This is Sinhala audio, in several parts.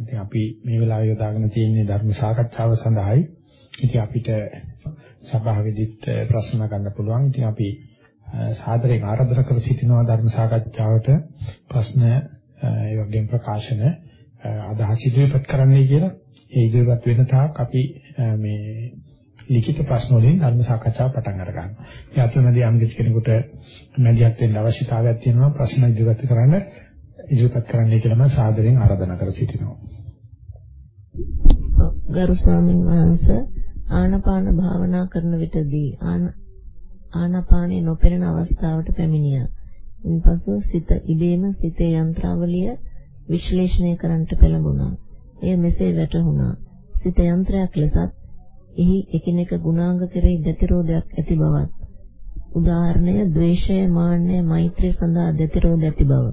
ඉතින් අපි මේ වෙලාවේ යොදාගෙන තියෙන්නේ ධර්ම සාකච්ඡාව සඳහායි. ඉතින් අපිට සභාවෙදිත් ප්‍රශ්න ගන්න පුළුවන්. ඉතින් අපි සාදරයෙන් ආරාධනා කර සිටිනවා ධර්ම සාකච්ඡාවට ප්‍රශ්න ඒ වගේම ප්‍රකාශන අදහස් ඉදිරිපත් කරන්නයි කියලා. ඒ ඉදිරිපත් වෙන තාක් අපි මේ ලිඛිත ප්‍රශ්න වලින් ධර්ම සාකච්ඡාව පටන් අර ගන්නවා. ඒ අතරමැදි යම් කිසි කෙනෙකුට මැදිහත් වෙන්න අවශ්‍යතාවයක් තියෙනවා ප්‍රශ්න ඉදිරිපත් කරන්න ඉදිරිපත් කරන්නයි කියලා මම සාදරයෙන් ආරාධනා කර සිටිනවා. ගරු ස්වාමීන් වහන්සේ ආනාපාන භාවනා කරන විටදී ආනාපානේ නොපෙනෙන අවස්ථාවට පැමිණියා. ඉන්පසු සිත ඉබේම සිතේ යන්ත්‍රාවලිය විශ්ලේෂණය කරන්නට පෙළඹුණා. එය මෙසේ වැටහුණා. සිත යන්ත්‍රයක් ලෙසත් එහි එකිනෙක ගුණාංග කෙරෙහි දැතිරෝධයක් ඇති බවත්. උදාහරණය ද්වේෂය, මාන්නය, මෛත්‍රිය සඳහා දැතිරෝධ ඇති බව.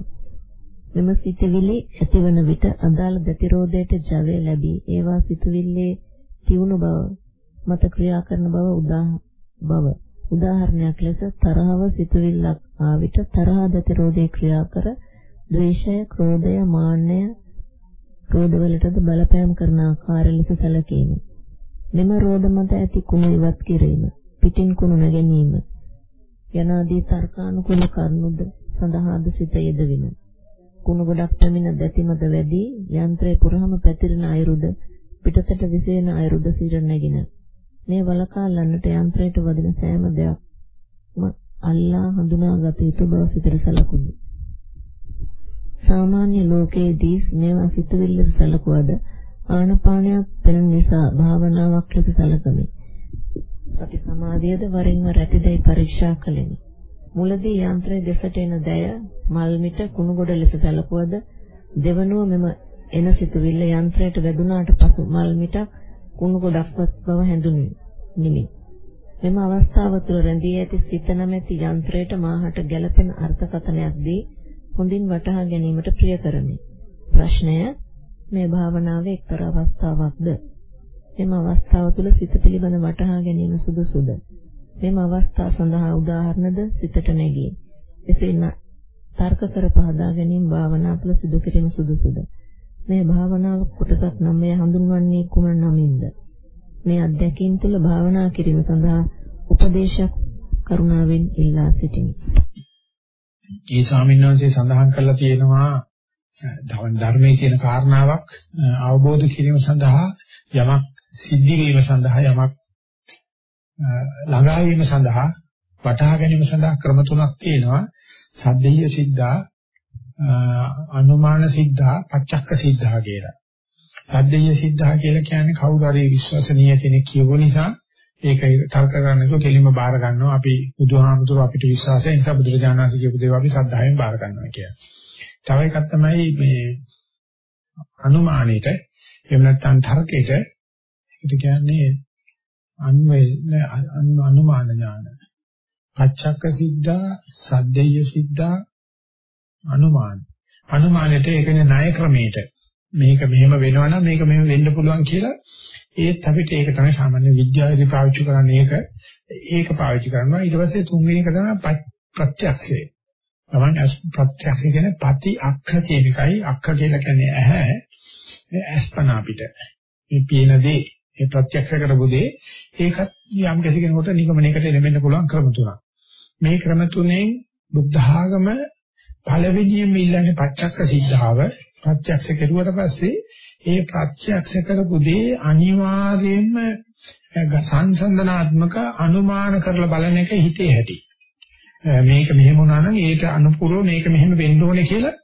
මෙම සිතවිලි ඇතිවන විට අදාළ ප්‍රතිරෝධයට ජවය ලැබී ඒවා සිතවිල්ලේ තියුණු බව මත ක්‍රියා කරන බව උදා බව. උදාහරණයක් ලෙස තරහව සිතවිල්ලක් ආ විට තරහ ප්‍රතිරෝධේ ක්‍රියා කර ද්වේෂය ක්‍රෝධය මාන්නය රෝධවලටද බලපෑම් කරන ආකාරය ලෙස සැලකීම. මෙම රෝධ මත ඇති කුණ ඉවත් කිරීම පිටින් කුණ නැගැනීම යනාදී තර්කානුකූල කරුණුද සඳහාද සිත යෙදවින කුණු ගොඩක් පැමිණ දැතිමද වැඩි යන්ත්‍රය පුරාම පැතිරෙන අයුරුද පිටතට විසෙන අයුරුද සිර නැගින. මේ වලකාලන්නට යන්ත්‍රයට වදින සෑම දෙයක්ම අල්ලා හඳුනාගත යුතු බව සිතට සැලකුණි සාමාන්‍ය ලෝකයේදී මේවා සිතුවිල්ලට සැලකුවද ආනපානයක් පෙනෙන නිසා භාවනාවක් ලෙස සැලකමි. සති සමාධියද වරින් වර ඇතිදයි පරීක්ෂා කළෙමි. මුලදී යන්ත්‍රයේ දෙසට එන දැය මල් මිට කුණු ගොඩ ලෙස සැලකුවද දෙවනුව මෙම එන සිතුවිල්ල යන්ත්‍රයට වැදුනාට පසු මල් මිටක් කුණු ගොඩක්වත් බව හැඳුනි. නිමි. මෙම අවස්ථාව තුළ රැඳී ඇති සිත නැමැති යන්ත්‍රයට මාහට ගැළපෙන අර්ථකථනයක් දී හොඳින් වටහා ගැනීමට ප්‍රිය කරමි. ප්‍රශ්නය මේ භාවනාවේ එක්තරා අවස්ථාවක්ද? මෙම අවස්ථාව තුළ සිත පිළිබඳ වටහා ගැනීම සුදුසුද? මෙම අවස්ථා සඳහා උදාහරණද සිතට නැගී. එසේ තර්ක කර පහදා ගැනීම භාවනා තුළ සිදු කිරීම සුදුසුද? මේ භාවනාව කොටසක් නම් මෙය හඳුන්වන්නේ කුමන නමින්ද? මේ අධ්‍යක්ීම් තුළ භාවනා කිරීම සඳහා උපදේශක් කරුණාවෙන් ඉල්ලා සිටිමි. ඒ ස්වාමීන් වහන්සේ සඳහන් කරලා තියෙනවා ධර්මයේ තියෙන කාරණාවක් අවබෝධ කිරීම සඳහා යමක් සිද්ධ වීම සඳහා යමක් ළඟා වීම සඳහා වටහා ගැනීම සඳහා ක්‍රම තුනක් තියෙනවා සද්දේය සිද්ධා අනුමාන සිද්ධා පච්චක්ක සිද්ධා කියලා. සද්දේය සිද්ධා කියලා කියන්නේ කවුරු හරි විශ්වසනීය කෙනෙක් කියවු නිසා ඒක තර්ක කරන්නකෝ කෙලින්ම බාර ගන්නවා අපි බුදුහාමුදුරුවෝ අපිට විශ්වාසය නිසා බුදුරජාණන් වහන්සේ කියපු දේවල් අපි ශ්‍රද්ධාවෙන් බාර ගන්නවා කියලා. තව එකක් තමයි මේ අනුමානෙට එහෙම නැත්නම් තර්කයට ඒකට කියන්නේ අන්වේ අනුමාන ඥාන. පච්චක්ක සිද්ධා, සද්දේය සිද්ධා, අනුමාන. අනුමානෙට ඒකනේ ණය ක්‍රමයට මේක මෙහෙම වෙනවනම් මේක මෙහෙම වෙන්න පුළුවන් කියලා ඒත් අපිට ඒක තමයි සාමාන්‍ය විද්‍යාවේදී පාවිච්චි කරන්නේ ඒක ඒක පාවිච්චි කරනවා ඊට පස්සේ තුන්වෙනි එක තමයි ප්‍රත්‍යක්ෂය. තමයි ප්‍රත්‍යක්ෂය කියන්නේ පති අක්ඛ කියන එකයි අක්ඛ කියලා කියන්නේ ඇහැ ඇස්පනා අපිට. මේ පේන දේ ඒ ප්‍රත්‍යක්ෂ කරපු දේ ඒකත් යම් කෙනෙකුට නිගමනයකට එළඹෙන්න පුළුවන් ක්‍රම තුනක්. මේ ක්‍රම තුනෙන් බුද්ධ ආගම පළවෙනියෙන්ම ඉල්ලන්නේ පච්චක්ක සිද්ධාව ප්‍රත්‍යක්ෂ කෙරුවට පස්සේ ඒ ප්‍රත්‍යක්ෂ කරපු දේ අනිවාර්යයෙන්ම සංසන්දනාත්මක අනුමාන කරලා බලන එක හිතේ ඇති. මේක මෙහෙම වුණා නම් ඒට අනුපූර්ව මේක මෙහෙම වෙන්න ඕනේ කියලා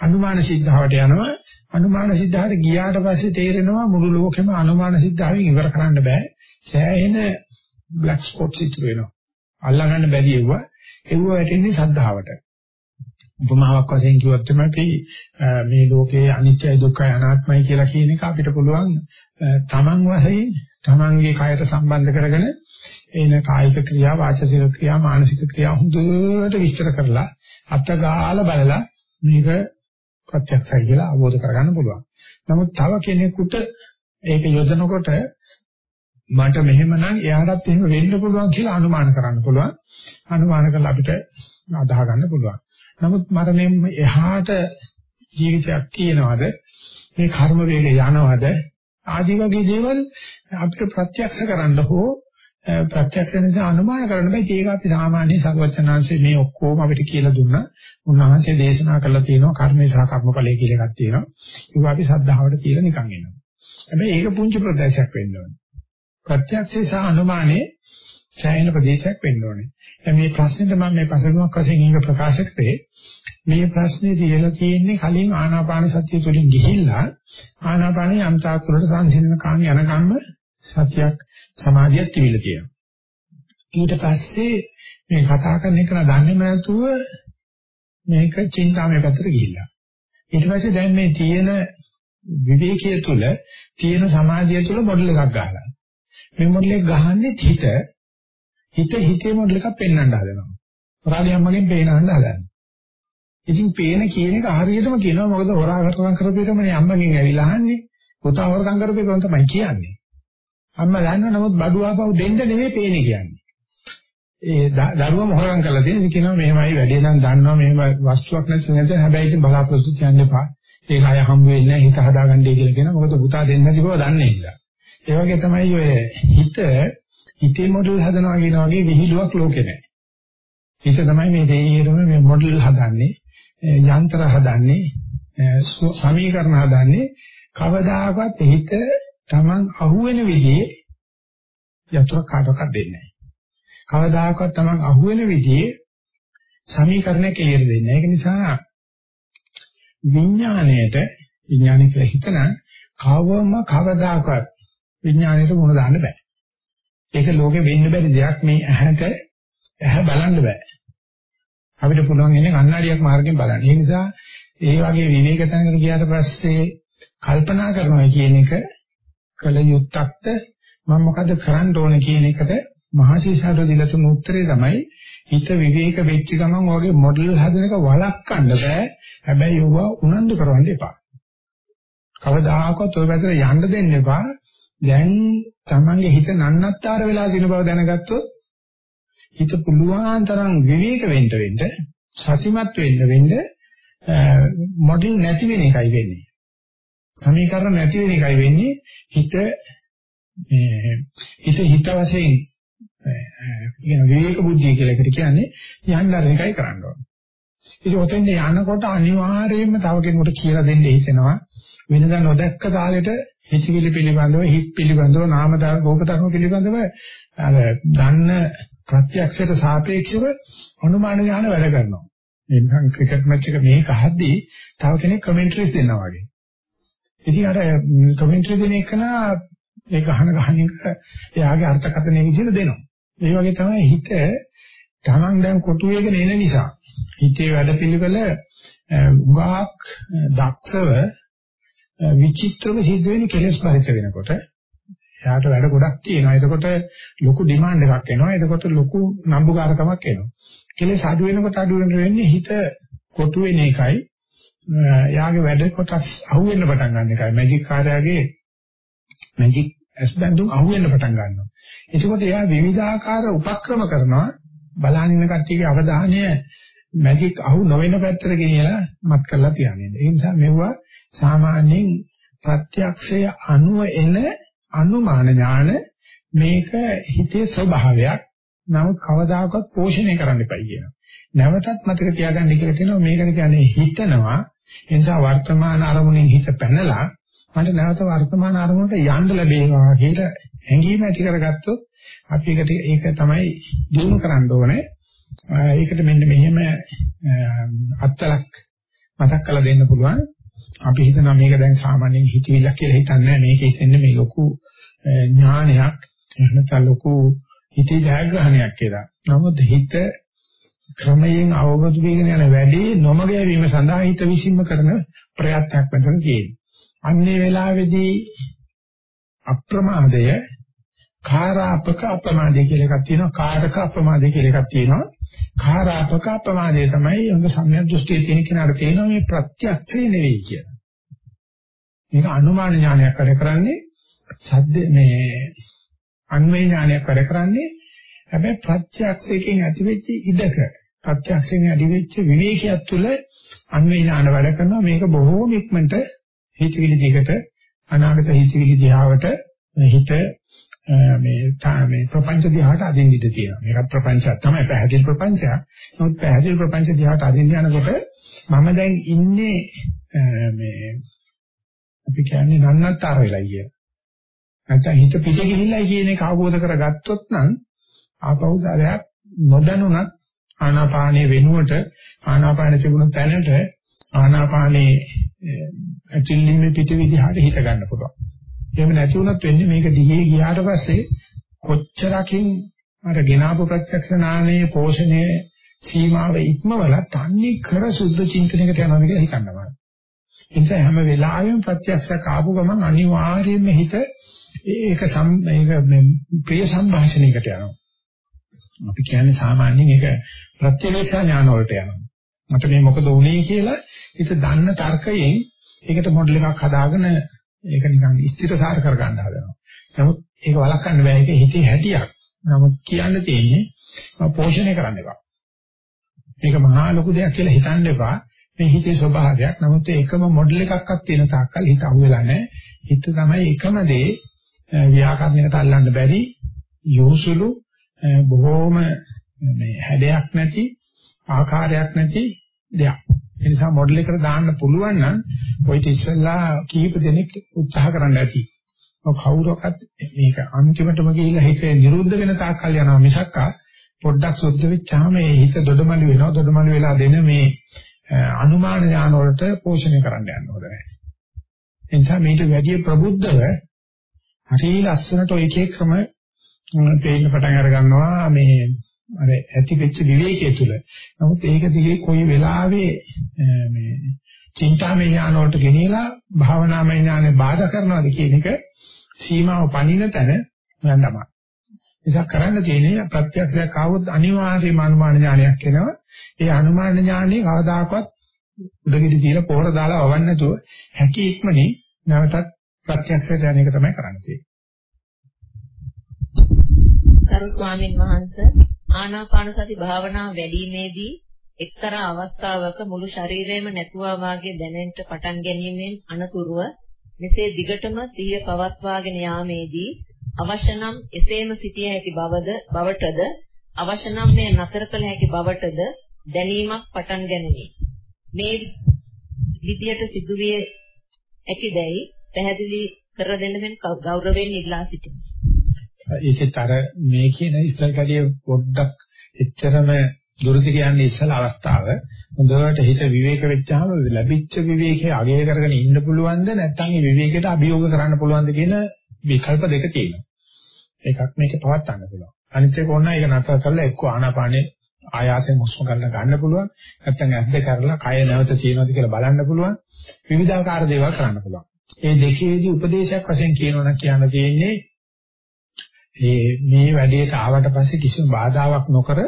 අනුමාන සිද්ධාවට යනවා අනුමාන සිද්ධාට ගියාට පස්සේ තේරෙනවා මුළු ලෝකෙම අනුමාන සිද්ධාවෙන් ඉවර කරන්න බෑ. සෑහෙන බ්ලැක් ස්පොට්ස් ඉතුරු වෙනවා. අල්ලා ගන්න බැරි එවුවා. එවුව වැටෙන්නේ සද්ධාවට. උපමාවක් වශයෙන් කිව්වොත් තමයි මේ ලෝකයේ අනිත්‍යයි දුක්ඛයි අනාත්මයි කියලා කියන එක අපිට පුළුවන් තමන් වශයෙන් තමන්ගේ කයට සම්බන්ධ කරගෙන එන කායික ක්‍රියා වාචසික ක්‍රියා මානසික ක්‍රියා හොඳට විස්තර කරලා අත්ගාලා බලලා මේක ප්‍රත්‍යක්ෂයි කියලා අවබෝධ කරගන්න පුළුවන්. නමුත් තව කෙනෙකුට ඒක යොදනකොට මට මෙහෙමනම් එයාටත් එහෙම වෙන්න පුළුවන් කියලා අනුමාන කරන්න පුළුවන්. අනුමාන කරලා අපිට අදාහ ගන්න පුළුවන්. නමුත් මරණයෙන් එහාට ජීවිතයක් තියනවාද? මේ කර්ම වේග යනවද ආදි වගේ දේවල් අපිට ප්‍රත්‍යක්ෂ කරන්න හෝ ප්‍රත්‍යක්ෂ නිසා අනුමාන කරන්න බෑ. ඒක අපි සාමාන්‍ය සර්වචනාංශයේ මේ ඔක්කොම අපිට කියලා දුන්නා. උන්වහන්සේ දේශනා කළා තියෙනවා කර්මේ සහ කර්මඵලයේ කියලා එකක් තියෙනවා. ඒක අපි සද්ධාවට කියලා නිකන් එනවා. හැබැයි ඒක පුංචි ප්‍රදේශයක් වෙන්න ඕනේ. ප්‍රත්‍යක්ෂේ සහ අනුමානයේ සෑහෙන ප්‍රදේශයක් වෙන්න ඕනේ. දැන් මේ ප්‍රශ්නෙට මම මේ පසුබිමක් වශයෙන් ඒක ප්‍රකාශ කරේ. මේ ප්‍රශ්නේ දිහලා තියෙන්නේ කලින් ආනාපාන සතිය තුළින් ගිහිල්ලා ආනාපානයේ අන්තාකුරට සංසිඳන කාණ යනකම්ම සතියක් සමාධියක් තිබිලා තියෙනවා. ඊට පස්සේ මේ කතා කරන එක දන්නේ නැතුව මේක චින්තාමය පැත්තට ගිහිල්ලා. ඊට පස්සේ දැන් මේ තියෙන විවේකයේ තුල තියෙන සමාධිය තුල මොඩල් එකක් ගහලා. මේ මොඩල් එක ගහන්නේ හිත හිත හිතේ මොඩල් එකක් පෙන්වන්න හදනවා. රාලිය අම්මගෙන් පේන හඳ හදන්නේ. ඉතින් පේන කියන එක හරියටම කියනවා මොකද හොරා කරපම් කරපේකමනේ අම්මගෙන් ඇවිල්ලා අහන්නේ. පුතා හොරකම් කරපේකම තමයි කියන්නේ. අම්මා දන්නවා නමුත් බඩු ආපහු දෙන්න නෙමෙයි පේන්නේ කියන්නේ. ඒ දරුවම හොරකම් කරලා තියෙන ඉතින් කියනවා මෙහෙමයි වැඩේ නම් දන්නවා මෙහෙම වස්තුවක් නැති නේද හැබැයි ඉතින් බලාපොරොත්තු තියන්න එපා. ඒක අය හම් වෙන්නේ නැහැ හිත හදාගන්නයි කියලා කියනවා. මොකද පුතා දෙන්න නැති බව දන්නේ නැහැ. ඒ වගේ තමයි ඔය හිත හිතේ මොඩල් හදනවා කියන වගේ විහිළුවක් ලෝකේ නැහැ. හිත තමයි මේ දෙයේම මේ මොඩල් හදන්නේ, යන්ත්‍ර හදන්නේ, සමීකරණ හදන්නේ කවදාකවත් හිත Taman අහුවෙන විදිහේ යතුරු කාටවත් දෙන්නේ නැහැ. කවදාකවත් Taman අහුවෙන විදිහේ සමීකරණයක් එළියට දෙන්නේ නැහැ. ඒක නිසා විඥාණයට විඥානය කියලා හිතන කවම කවදාකවත් විඥාණයට මුණ දාන්න බෑ. ඒක ලෝකෙ වෙන්න බැරි දෙයක් මේ ඇහැට ඇහැ බලන්න බෑ. අපිට පුළුවන් ඉන්නේ කන්නඩියක් මාර්ගෙන් බලන්න. ඒ නිසා ඒ වගේ විවේක තැනකට ගියාට පස්සේ කල්පනා කරනවා කියන එක කල යුත්තක්ද මම මොකද කරන්න ඕන කියන එකට මහසීසාරට දීලා තුන උත්තරේ තමයි හිත විවේක වෙච්ච ගමන් වගේ මොඩල් හදන එක වළක්වන්න බෑ. හැබැයි ඒවා උනන්දු කරවන්න එපා. කවදාහකවත් ඔය පැත්තට යන්න දෙන්න එපා. දැන් තමන්ගේ හිත නන්නත්තර වෙලා දින බව දැනගත්තොත් හිත පුළුවන් තරම් විවේක වෙන්න වෙන්න සතිමත් වෙන්න වෙන්න මොඩල් නැති වෙන එකයි වෙන්නේ. සමීකරණ නැති වෙන එකයි වෙන්නේ හිත මේ හිත හිත වශයෙන් කියන විවේක බුද්ධිය කියලා එකට කියන්නේ යන්න අර එකයි කරන්න ඕනේ. ඉතින් ඔතෙන් යනකොට අනිවාර්යයෙන්ම තව කෙනෙකුට කියලා දෙන්න හිතෙනවා වෙනදා නොදැක්ක තාලෙට හිචිවිලි පිළිබඳව හිත් පිළිබඳව නාම රූප ධර්ම පිළිබඳව අර දන්න ප්‍රත්‍යක්ෂයට සාපේක්ෂව අනුමාන ඥාන වැඩ කරනවා. මේ නිකන් ක්‍රිකට් මැච් එක මේක අහද්දී තව කෙනෙක් කමෙන්ටරිස් දෙනවා වගේ. ඉතින් අර කමෙන්ටරි දෙන එකන ඒ ගහන ගහන එක එයාගේ අර්ථකථනය විදිහට දෙනවා. ඒ වගේ තමයි හිත තමන් දැන් කොටු වේගෙන එන නිසා හිතේ වැඩපිළිවෙල උගාක් දක්ෂව විචිත්‍රව සිද්ධ වෙන්නේ කෙලස් පරිත වෙනකොට එයාට වැඩ ගොඩක් තියෙනවා. එතකොට ලොකු ඩිමාන්ඩ් එකක් එනවා. එතකොට ලොකු නම්බුකාරකමක් එනවා. කෙලස් අඩු වෙනකොට අඩු වෙන වෙන්නේ හිත කොටු වෙන එකයි. එයාගේ වැඩ කොටස් අහු වෙන්න පටන් ගන්න එකයි. මැජික් කාර්යයේ මැජික් ඇස් බැඳුම් අහු වෙන්න පටන් ගන්නවා. එතකොට එයා විවිධාකාර උපක්‍රම කරනවා. බලහන් ඉන්න කට්ටියගේ අවධානය මැජික් අහු නොවන පැත්තට ගෙනියලා මත් කරලා තියන්නේ. ඒ නිසා මෙවුවා සාමාන්‍යයෙන් ප්‍රත්‍යක්ෂය අනුව එන අනුමාන ඥාන මේක හිතේ ස්වභාවයක්. නමුත් කවදාකවත් පෝෂණය කරන්න එපයි කියනවා. නැවතත් මතක තියාගන්න කියලා කියනවා මේකට කියන්නේ හිතනවා. ඒ නිසා වර්තමාන අරමුණෙන් හිත පැනලා මට නැවත වර්තමාන අරමුණට යන්න ලැබේවා කියලා හැඟීම ඇති කරගත්තොත් අපි ඒකට ඒක තමයි දිනු කරන්න ඕනේ. ඒකට මෙන්න මෙහෙම අත්ලක් මතක් කරලා දෙන්න පුළුවන්. අපි හිතනවා මේක දැන් සාමාන්‍යයෙන් හිතවිල්ලක් කියලා හිතන්නේ මේක හිතන්නේ මේ ලොකු ඥානයක් එහෙනම් ලොකු හිතේ ජයග්‍රහණයක් කියලා. නමුත් හිත ක්‍රමයෙන් අවබෝධ වෙගෙන යන වැඩේ නොමග යවීම සඳහා හිත විසින්ම කරන ප්‍රයත්නයක් මෙතන තියෙනවා. අන්නේ වෙලාවේදී අප්‍රමාදය කාරාපක අප්‍රමාදය කියලා එකක් තියෙනවා. කාරක අප්‍රමාදය කියලා එකක් තියෙනවා. කාරාපක අප්‍රමාදය තමයි හොඳ සම්‍යක් දෘෂ්ටියේ තියෙන කෙනාට තේරෙනවා මේ ප්‍රත්‍යක්ෂය නෙවෙයි කියලා. මේක අනුමාන ඥානයක් වැඩ කරන්නේ සද්ද මේ අන්වේ ඥානයක් වැඩ කරන්නේ හැබැයි ප්‍රත්‍යක්ෂයෙන් ඇතිවෙච්ච ඉඩක ප්‍රත්‍යක්ෂයෙන් ඇතිවෙච්ච විවේකයක් තුළ අන්වේ ඥාන වැඩ කරනවා මේක බොහෝම ඉක්මනට හිතවිලි දිගට අනාගත හිතවිලි දිහාවට හිත මේ මේ ප්‍රපංච දිහාට අදින්න ඉඩ තියෙනවා. මේක ප්‍රපංචයක් තමයි පැහැදිලි ප්‍රපංචයක්. නමුත් පැහැදිලි ප්‍රපංච දිහාට අදින්න යනකොට මම දැන් ඉන්නේ මේ අපි කියන්නේ නන්නත්තර වෙලා කිය. නැත්නම් හිත පිට ගිහිල්ලා කියන එක අවබෝධ කරගත්තොත් නම් ආපෞදාරයක් නොදැනුණත් ආනාපානයේ වෙනුවට ආනාපාන තිබුණ තැනට ආනාපානයේ ඇතුළින්ම පිට විදිහට හිත ගන්න පුළුවන්. එහෙම නැති වුණත් වෙන්නේ මේක දිගේ ගියාට පස්සේ කොච්චරකින් අර ගෙනාවු ප්‍රත්‍යක්ෂ ඥානයේ පෝෂණයේ සීමාව ඉක්මවල තන්නේ කර සුද්ධ චින්තනයකට යනවා කියලා හිතනවා. ඒ නිසා හැම වෙලාවෙම ප්‍රත්‍යක්ෂයක් ආපු ගමන් අනිවාර්යයෙන්ම හිත ඒක සම් මේක ප්‍රිය සංభాෂණයකට යනවා. අපි කියන්නේ සාමාන්‍යයෙන් ඒක ප්‍රත්‍යක්ෂ ඥාන වලට යනවා. මට මේ මොකද වුනේ කියලා හිත දන්න තර්කයෙන් ඒකට මොඩල් එකක් හදාගෙන ඒක නිකන් ස්ථිරසාර කරගන්න හදනවා. නමුත් ඒක වළක්වන්න බෑ ඒක හිතේ හැටියක්. නමුත් කියන්න තියෙන්නේ පෝෂණය කරන්න එපා. මේක මහා ලොකු දෙයක් කියලා හිතන්න එපා. මේ හිතේ ස්වභාවයක්. නමුත් ඒකම මොඩල් එකක්වත් තියෙන තාක්කල් හිත අහුවෙලා නැහැ. හිත තමයි එකම දේ ව්‍යාකරණයකට අල්ලන්න බැරි යොසුළු බොහෝම මේ හැඩයක් නැති ආකාරයක් නැති දෙයක්. ඒ නිසා මොඩල් එකට දාන්න පුළුවන් නම් ඔය ඉතිස්සලා කීප දෙනෙක් උත්සාහ කරන්න ඇති. ඔය කවුරක්වත් මේක අන්තිමටම ගිහිල්ලා හිතේ නිරුද්ධ වෙන තාක්කල් යනවා මිසක් පොඩ්ඩක් සුද්ධ වෙච්චාම ඒ හිත දොඩමළු වෙනවා. දොඩමළු වෙලා දෙන මේ අනුමාන ඥාන වලට පෝෂණය කරන්න යන්න හොඳ නැහැ. ඒ නිසා මේක වැඩි ප්‍රබුද්ධව හරි ලස්සනට ඔය එක එක ක්‍රම පේන්න පටන් අර ගන්නවා මේ අර ඇති වෙච්ච විවේකයේ තුල. නමුත් ඒක දිගේ කොයි වෙලාවෙ මේ චින්තාමය ඥාන වලට ගෙනියලා භාවනාමය ඥානෙ බාධා කරනවාද කියන එක සීමාව පනින තැන යන්න තමයි. නිසා කරන්න තියෙන්නේ ප්‍රත්‍යක්ෂයක් ආවොත් අනිවාර්යයෙන්ම අනුමාන ඥානයක් එනවා. ඒ අනුමාන ඥානේ කවදාකවත් උදගෙඩි තියලා පොහොර දාලා වවන්න නැතුව හැකි ඉක්මනින් නැවතත් ප්‍රත්‍යක්ෂයට යන එක තමයි කරන්න තියෙන්නේ. කරු ස්වාමින් වහන්සේ ආනාපාන සති භාවනාව වැඩිීමේදී එක්තරා අවස්ථාවක මුළු ශරීරයම නැතුවා වාගේ දැනෙන්න පටන් ගැනීමෙන් අනතුරුව මෙසේ දිගටම සිහිය පවත්වාගෙන යාමේදී අවශ්‍ය නම් එසේම සිටිය හැකි බවද බවටද අවශ්‍ය නම් මේ නතර කළ හැකි බවටද දැනීමක් පටන් ගැනුනි. මේ විදියට සිදුවේ ඇතිදැයි පැහැදිලි කර දෙන්න මෙන් ගෞරවයෙන් ඉල්ලා සිටිනවා. ඒකෙත් අර මේ කියන ඉස්සල් කඩිය පොඩ්ඩක් එච්චරම දුරදි කියන්නේ ඉස්සල අවස්ථාව හොඳට හිත විවේක වෙච්චාම ලැබිච්ච විවේකයේ අගය කරගෙන ඉන්න පුළුවන්ද නැත්නම් මේ විවේකයට අභියෝග කරන්න පුළුවන්ද කියන විකල්ප දෙක තියෙනවා. එකක් මේක පවත් ගන්න පුළුවන්. අනිත් එක ඕන ඒක නතර කරලා එක්ක ආනාපානේ ආයාසයෙන් හුස්ම ගන්න ගන්න පුළුවන්. නැත්නම් ඇද්ද කරලා කය නැවත තියෙනවද කියලා බලන්න පුළුවන්. විවිධාකාර දේවල් කරන්න පුළුවන්. මේ දෙකේදී උපදේශයක් වශයෙන් කියනවනම් කියන්න තියෙන්නේ මේ මේ වැඩේට ආවට පස්සේ කිසිම බාධාවක් නොකර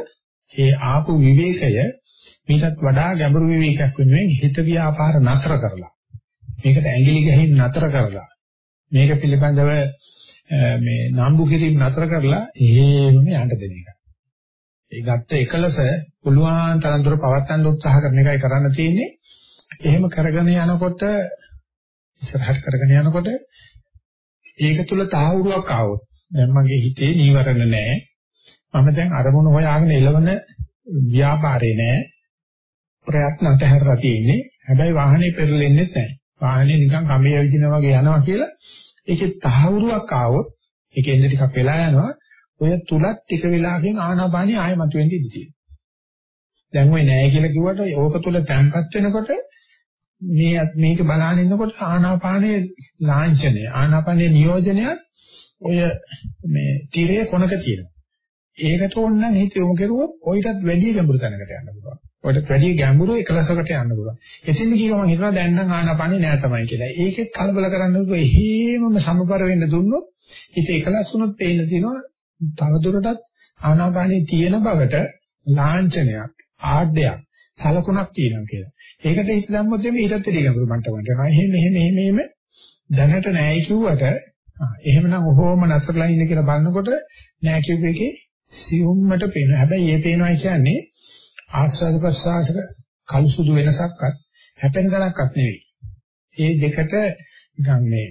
ඒ ආපු විවේකය මීටත් වඩා ගැඹුරු විවේකයක් වෙනුවෙන් හිත ව්‍යාපාර නතර කරලා මේකට ඇඟිලි ගහින් නතර කරලා මේක පිළිබඳව මේ නාම්බු කිරීම නතර කරලා එහෙම යන්න දෙන එක. ඒ ගත්ත එකලස පුළුවන් තරම් දුර පවත්වන්න උත්සාහ කරන එකයි කරන්න තියෙන්නේ. එහෙම කරගෙන යනකොට ඉස්සරහට කරගෙන යනකොට ඒක තුල තාවුරුවක් ආවොත් දැන් මගේ හිතේ නීවරණ නැහැ. මම දැන් අරමුණු හොයාගෙන එළවන ව්‍යාපාරේ නැහැ. ප්‍රයත්න අතහැරලා තියෙන්නේ. හැබැයි වාහනේ පෙරලෙන්නේ නැහැ. වාහනේ නිකන් කඹේ ඇවිදිනා වගේ යනවා කියලා ඒකේ තහවුරුවක් ආවොත් ඒකෙන් ටිකක් වෙලා යනවා. ඔය තුලත් ටික වෙලාවකින් ආනාපානිය ආයෙ මතුවෙන්න ඉඩ තියෙනවා. දැන් ඔය නෑ කියලා කිව්වට ඕක තුල තැම්පත් වෙනකොට මේ මේක බලන ඉන්නකොට ආනාපානයේ ලාංඡනය ආනාපානයේ නියෝජනය ඔය මේ tire කොනක තියෙනවා. ඒකට ඕනනම් හිත යොමු කරුවොත් ඔයිටත් වැඩි ගැඹුරු තැනකට යන්න පුළුවන්. ඔයිටත් වැඩි ගැඹුරු එකලසකට යන්න පුළුවන්. එතින් කියවම හිතනවා දැන් නම් ආනාපානේ නෑ තමයි කියලා. ඒකෙත් කලබල කරන්න ඕක එහෙමම සමබර වෙන්න දුන්නොත් හිත එකලස් වුණොත් පේන්න තියෙනවා තවදුරටත් ආනාපානේ තියෙන බවට ලාංඡනයක් ආඩ්‍යයක් සලකුණක් තියෙනවා කියලා. ඒකට හිත දැම්මොත් එimhe ඊටත් වැඩි ගැඹුරු මට්ටමකට යනවා. එහෙම එහෙම එහෙම එහෙම දැනට නෑ කිව්වට එහෙමනම් ඔහොම නැසරලා ඉන්න කියලා බලනකොට නෑ කියපු එකේ සියුම්මට පේනවා. හැබැයි ඒ පේනවා කියන්නේ ආස්වාද ප්‍රසආසක කල්සුදු වෙනසක්වත් හැපෙන තරක්වත් නෙවෙයි. ඒ දෙකට නිකන් මේ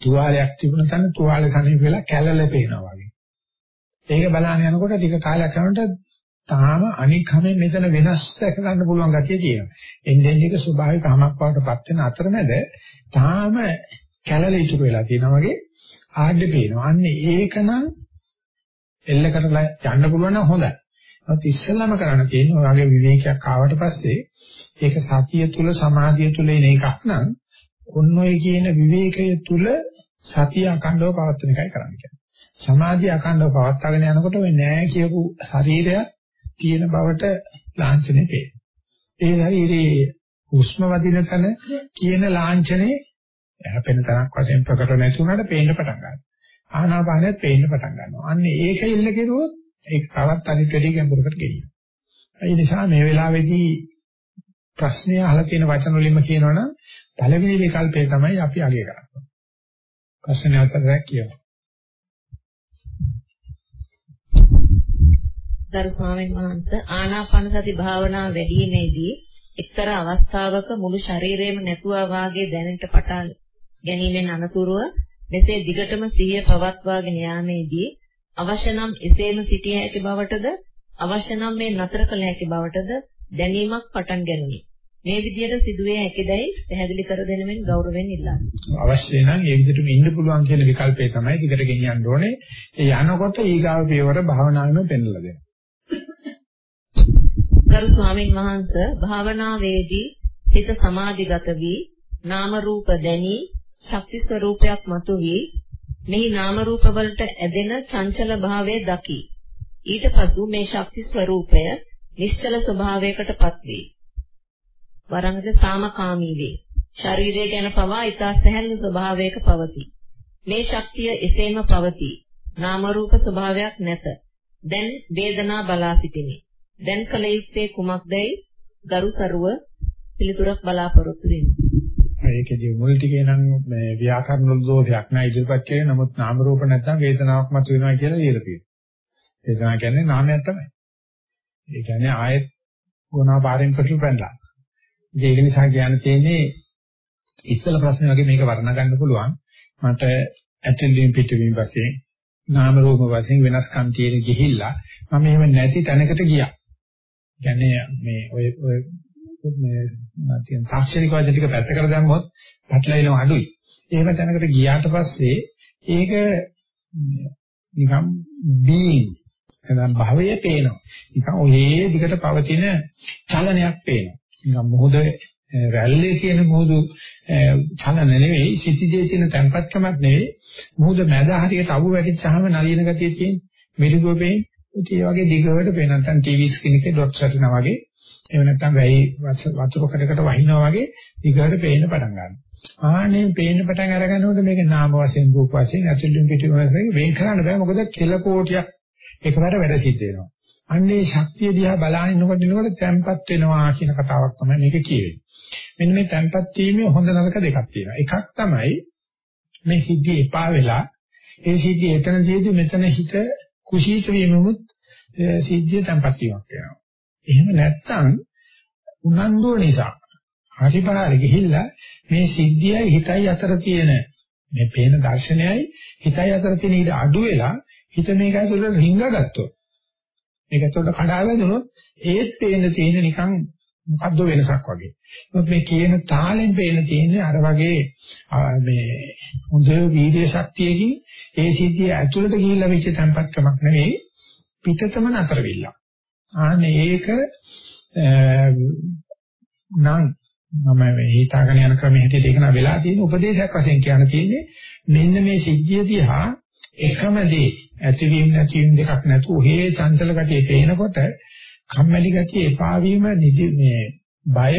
තුවාලයක් තිබුණ තැන තුවාලේ සනීප වෙලා කැළල පේනවා වගේ. ඒක බලන්න යනකොට ටික කාලයක් යනකොට තාම අනික් හැමෙන් මෙතන වෙනස් දැක ගන්න පුළුවන් ගතිය තියෙනවා. එන්නේ එක ස්වභාවික හමක් වඩටපත් වෙන අතරමැද තාම කැළල ඉතුරු වෙලා තියෙනවා වගේ ආඩ පේනවා. අන්න ඒකනම් එල්ල කරලා යන්න පුළුවන් නම් හොඳයි. ඒත් ඉස්සෙල්ලාම කරන්න තියෙන්නේ ඔය වගේ විවේකයක් ආවට පස්සේ ඒක සතිය තුල සමාධිය තුල එන එකක් නම් ඔන්න ඔය කියන විවේකයේ තුල සතිය අකණ්ඩව පවත්වන එකයි කරන්න කියන්නේ. සමාධිය අකණ්ඩව පවත්වාගෙන යනකොට ඔය නෑ කියපු ශරීරය තියෙන බවට ලාංඡනේ පේනවා. ඒ ශරීරයේ හුස්ම වදින තැන කියන ලාංඡනේ හැපෙන තරක් වශයෙන් ප්‍රකට නැති වුණාට පේන්න පටන් ගන්නවා. ආනාපානෙත් පේන්න පටන් ගන්නවා. අන්න ඒක ඉල්ල කෙරුවොත් ඒක තවත් අනිත් වැඩි ගැඹුරකට ගෙනියනවා. ඒ නිසා මේ වෙලාවේදී ප්‍රශ්නය අහලා තියෙන වචන වලින්ම කියනවනම් පළවෙනි විකල්පය තමයි අපි අගය කරන්නේ. ප්‍රශ්න අවතරයක් කියනවා. ගරු ස්වාමීන් වහන්සේ ආනාපාන සති භාවනාව වැඩිීමේදී එක්තරා අවස්ථාවක මුළු ශරීරයම නැතුවා වාගේ දැනෙන්නට පටන් ගැනීමෙන් අනතුරුව මෙසේ දිගටම සිහිය පවත්වාගෙන යාමේදී අවශ්‍ය නම් එසේම සිටිය හැකි බවටද අවශ්‍ය නම් මේ නතර කළ හැකි බවටද දැනීමක් පටන් ගැනුනි. මේ විදියට සිදුවේ හැකිදයි පැහැදිලි කර දෙනමින් ගෞරවයෙන් ඉල්ලා සිටිනවා. අවශ්‍ය නම් ඒ විදිහටම ඉන්න පුළුවන් කියන විකල්පය තමයි දිගට ගෙනියන්න ඕනේ. ඒ යනකොට ඊගාව පියවර භාවනාවෙම පෙන්වලා දෙනවා. ගරු ස්වාමින් වහන්සේ භාවනාවේදී සිත සමාධිගත වී නාම රූප දැනී ශක්ති ස්වરૂපයක් මතුවී මෙහි නාම රූප වලට ඇදෙන චංචල භාවය දකි. ඊට පසු මේ ශක්ති ස්වરૂපය නිශ්චල ස්වභාවයකටපත් වේ. වරංගද සාමකාමී වේ. ශරීරය ගැන පවා ඊතා සැහැල්ලු ස්වභාවයක පවතී. මේ ශක්තිය එසේම පවතී. නාම රූප ස්වභාවයක් නැත. දැන් වේදනා බලා සිටිමි. දැන් කල යුත්තේ කුමක්දයි ගරු සරුව පිළිතුරක් බලාපොරොත්තු වෙමි. ඒකේදී මුල් ටිකේ නම් මේ ව්‍යාකරණ වල දෝෂයක් නෑ ඉදිරිපත් කරේ නමුත් නාම රූප නැත්නම් වේදනාවක් මත වෙනවා කියලා ලියලා තියෙනවා. වේදනාව කියන්නේ නාමයක් තමයි. ඒ කියන්නේ ආයෙත් ගුණා පාරෙන් පිටු පැනලා. ඒක නිසා කියන්න තියෙන්නේ ඉස්සල ප්‍රශ්න වගේ මේක වර්ණ ගන්න පුළුවන්. මට ඇතුළෙන් පිටවීම වශයෙන් නාම රූප වශයෙන් වෙනස්කම් තියෙන ගිහිල්ලා මම එහෙම නැති තැනකට ගියා. කියන්නේ මේ ඔය ඔය මේ නැතිනම් තාක්ෂණික වචන ටික පැත්තකට දැම්මොත් පැටලෙනව අඩුයි. එහෙම තැනකට ගියාට පස්සේ ඒක නිකම් being එනම් භවයේ පේනවා. නිකන් ඔයේ දිගට පවතින චලනයක් පේනවා. නිකන් මොහොත රැල්ලේ තියෙන මොහොත චලන නෙවෙයි සිටිජේ තියෙන තැම්පත්කමක් නෙවෙයි මොහොත මැද හරියට අබු වැටිච්චාම නලියන ගතිය තියෙන මිරිගුව පේන ඒ වගේ දිගට පේන නැත්නම් ටීවී ස්ක්‍රීන් එකේ ඩොට්ස් වටිනා වගේ එහෙම නැත්නම් වැහි වතුර කඩකට වහිනවා වගේ දිගට පේන්න පටන් ගන්නවා. ආනේ පේන්න පටන් අරගන්නකොට මේක නාම වශයෙන් රූප වශයෙන් ඇතුළෙන් පිටින් වශයෙන් වෙන් කරන්න බෑ මොකද කෙල කෝටියක් එකවර වැඩ සිද්ධ වෙනවා. අන්නේ ශක්තිය දිහා බලාගෙන ඉන්නකොට ඉන්නකොට තැම්පත් වෙනවා කියන කතාවක් තමයි මේක කියවෙන්නේ. මෙන්න මේ තැම්පත් වීමේ හොඳ නරක දෙකක් තියෙනවා. එකක් තමයි මේ සිද්ධිය එපා වෙලා ඒ සිද්ධිය එතනදීදී මෙතන හිත කුසීත වීමමුත් සිද්ධිය තැම්පත් වීමක් වෙනවා. එහෙම නැත්නම් උනන්දුව නිසා හරිපාර ගිහිල්ලා මේ සිද්ධියයි හිතයි අතර තියෙන මේ පේන දර්ශනයයි හිතයි අතර තියෙන ඊට අඩු වෙලා හිත මේක ඇතුළට රිංගගත්තොත් මේක ඇතුළට කඩා වැදුනොත් ඒත් පේන තියෙන නිකන් මොකද්ද වෙනසක් වගේ. මොකද මේ කියන තාලෙන් පේන තියෙන්නේ අර වගේ මේ හොඳ වීර්ය ශක්තියකින් ඒ සිද්ධිය ඇතුළට ගිහිල්ලා වෙච්ච tempatකමක් නෙවෙයි පිටතම නතර වෙilla. ආනේ ඒක නම් මම මේ හිතාගෙන යන ක්‍රමයේ හැටියට ඒක නා වෙලා තියෙන උපදේශයක් වශයෙන් කියන්න තියෙන්නේ මෙන්න මේ සිද්ධිය දිහා එකම දේ ඇතිවීම නැතිවීම දෙකක් නැතුව හේ චංචල ගතිය පේනකොට කම්මැලි ගතිය එපා වීම නිදි මේ බය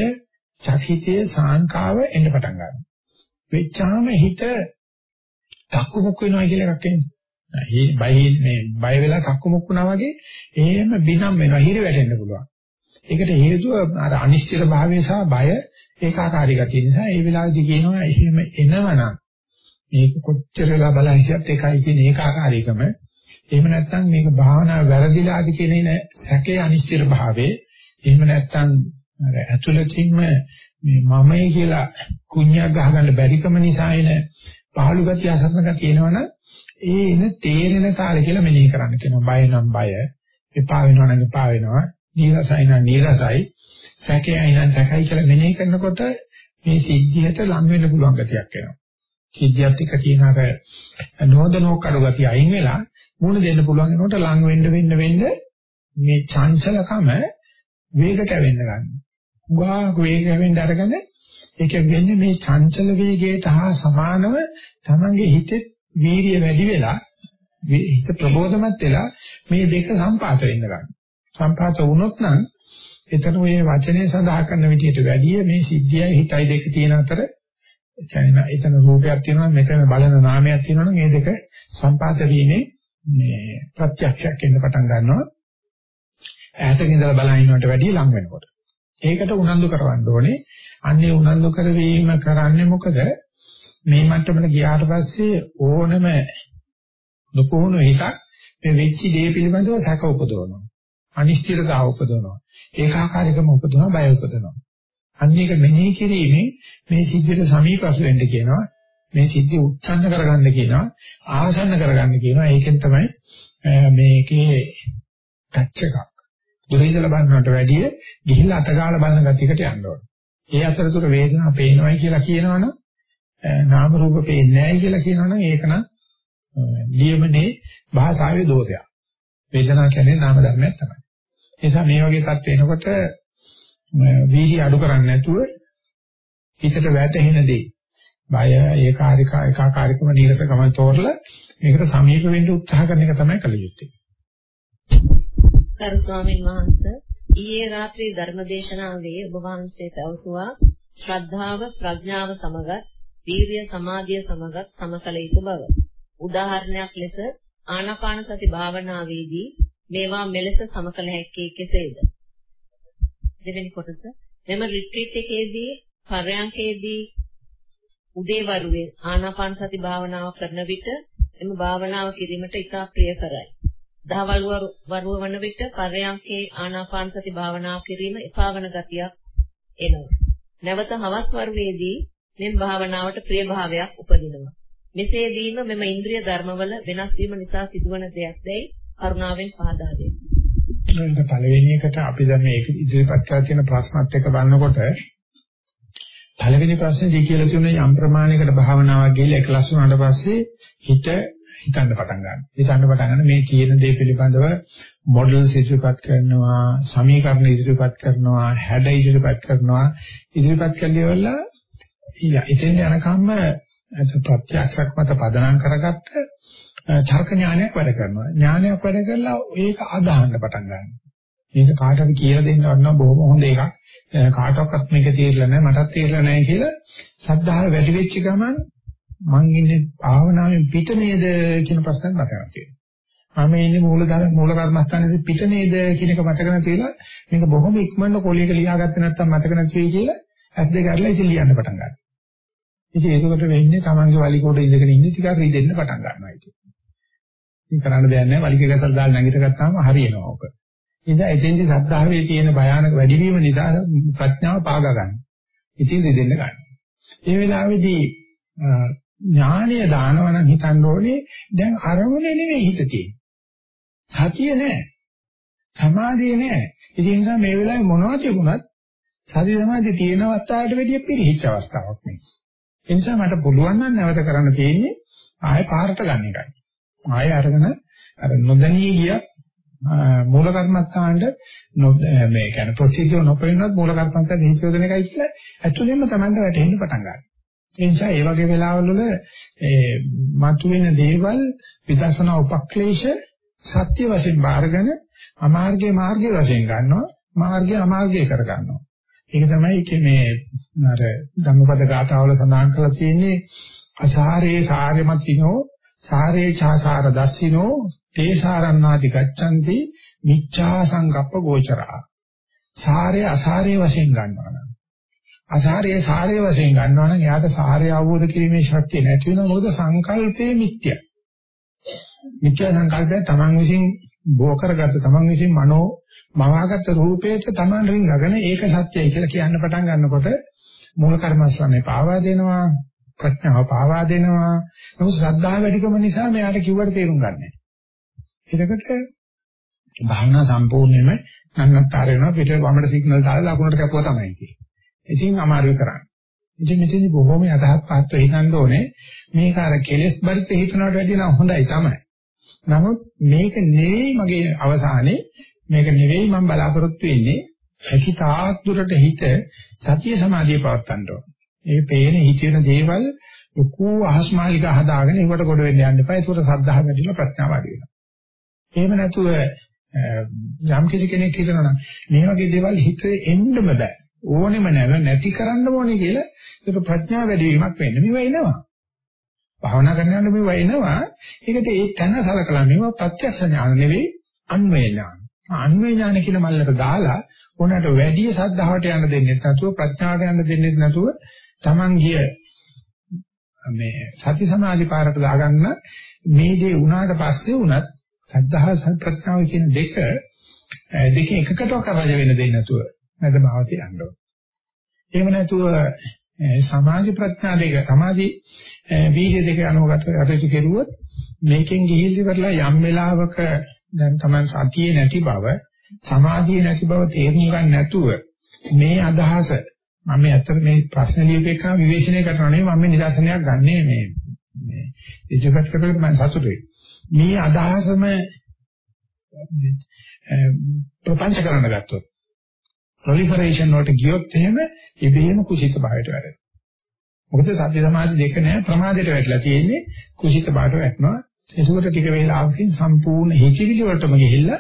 චකිතයේ සාංකාව එන්න පටන් ගන්නවා. වෙච්චාම හිත තක්කුමුක් වෙනවා කියලා එකක් එන්නේ. මේ බය මේ බය වෙලා තක්කුමුක් වුණා වගේ එහෙම බිනම් වෙනවා හිර වැටෙන්න පුළුවන්. ඒකට හේතුව අර අනිශ්චිත භාවය සහ බය ඒකාකාරී ගතිය නිසා ඒ වෙලාවේදී කියනවා එහෙම එනවනම් මේක කොච්චර වෙලා බලන් හිටියත් එකයි කියන ඒකාකාරීකම එහෙම නැත්නම් මේක භාවනා වැරදිලාද කියන සැකේ අනිශ්චිත භාවයේ එහෙම නැත්නම් අර ඇතුළතින්ම මේ මමයි කියලා කුණ්‍යක් ගහගන්න බැරිකම නිසා එන පහළු ගතිය අසරණ ගතිය එනවනම් ඒ එන තේරෙන කාලේ කියලා මෙනෙහි කරන්න කියනවා. බය නම් බය, එපා වෙනවා නම් එපා වෙනවා, නීරසයි නම් නීරසයි, සැකයයි නම් සැකයි කියලා මෙනෙහි කරනකොට මේ සිද්ධියට ලං වෙන්න පුළුවන් ගතියක් එනවා. සිද්ධියත් එක්ක තියෙන අර නෝදනෝ කඩ ගතිය අයින් වෙලා මුණ දෙන්න පුළුවන් වෙනකොට ලං වෙන්න වෙන්න වෙන්න මේ චංචලකම වේග කැවෙන්න ගන්නවා. උගා වේග කැවෙන්න අරගෙන ඒක වෙන්නේ මේ චංචල වේගයට හා සමානව තමන්ගේ හිතේ වීර්ය වැඩි වෙලා හිත ප්‍රබෝධමත් වෙලා මේ දෙක සම්පාත වෙන්න ගන්නවා. සම්පාත වුණොත් නම් එතන ඔය වචනේ සඳහා කරන විදිහට වැඩිය මේ සිද්ධියයි හිතයි දෙක තියෙන අතර කියන්නේ එතන රූපයක් තියෙනවා මෙතන බලන නාමයක් තියෙනවා නම් මේ දෙක සම්පාත වීමේ මේ ප්‍රත්‍යක්ෂයක් එන්න පටන් ගන්නවා. ඈතක ඉඳලා බලන ඉන්නවට වැඩිය ලඟ වෙනකොට. ඒකට උනන්දු කරවන්න ඕනේ. අන්නේ උනන්දු කරවීම කරන්නේ මොකද? මේ මට්ටමට ගියාට පස්සේ ඕනම දුපුහුණු හිතක් මේ වෙච්ච දේ පිළිබඳව සැක උපදවනවා. අනිශ්චිතතාව උපදවනවා. ඒකාකාරීකම උපදවනවා, බය උපදවනවා. අන්න ඒක මෙනෙහි කිරීමෙන් මේ සිද්ධියට සමීපස් වෙන්න කියනවා. මේ සිද්ධිය උච්චන්න කරගන්න කියනවා. ආසන්න කරගන්න කියනවා. ඒකෙන් තමයි මේකේ ටච් එකක්. දුරින්දල බලනකට වැඩිය ගිහිල්ලා අතගාලා බලන ගතියකට යන්න ඕනේ. ඒ අතරතුර වේදනාව පේනවයි කියලා කියනවනම් නාම රූප පේන්නේ නැහැ කියලා කියනවනම් ඒක නම් නියමනේ භාෂාවේ දෝෂයක්. වේදනාව කියන්නේ නාම ධර්මයක් තමයි. ඒ නිසා මේ වගේ තත්ත්ව එනකොට වීහි අඩු කරන්නේ නැතුව හිතට වැටෙන දේ බය ඒකාරික ඒකාකාරීකම නීරසකම තෝරලා මේකට සමීප වෙන්න උත්සාහ කරන එක තමයි කළ යුත්තේ. කරු ස්වාමීන් වහන්සේ ඊයේ රාත්‍රී ධර්මදේශනාවේ ඔබ වහන්සේ පැවසුවා ශ්‍රද්ධාව ප්‍රඥාව සමගත් වීරිය සමාධිය සමගත් සමකල යුතු බව. උදාහරණයක් ලෙස ආනාපාන සති භාවනාවේදී මේවා මෙලෙස සමකල හැක්කේ කෙසේද? දෙවෙනි කොටස මෙම රිට්‍රීට් එකේදී පරයන්කේදී උදේවරුේ ආනාපාන සති භාවනාව කරන විට එම භාවනාව කිරීමට ඉතා ප්‍රිය කරයි. දහවල් වරුව වන විට පරයන්කේ ආනාපාන සති භාවනාව කිරීම එපා වන ගතියක් එනවා. නැවත හවස් වරුවේදී මෙම් භාවනාවට ප්‍රිය භාවයක් උපදිනවා. මෙසේ වීම මෙම ඉන්ද්‍රිය ධර්මවල වෙනස් වීම නිසා සිදුවන දෙයක්දයි කරුණාවෙන් පහදා දෙන්න. ඒක පළවෙනි එකට අපි දැන් මේ ඉදිරිපත් කරලා තියෙන ප්‍රශ්නත් එක්ක බලනකොට පළවෙනි ප්‍රශ්නේදී කියලා තියෙන යම් ප්‍රමාණයකට භාවනාවක් ගිහලා එකලස් වුණාට පස්සේ හිත හිතන්න පටන් ගන්නවා. හිතන්න පටන් ගන්න මේ කියන දේ පිළිබඳව මොඩල්ස් ඉදිරිපත් කරනවා, සමීකරණ ඉදිරිපත් කරනවා, හැඩ ඉදිරිපත් කරනවා. ඉදිරිපත් කළේවල ඉතින් යනකම්ම ප්‍රත්‍යක්ෂයක් මත පදනම් කරගත්ත තර්ක ඥානයක් වැඩ කරනවා. ඥානයක් වැඩ කරලා ඒක අදහන්න පටන් ගන්නවා. මේක කාටද කියලා දෙන්න වන්නා බොහොම හොඳ එකක්. කාටවත් මේක තේරෙලා නැහැ, මටත් තේරෙලා නැහැ කියලා සද්ධාව වැඩි වෙච්ච ගමන් මං ඉන්නේ භාවනාවෙන් පිට නේද කියන ප්‍රශ්නයක් මතක තියෙනවා. මම ඉන්නේ මූල මූල කර්මස්ථානයේ පිට නේද කියන එක මතක නැතිලා මේක බොහොම ඉක්මනට කොලියක ලියාගත්තේ නැත්නම් මතක නැති වෙයි කියලා ඇස් දෙක අරලා ඉතින් ලියන්න පටන් ගන්නවා. ඉතින් ඒකකට වෙන්නේ තමන්ගේ වලිගොඩ ඉඳගෙන ඉන්නේ ටිකක් රිදෙන්න පටන් ගන්නවා ඉතින්. ඉතින් කරන්න දෙයක් නැහැ වලිග ගැසල් දාලා නැගිට ගත්තාම හරියනවා ඕක. ඉතින් එතෙන්දි සද්ධාවේ තියෙන භයානක වැඩිවීම නිසා ප්‍රඥාව පාගා ගන්න. ඉතින් රිදෙන්න ගන්න. ඒ වෙලාවේදී ඥානය දානවා නම් හිතන්න ඕනේ දැන් අරමුණේ නෙවෙයි හිත තියෙන්නේ. සතිය නෑ. සමාධිය නෑ. ඒ නිසා මේ වෙලාවේ මොනවද තිබුණත් සති සමාධිය තියෙන අවස්ථාවට වැඩිය පිළිහිච්ච අවස්ථාවක් මේ. ඒ නිසා මට පුළුවන් නම් නැවත කරන්න තියෙන්නේ ආයෙ පාරට ගන්න එකයි. ආයෙ අරගෙන අර නොදැනී ගිය මූල කර්මස්ථානට මේ කියන්නේ ප්‍රොසීජර් නොපෙන්නවත් මූල කර්මස්ථානට හිතවදන එකයි කියලා ඇතුළෙන්ම Tamanට වැටෙන්න පටන් ගන්නවා. ඒ නිසා ඒ වගේ වෙලාවල් වල ඒ මතුවෙන දේවල් විදර්ශනා උපක්ලේශ සත්‍ය වශයෙන් බාරගෙන අමාර්ගයේ මාර්ගයේ වශයෙන් ගන්නවා මාර්ගය අමාර්ගය කර ගන්නවා. ඒක තමයි මේ අර ධම්මපද ගාථාවල සඳහන් කරලා තියෙන්නේ අසාරේ සාරමතිනෝ සාරේ චාසාර දස්සිනෝ තේසාරණාති ගච්ඡanti මිච්ඡා සංකප්ප ගෝචරා. සාරේ අසාරේ වශයෙන් ගන්නවා. අසාරයේ සාරයේ වශයෙන් ගන්නවා නම් එයාට සාරය අවබෝධ කිරීමේ ශක්තිය නැති වෙනවා මොකද සංකල්පේ මිත්‍ය. මිත්‍ය සංකල්පය තමන් විසින් බෝ කරගත්ත තමන් විසින් මනෝ මවාගත්ත රූපයට තමන් රින්ගගෙන ඒක සත්‍යයි කියලා කියන්න පටන් ගන්නකොට මූල කර්මස්වන්නේ පාවා දෙනවා ප්‍රඥාව පාවා දෙනවා. නමුත් ශ්‍රද්ධාව වැඩිකම නිසා මෙයාට කිව්වට තේරුම් ගන්න නැහැ. ඒකට භාවනා සම්පූර්ණයෙන්ම නන්නතර වෙනවා. පිට වමට සිග්නල් දාලා ලකුණට කැපුවා තමයි කියන්නේ. ඉතින් අමාරු කරන්නේ. ඉතින් මෙතනදී බොහොම යටහත් පාත්ව හිතන්න ඕනේ. මේක අර කෙලෙස් බරිත හිතනවට වැඩිය නම් හොඳයි තමයි. නමුත් මේක නෙවෙයි මගේ අවසානයේ මේක නෙවෙයි මම බලාපොරොත්තු වෙන්නේ. හැකි තාක් දුරට හිත සතිය සමාධිය පවත්වන්න ඕන. ඒ පේන හිතෙන දේවල් ලොකු අහස්මාලික හදාගෙන ඒකට කොට වෙන්න යන්න එපා. ඒකට සද්ධාහ වැඩිලා ප්‍රඥාව වැඩි වෙනවා. එහෙම නැතුව යම් කිසි කෙනෙක් හිතනවා නම් මේ වගේ දේවල් හිතේ එන්නම බෑ. ඕනෙම නැව නැති කරන්න ඕනේ කියලා ඒක ප්‍රඥාව වැඩි වීමක් වෙන්න. මේව එනවා. භාවනා කරනකොට මේව එනවා. ඒකට ඒ තැන සලකලා මේව ප්‍රත්‍යක්ෂ ඥාන නෙවෙයි අන්වේ ඥාන. අන්වේ ඥාන කියන මල්ලට දාලා උනට වැඩි සද්ධාවට යන්න දෙන්නේ නැතුව ප්‍රඥාවට යන්න දෙන්නේ නැතුව Taman ගිය මේ සති සමාධි පාරට දාගන්න මේ දේ උනාට පස්සේ උනත් සද්ධා ප්‍රඥාව කියන දෙක දෙකෙන් එකකට කරජ වෙන්න දෙන්නේ නැතුව නැද භාවතිය යන්න ඕන. එහෙම නැතුව සමාධි ප්‍රඥා දෙක සමාධි බීජ දෙක අනුගත කටයුතු කෙරුවොත් මේකෙන් ගිහිල්ලි කරලා යම් වෙලාවක දැන් Taman සතියේ නැති බව සමාධිය නැති බව තේරුම් ගන්න නැතුව මේ අදහස මම ඇත්තට මේ ප්‍රශ්න ලියපේකම විවේචනය කරනවා නෙවෙයි මම මේ නිදර්ශනයක් ගන්නෙ මේ මේ ඉජපත් කරලා මම සතුටුයි. මේ අදහසම ප්‍රපංච කරන්න ගත්තොත් proliferation වලට ගියොත් එහෙම ඉබේම කුසිත භාවයට වැටෙනවා. මොකද සත්‍ය සමාධි දෙක නෑ ප්‍රමාදයට වැටලා තියෙන්නේ කුසිත භාවයට වැටෙනවා. ඒකෝට ටික වේලාවකින් සම්පූර්ණ හිතිවිලි වලටම ගිහිල්ලා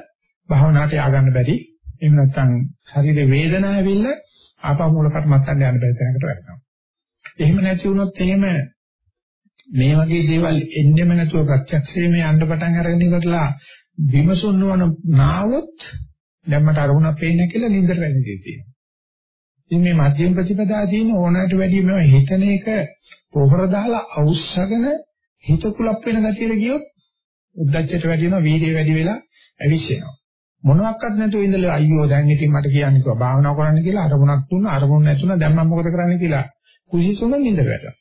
භාවනාවට ය아가න්න බැරි. එහෙම නැත්නම් ශරීර වේදනාව ඇවිල්ලා ආපහු මූල කර්මත්තන් යන්න බැරි තැනකට වැටෙනවා. එහෙම නැති වුණොත් එහෙම මේ වගේ දේවල් එන්නෙම නැතුව ප්‍රත්‍යක්ෂයෙන් යන්න පටන් අරගෙන ඉවරලා විමසුන් නොවන නාවොත් දැම්මට අරමුණක් පේන්නේ කියලා නින්දට වැටෙන්නේ තියෙනවා. ඉතින් මේ මධ්‍යම ප්‍රතිපදා තියෙන ඕනෑමට වැඩිය මේ හිතන එක පොහොර දාලා අවුස්සගෙන හිත කුලප් වෙන ගතියට ගියොත් උද්දච්චයට වැඩි වෙනවා වීර්යය වැඩි වෙලා ඇවිස්සෙනවා. මොනවත් නැතුව ඉඳලා අයියෝ දැන් ඉතින් මට කියන්න කිව්වා භාවනා කරන්න කියලා අරමුණක් තුන අරමුණ නැතුණ දැන් මම මොකද කරන්න කියලා කුසිතුම නිඳ වැටෙනවා.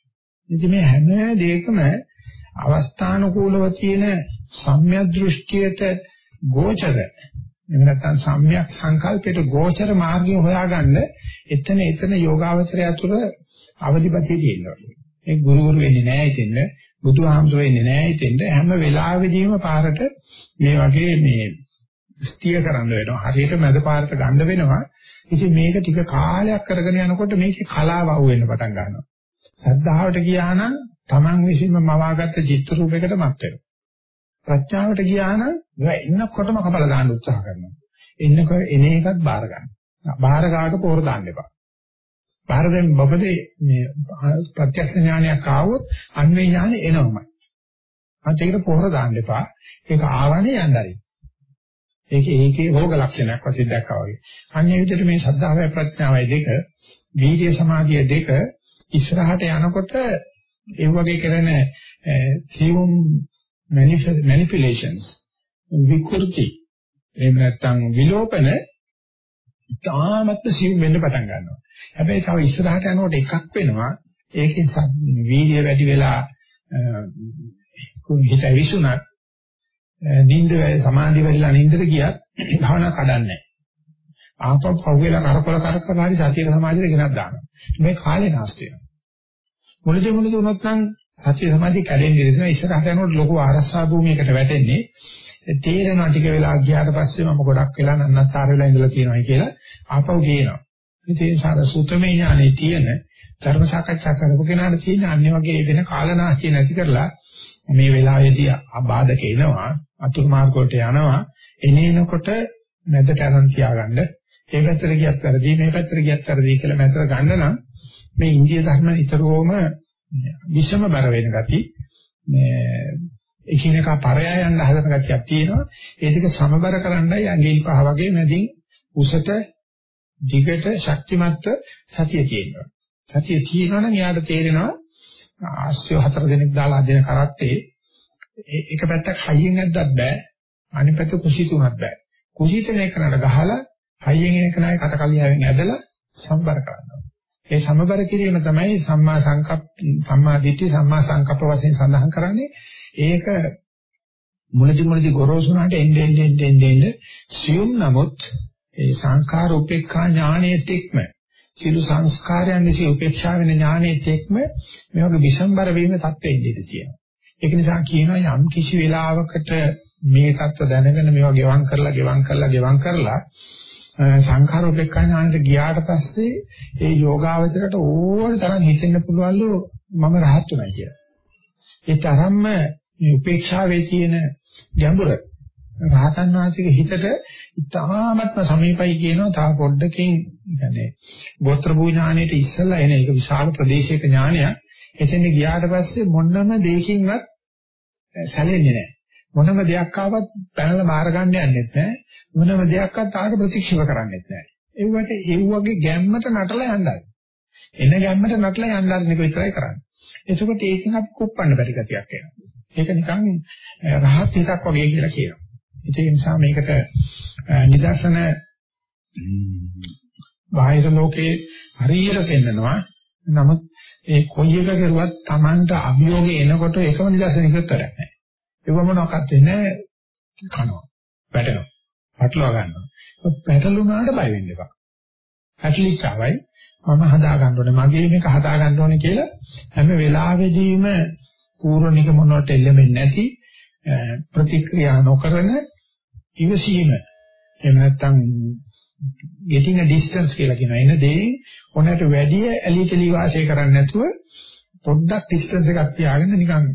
ඉතින් මේ හැම දෙයකම අවස්ථානුකූලව තියෙන සම්‍යක් දෘෂ්ටියට ගෝචර එහෙම නැත්නම් සම්‍යක් සංකල්පයට ගෝචර මාර්ගය හොයාගන්න එතන එතන යෝගාවචරය තුළ අවදිපතිය තියෙනවා. ඒ ගුරුවරු වෙන්නේ නැහැ ඉතින් බුදුහාමුදුරු වෙන්නේ නැහැ ඉතින් හැම වෙලාවෙදීම පාරට මේ වගේ මේ ස්ථිර කරන්න වෙනවා. හරියට මැද පාරට ගන්න වෙනවා. ඉතින් මේක ටික කාලයක් කරගෙන යනකොට මේකේ කලාව අහු වෙන්න පටන් ගන්නවා. සද්ධාවට ගියා නම් Taman විසින්ම මවාගත්ත චිත්‍ර රූපයකට මත් වෙනවා. ප්‍රඥාවට ගියා නම් ඒවා එන්නකොටම කපලා දාන්න උත්සාහ කරනවා. එන්නක එන එකත් බාර ගන්න. බාර ගාට පොර දාන්න එපා. බාර දෙන්න මොකද මේ ප්‍රත්‍යක්ෂ ඥානයක් ආවොත් අන්වේ ඥානෙ එනවමයි. අන්ත ඒකට පොර දාන්න එපා. ඒක ආවනේ යන්නරි. ඒක ඒකේ රෝග ලක්ෂණයක් වශයෙන් දැක්කා වගේ. අන්නේ විදිහට මේ ශ්‍රද්ධාවයි ප්‍රඥාවයි දෙක, වීර්ය සමාධිය දෙක ඉස්සරහට යනකොට ඒ වගේ කරන කියුම් manipulations විකෘති එහෙම නැත්නම් විලෝපන තාමත් සිව් වෙන්න පටන් ගන්නවා. හැබැයි තව ඉස්සරහට යනකොට එකක් වෙනවා. ඒකෙන් වීර්ය වැඩි වෙලා හිත විසුණත් නිින්ද සමාධි වෙලා නිින්දට ගියත් භාවනා කඩන්නේ නැහැ. ආපහු පහුවෙලා කරකල කරකල හරි සතිය සමාධියට ගෙනත් දානවා. මේ කාලේ නාස්ති වෙනවා. මුලදී මුලදී වුණත් නම් සතිය සමාධිය කැඩෙන්නේ ඉතින් ඉස්සරහට යනකොට ලොකු ආරස්සා භූමියකට වැටෙන්නේ. තේරෙනවා ටික වෙලා ගියාට පස්සේ මම ගොඩක් වෙලා නන්නත්තර වෙලා ඉඳලා තියෙනවා කියලා ආපහු ගේනවා. ඉතින් ඒ සාර සූත්‍රමය ඥානෙ තියෙන ධර්ම සාකච්ඡා කරපු කෙනාට තියෙන අන්නේ වගේ වෙන කාලනාස්තිය නැති කරලා මේ වෙලාවේදී ආබාධක එනවා අතුරු මාර්ග වලට යනවා එනේනකොට මැදට අරන් තියාගන්න ඒ පැත්තට ගියත් වැරදි මේ පැත්තට ගියත් වැරදි කියලා මැදට ගන්න නම් මේ ඉන්දිය ධර්ම නිතරම විෂම බර වෙන ගති මේ එකිනෙක පරය යන හදන ගතියක් තියෙනවා. ඒ දෙක සමබර කරන්නයි අඟිලි පහ වගේ මැදින් උසට දිගට ශක්තිමත් සතිය තියෙනවා. සතිය තියෙනවා නම් යාට තේරෙනවා ආශ්‍රය හතර දෙනෙක් දාලා දෙන කරත්තේ එක පැත්තක් හයියෙන් ඇද්දත් බෑ අනිත් පැත්ත කුසීතුණත් බෑ. කුසීතන එකනට ගහලා හයියෙන් එන කෙනාගේ කටකලියාවෙන් ඇදලා සම්බර කරනවා. ඒ සමබර කිරීම තමයි සම්මා සංකප්ප සම්මා දිට්ඨි සම්මා සංකප්ප වශයෙන් සඳහන් කරන්නේ. ඒක මුලදි මුලදි ගොරෝසුනාට එන්නේ එන්නේ එන්නේ සියුම් නමුත් ඒ සංඛාර උපේක්ඛා ඥානයේ තෙක්ම සියලු සංස්කාරයන් විසින් උපේක්ෂා වෙන ඥානයේ තෙක්ම මේ වගේ විසම්බර වීම තත්ත්වෙින් ඉඳී තියෙනවා. ඒක නිසා කියනවා යම් කිසි වෙලාවකට මේ தත්ත්ව දැනගෙන මේවා ගෙවම් කරලා ගෙවම් කරලා ගෙවම් කරලා සංඛාර උපේක්ඛා ඥානට ගියාට පස්සේ ඒ යෝගාවචරයට ඕන තරම් හිතෙන්න පුළුවන්ලු මම රහත් උනා කියලා. ඒ තරම්ම මේ උපේක්ෂාවේ තියෙන ගැඹුර රහතන් වහන්සේගේ හිතට ඉතාමත්ම සමීපයි කියනවා තා පොඩ්ඩකින් يعني ගෝත්‍ර භූ ඥානයේ ඉස්සලා එන ඒක විශාල ප්‍රදේශයක ඥානයක්. එතෙන් ගියාට පස්සේ මොනම දෙයකින්වත් සැලෙන්නේ නැහැ. මොනම දෙයක් ආවත් පැනලා බාර ගන්න යන්නෙත් නැහැ. මොනම දෙයක්වත් ආට ප්‍රතික්ෂේප කරන්නෙත් නැහැ. ඒ වට ඒ වගේ ගැම්මට නටලා යන්නයි. එන ගැම්මට නටලා යන්නයි මේක විතරයි කරන්නේ. එතකොට ඒකෙන් අපි කුප්පන්න බැරි ගතියක් එනවා. ඒක නිකන් රහත් හිතක් වගේ කියලා කියනවා. ඒ නිසා මේකට නිදර්ශන බාහිර ලෝකේ හරියට පෙන්නනවා. නමුත් ඒ කොයි එක කරුවත් Tamanට අභියෝගය එනකොට එකම නිදර්ශනයකට වැඩක් නැහැ. ඒව මොනවාක්වත් වෙන්නේ කනවා. වැටෙනවා. පටලවා ගන්නවා. පැටලුනාට බය වෙන්න එපා. පැටලිච්චවයි මම හදා ගන්න ඕනේ. මගේ මේක හදා ගන්න ඕනේ කියලා හැම වෙලාවෙදීම පූර්ව නිගමන වලට එල්ලෙන්නේ නැති ප්‍රතික්‍රියා නොකරන ඉවසීම. එහෙම නැත්නම් getting a distance කියලා කියනවා. එන දේ ඔන්නට වැඩි ඇලිටලි වාසය කරන්නේ නැතුව පොඩ්ඩක් distance එකක් තියාගෙන නිකන්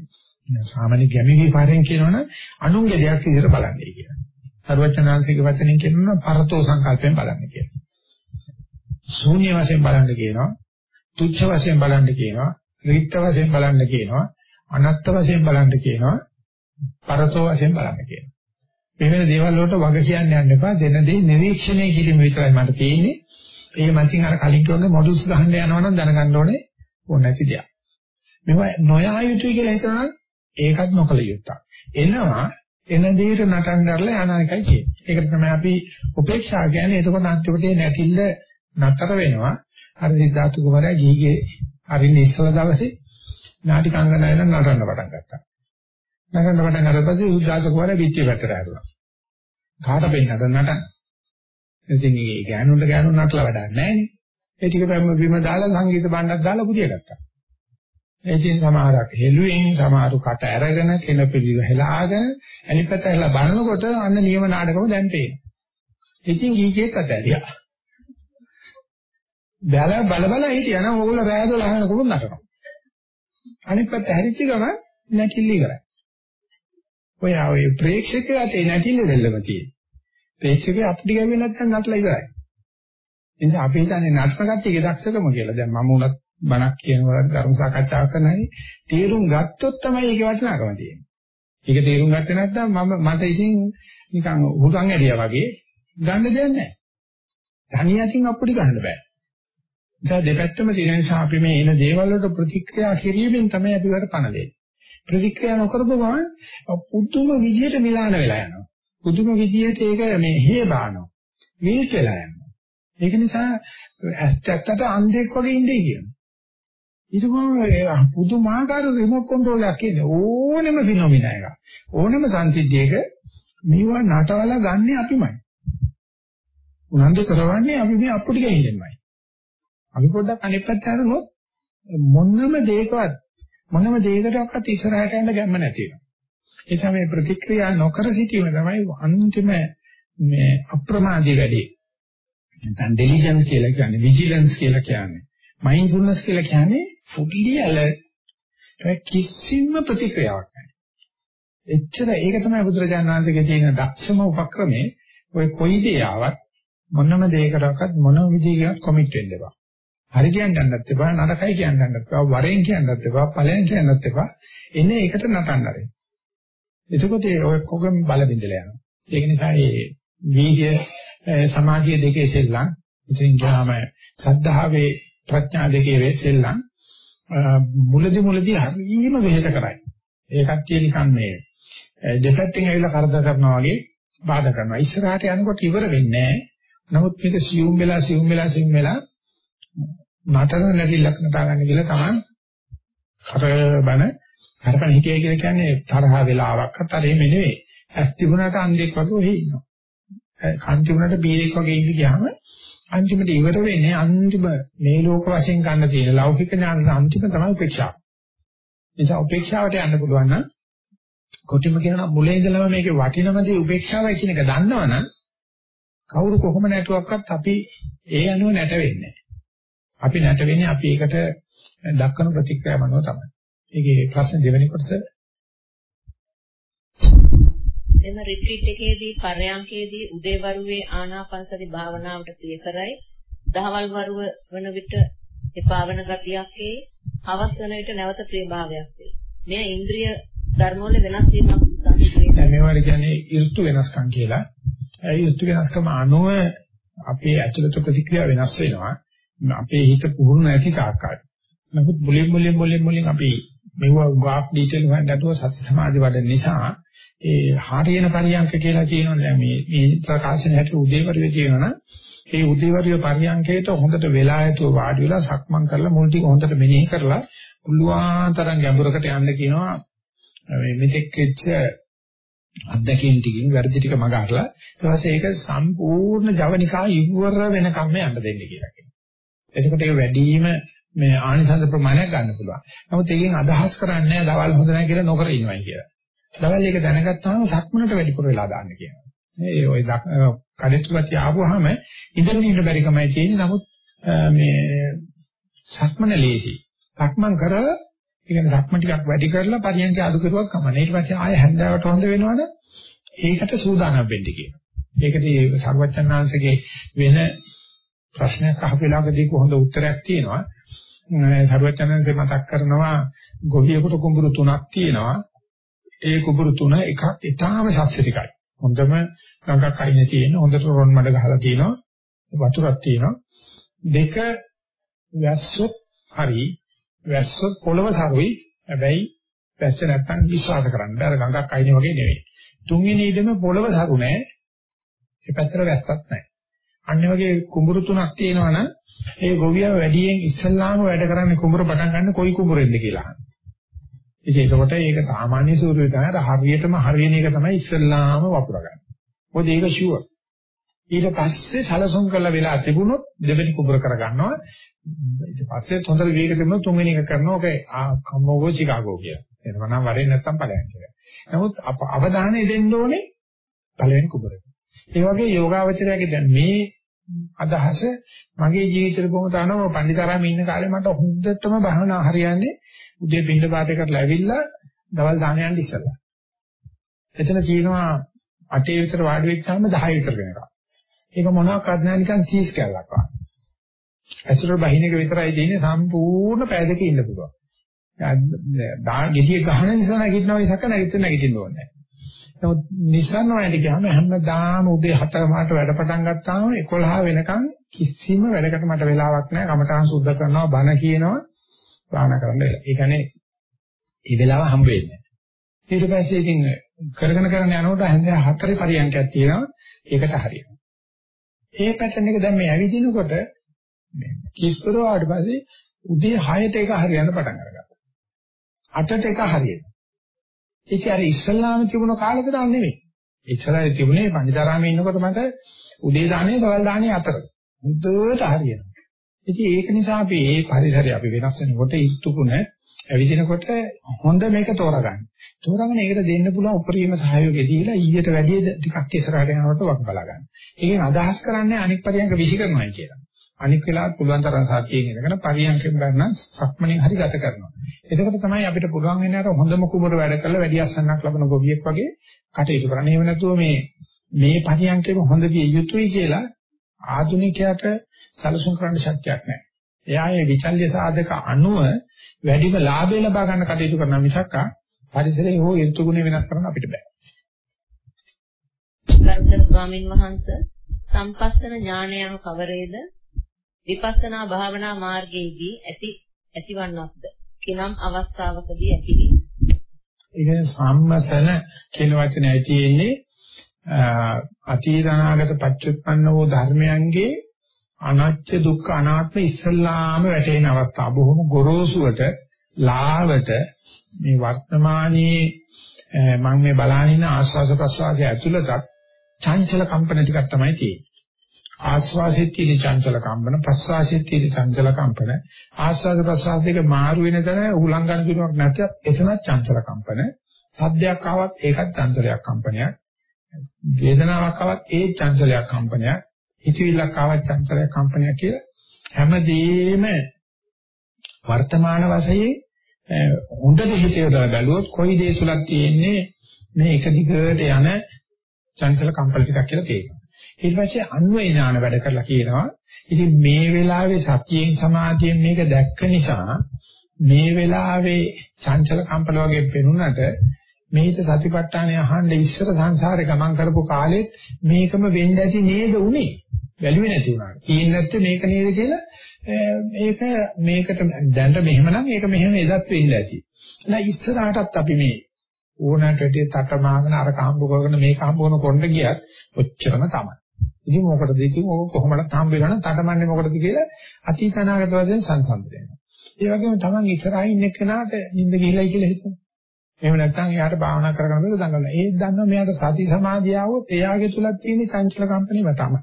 සාමාන්‍ය ගැමිණී පාරෙන් කියනවනම් අනුන්ගේ දෙයක් විදිහට බලන්නේ කියලා. සර්වචනාංශික වචනෙන් කියනවා පරතෝ සංකල්පයෙන් බලන්න කියලා. ශූන්‍ය වශයෙන් බලන්න කියනවා. තුච්ඡ වශයෙන් බලන්න කියනවා. රික්ත වශයෙන් බලන්න කියනවා. අනත්ත් වශයෙන් බලන්න කියනවා. පරතෝ වශයෙන් බලන්න කියනවා. මේ වෙන දේවල් වලට වග කියන්න යන්න එපා. දෙන දේ නිරීක්ෂණය කිරීම විතරයි මට තියෙන්නේ. ඒ මතින් අර කලින් කිව්වගේ මොඩුල්ස් ගහන්න යනවා නම් දැනගන්න ඕනේ ඕන නැති දෙයක්. මේවා නොයා යුතුයි කියලා හිතනවා ඒකත් නොකල යුත්තක්. එනවා එන දෙයට නටන්න කරලා යන එකයි කියන්නේ. ඒකට තමයි අපි උපේක්ෂා කියන්නේ. එතකොට අන්තිමට නැතිල නතර වෙනවා. අර සිද්ධාර්ථ කුමාරයා ගිහිගේ අරින්න ඉස්සල දවසේ නාටි කංගනායන නටන්න පටන් ගත්තා. නටන්න පටන් ගත්තපස්සේ සිද්ධාර්ථ කුමාරයා පිටිය පැත්තට ආවා. කාට බෙන්නද නටන්න? ඉතින් මේ ගෑනුන්ට ගෑනුන් නටලා වැඩක් නැහැ නේ. ඒ ටික බැම බිම දාලා සංගීත බණ්ඩක් දාලා පුදිය ගත්තා. එදින් සමහරක් හෙළුවෙන් සමහරු කට ඇරගෙන කෙන පිළිව හෙලාගෙන අනිපත හෙලා බලනකොට අන්න නියම නාටකම දැන් පේනවා. ඉතින් ගීකේත් අතහැරියා. බැල බල බල හිටියා නම් ඕගොල්ලෝ රෑදල අහනකොට නටනවා. අනිපත හැරිච්ච ගම නැකිලි කරා. ඔය ඔය ප්‍රේක්ෂකයා තේ නැතිල දෙල්ලම තියෙන්නේ. ප්‍රේක්ෂකයා අපිට ගැවෙන්නේ නැත්නම් නටලා ඉවරයි. ඒ නිසා අපි හිතන්නේ නටන කට්ටියගේ දක්ෂකම කියලා. දැන් මම උනත් බණක් කියනකොට ධර්ම සාකච්ඡා කරනයි තේරුම් ගත්තොත් තමයි ඒකේ වටිනාකම තියෙන්නේ. ඒක තේරුම් ගත්තේ නැත්නම් මම මට ඉතින් නිකන් හුඟන් ඇරියා වගේ ගන්න දෙයක් නැහැ. තනියකින් අපුඩි ගන්න බෑ. ඒ දෙපැත්තම තියෙන නිසා අපි මේ එන දේවල් වලට ප්‍රතික්‍රියා කිරීමෙන් තමයි අපි වලට පණ දෙන්නේ. ප්‍රතික්‍රියා නොකරපුවම පුදුම විදියට මිලාන වෙලා යනවා. පුදුම විදියට ඒක මේ හේබානවා. මේක වෙලා යනවා. ඒක නිසා ඇත්තට අන්ධෙක් වගේ ඉඳී කියනවා. ඊටම පුදුමාකාර රිමෝට් කන්ට්‍රෝල් එකක් ඉන්නේ ඕනෙම ෆිනොමිනා එකක්. ඕනෙම සංසිද්ධියක මේවා නටවලා ගන්නෙ අපිමයි. උනන්දු කරවන්නේ අපි මේ අපුඩි ගහින්නෙමයි. අපි පොඩ්ඩක් අනිත් පැත්ත හරනොත් මොනම දෙයකවත් මොනම දෙයකටවත් ඉස්සරහට යන්න ගැම්ම නැති වෙනවා. ඒ නිසා මේ ප්‍රතික්‍රියා නොකර සිටීම තමයි අන්තිම මේ අප්‍රමාදී වැඩි. නැත්නම් ඩෙලිජන්ස් කියලා කියන්නේ විජිලන්ස් කියලා කියන්නේ. මයින්ඩ්ෆුල්නස් කියලා කියන්නේ fully alert. ඒක කිසිම ප්‍රතික්‍රියාවක් නැහැ. එච්චර ඒක තමයි බුදුරජාණන් වහන්සේගේ තියෙන දක්ෂම උපක්‍රමේ ඔය කොයි දේ ආවත් මොනම දෙයකටවත් මොනම විදිහකට කොමිට් වෙන්න එපා. හරි කියන්නත් එපා නරකයි කියන්නත් එපා වරෙන් කියන්නත් එපා ඵලයන් කියන්නත් එපා එන්නේ ඒකට නටන්න ආරයි. එතකොට ඔය කොගම බල බින්දලා යනවා. ඒක නිසා මේ වීර්ය සමාධිය දෙකේ සෙල්ලම් ඉතින් ගියාම සද්ධාවේ ප්‍රඥා දෙකේ වෙසෙල්ලම් මුලදි මුලදි හරිම වෙහෙස කරයි. ඒ කට්ටිය නිකන් මේ දෙපැත්තෙන් ඇවිල්ලා කරදර කරනවා වගේ බාධා කරනවා. ඉස්සරහට යනකොට ඉවර වෙන්නේ නැහැ. නමුත් මේක සියුම් වෙලා සියුම් වෙලා සියුම් වෙලා නතර නැතිලක් නටා ගන්න කියලා තමයි කරබන කරපණ හිතේ කියලා කියන්නේ තරහ වෙලාවක් අතර එහෙම නෙවෙයි. ඇස් තිබුණාට අන්ධෙක් වගේ ඔහි ඉන්නවා. කන් තිබුණාට බීරෙක් වගේ ඉඳ ගියාම අන්තිමට ඉවර වෙන්නේ අන්තිම මේ ලෝක වශයෙන් ගන්න තියෙන ලෞකික ඥාන අන්තිම තමයි උපේක්ෂාව. නිසා උපේක්ෂාවට යන්න පුළුවන් නම් කොටිම කියනවා මුලින් ඉඳලම මේකේ වටිනමදී උපේක්ෂාවයි කියන එක දන්නවනම් කවුරු කොහොම නැටුවක්වත් අපි ඒ අනුව නැට වෙන්නේ අපි නැට වෙන්නේ අපි ඒකට දක්වන ප්‍රතික්‍රියාව අනුව තමයි. ඒකේ ප්‍රශ්න දෙවෙනි කොටස එම රිට්‍රීට් එකේදී පරයන්කේදී උදේවරුවේ ආනාපානසති භාවනාවට ප්‍රිය කරයි. දහවල් වරුව වන විට එපා වෙන ගතියක් ඒ හවස් වන විට නැවත ප්‍රිය භාවයක් වේ. මෙය ඉන්ද්‍රිය ධර්මවල වෙනස් වීමක් සංසිද්ධ මේවට කියන්නේ ඍතු වෙනස්කම් කියලා. ඒ ඍතු වෙනස්කම අනුව අපේ ඇතුළත ප්‍රතික්‍රියා වෙනස් වෙනවා. අපේ හිත පුහුණු නැති තාක්කල්. නමුත් මුලින් මුලින් මුලින් මුලින් අපි මෙව ගාක් ඩීටේල් හොයන්න නැතුව සති සමාධි වඩන නිසා ඒ හරියන පරියන්ක කියලා කියනවා දැන් මේ මේ ප්‍රකාශන හැට උදේවරුේ කියනවනම් ඒ උදේවරුේ පරියන්කේට හොඳට වෙලා ඇතුව වාඩි වෙලා සක්මන් කරලා මුල් ටික හොඳට මෙනෙහි කරලා පුළුවන් තරම් ගැඹුරකට යන්න කියනවා මේ මෙතෙක් වෙච්ච අත්දැකීම් ටිකින් වැරදි ටික මග අරලා ඊට පස්සේ ඒක සම්පූර්ණ ජවනිකා ඉවර වෙනකම් යන්න දෙන්න කියලා කියනවා. එතකොට ඒක වැඩිම මේ ආනිසංස ප්‍රමාණයක් ගන්න පුළුවන්. නමුත් ඒකෙන් අදහස් කරන්නේ දවල් හොඳ නැහැ කියලා නොකර ඉනවයි කියලා. දවල් ඒක දැනගත්තාම සක්මනට වැඩිපුර වෙලා දාන්න කියනවා. මේ ඔය කඩේතු ගතිය ආවොහම ඉඳගෙන ඉන්න බැරි කමයි තියෙන්නේ. නමුත් මේ සක්මන ලේසි. සක්මන් කරලා ඒ කියන්නේ සක්ම ටිකක් වැඩි කරලා පරියන්ක අඩු කරුවක් කමන්නේ. ඊට පස්සේ ආය හැන්දාවට හොඳ වෙනවනේ ඒකට සූදානම් වෙන්න කියනවා. ඒකදී සර්වචන්නාංශගේ වෙන ප්‍රශ්නයක් අහපු වෙලාවකදී කොහොඳ උත්තරයක් තියෙනවා. සර්වචන්නාංශේ මතක් කරනවා ගොවියෙකුට කුඹුරු තුනක් තියෙනවා. ඒ කුඹුරු තුන එකක් ඊටාම සස්සිතිකයි. හොඳම ගඟක් අයිනේ තියෙන හොඳට රොන් මඩ ගහලා තියෙනවා. වතුරක් තියෙනවා. දෙක වැස්සොත් හරි වැස්සොත් පොළව සරුයි. හැබැයි වැස්ස නැත්තම් විශ්වාස කරන්න බෑ. අර ගඟක් අයිනේ වගේ නෙවෙයි. තුන්වෙනි ඊදෙම පොළව සරු නෑ. ඒ පැත්තට වැස්සක් නෑ. අන්න වගේ කුඹුරු තුනක් තියෙනවනම් ඒ ගොවියා වැඩියෙන් ඉස්සල්ලාම වැඩ කරන්නේ කුඹුර පටන් ගන්න කොයි කුඹුරෙන්ද කියලා අහනවා. ඉතින් ඒකට ඒක සාමාන්‍ය ස්වරූපේ තමයි හරියටම හරියන එක තමයි ඉස්සල්ලාම වපුරගන්නේ. මොකද ඒක ෂුවර්. ඊට පස්සේ සලසුම් කරලා වෙලා තිබුණොත් දෙවෙනි කුඹුර කරගන්නවා. ඊට පස්සේ හොඳට වේග තිබුණොත් තුන්වෙනි එක කරනවා. ඔක කම්මෝගෝ චිකාගෝ කියලා. එනවා නම් වරෙන් නැත්තම් ඵලයන් කියලා. නමුත් අවධානය දෙන්න ඕනේ පළවෙනි කුඹරට. ඒ වගේ යෝගාවචරයේ දැන් මේ අදහස මගේ ජීවිතේ කොහොමද අනව පණ්ඩිතාරාමේ ඉන්න කාලේ මට හොඳටම භාවනා හරියන්නේ උදේ බින්ද පාට කරලා ඇවිල්ලා දවල් දාන යන්න ඉස්සලා. එතන තියෙනවා 8 විතර වාඩි වෙච්චාම 10 විතර වෙනකම්. ඒක මොනවාක්වත් නැහැ නිකන් චීස් කැල්ලක් වගේ. ඇසුර බහින එක විතරයි තියෙන්නේ සම්පූර්ණ පැය දෙක ඉන්න පුළුවන්. දා ගෙඩිය ගහන නිසා නැගිටිනවා මිසක නැගිටින්න නැගිටින්න ඕනේ නැහැ. නමුත් Nissan වලට ගියාම හැමදාම උදේ 4 මාට වැඩ පටන් ගත්තාම 11 වෙනකන් කිසිම වැඩකට මට වෙලාවක් නැහැ. කමඨාන් සුද්ධ කරනවා, බණ කියනවා, භාවනා කරන්න වෙලා. ඒ කියන්නේ මේ වෙලාව හම්බ වෙන්නේ නැහැ. ඊට පස්සේ ඉතින් කරගෙන කරගෙන යනකොට හැන්දෑ 4 පරියන්කයක් තියෙනවා. ඒකට හරියනවා. ඒ පැටර්න් එක දැන් මේ ඇවිදිනකොට මේ කිස්පරෝ ආවට පස්සේ උදේ 6ට එක හරියන්න පටන් අරගත්තා. 8ට එක හරියනවා. ඒක අර ඉස්සල්ලාම තිබුණ කාලෙකට නෙමෙයි. ඉස්සරහේ තිබුණේ පණිතරාමේ ඉන්නකොට මට උදේ දානේ දවල් දානේ අතර. හුදුවට හරියනවා. ඉතින් ඒක නිසා අපි මේ පරිසරය අපි වෙනස් වෙනකොට ඉස්තුකුණ ඇවිදිනකොට හොඳ මේක තෝරගන්න. තෝරගෙන ඒකට දෙන්න පුළුවන් උපරිම සහයෝගය දීලා ඊට වැඩිය ටිකක් ඉස්සරහට යනකොට වක් බලා ගන්න. ඒකෙන් අදහස් කරන්නේ අනික් පරියන්ක විසි කරනවායි කියලා. අනික් වෙලාවට පුළුවන් තරම් සතියෙන් ඉඳගෙන පරියන්කෙන් බැලන සක්මණෙන් හරි ගත කරනවා. එතකොට තමයි අපිට පුළුවන් වෙන්නේ අර හොඳම කුඹර වැඩ කරලා වැඩි අසන්නක් ලබන ගොවියෙක් වගේ කටයුතු කරන්න. එහෙම නැතුව මේ මේ පරියන්කෙම හොඳ විය යුතුයි කියලා ආධුනිකයාට සැලසුම් කරන්න ශක්තියක් නැහැ. එයා මේ විචල්්‍ය සාධක අනුව වැඩිම ලාභය ලබා ගන්න කටයුතු කරන මිසක් පරිසරයේ හෝ ඍතු ගුණ වෙනස් කරන්න අපිට බෑ. ගරුතර ස්වාමින් වහන්සේ සම්පස්සන ඥානයන් කවරේද විපස්සනා භාවනා මාර්ගයේදී ඇති ඇතිවන්නක්ද කිනම් අවස්ථාවකදී ඇතිවේ. ඒ සම්මසන කියන වචනේ තියෙන්නේ අතීත අනාගත පච්චුත්පන්න වූ ධර්මයන්ගේ අනාත්‍ය දුක්ඛ අනාත්ම ඉස්සල්ලාම වැටෙන අවස්ථාව බොහොම ගොරෝසුවට ලාවට මේ වර්තමානයේ මම මේ බලන ඉන්න ආස්වාස ප්‍රසවාසය ඇතුළතත් චංචල කම්පන ටිකක් තමයි තියෙන්නේ. ආස්වාසෙත් තියෙන චංචල කම්පන, ප්‍රසවාසෙත් තියෙන චංචල කම්පන, ආස්වාද ප්‍රසවාස දෙක මාරු වෙන තැන උලංඝන දිනුවක් නැත්නම් එතනත් චංචල කම්පන. සද්දයක් ආවත් ඒකත් චංචලයක් කම්පනයක්. වේදනාවක් ආවත් ඒ චංචලයක් කම්පනයක්. හිතවිල්ලක් ආවත් චංචලයක් කම්පනයක් කියලා හැමදේම වර්තමාන වශයෙන් හොඳට හිතේ යොදලා බැලුවොත් කොයි දේ තුලක් තියෙන්නේ මේ එක දිගට යන චංචල කම්පන ටිකක් කියලා තේරෙනවා. ඊට පස්සේ අන්වේ ඥාන වැඩ කරලා කියනවා. ඉතින් මේ වෙලාවේ සතියෙන් සමාධියෙන් මේක දැක්ක නිසා මේ වෙලාවේ චංචල කම්පන වගේ පෙනුනට මේිට සතිපට්ඨානය අහන්න ඉස්සර සංසාරේ ගමන් කරපු කාලෙත් මේකම වෙන්න ඇති නේද උනේ. බැලුවේ නැති වුණාට. තියෙන්නේ නැත්තේ මේක නේද කියලා ඒක මේකට දැනට මෙහෙමනම් ඒක මෙහෙම එදත් වෙන්න ඇති. එහෙනම් ඉස්සරහටත් අපි මේ ඕනෑමට වැඩි තටමහගෙන අර කහඹ කරගෙන මේක හම්බ කරන කොණ්ඩ ගියත් ඔච්චරම තමයි. ඉතින් මොකටද ඉතින් ඕක කොහොමද හම්බ වෙලා නම් තටමන්නේ මොකටද කියලා අතීත අනාගත වශයෙන් සංසන්දනය වෙනවා. ඒ වගේම Taman ඉස්සරහින් ඉන්න කෙනාට නිින්ද ගිහිලායි කියලා හිතනවා. එහෙම නැත්නම් එයාට භාවනා කරගෙන බල දඟලන. ඒත් දන්නවා මෙයාට සති සමාධිය આવොත් එයාගේ තුලක් තියෙන සංචල කම්පණයම තමයි.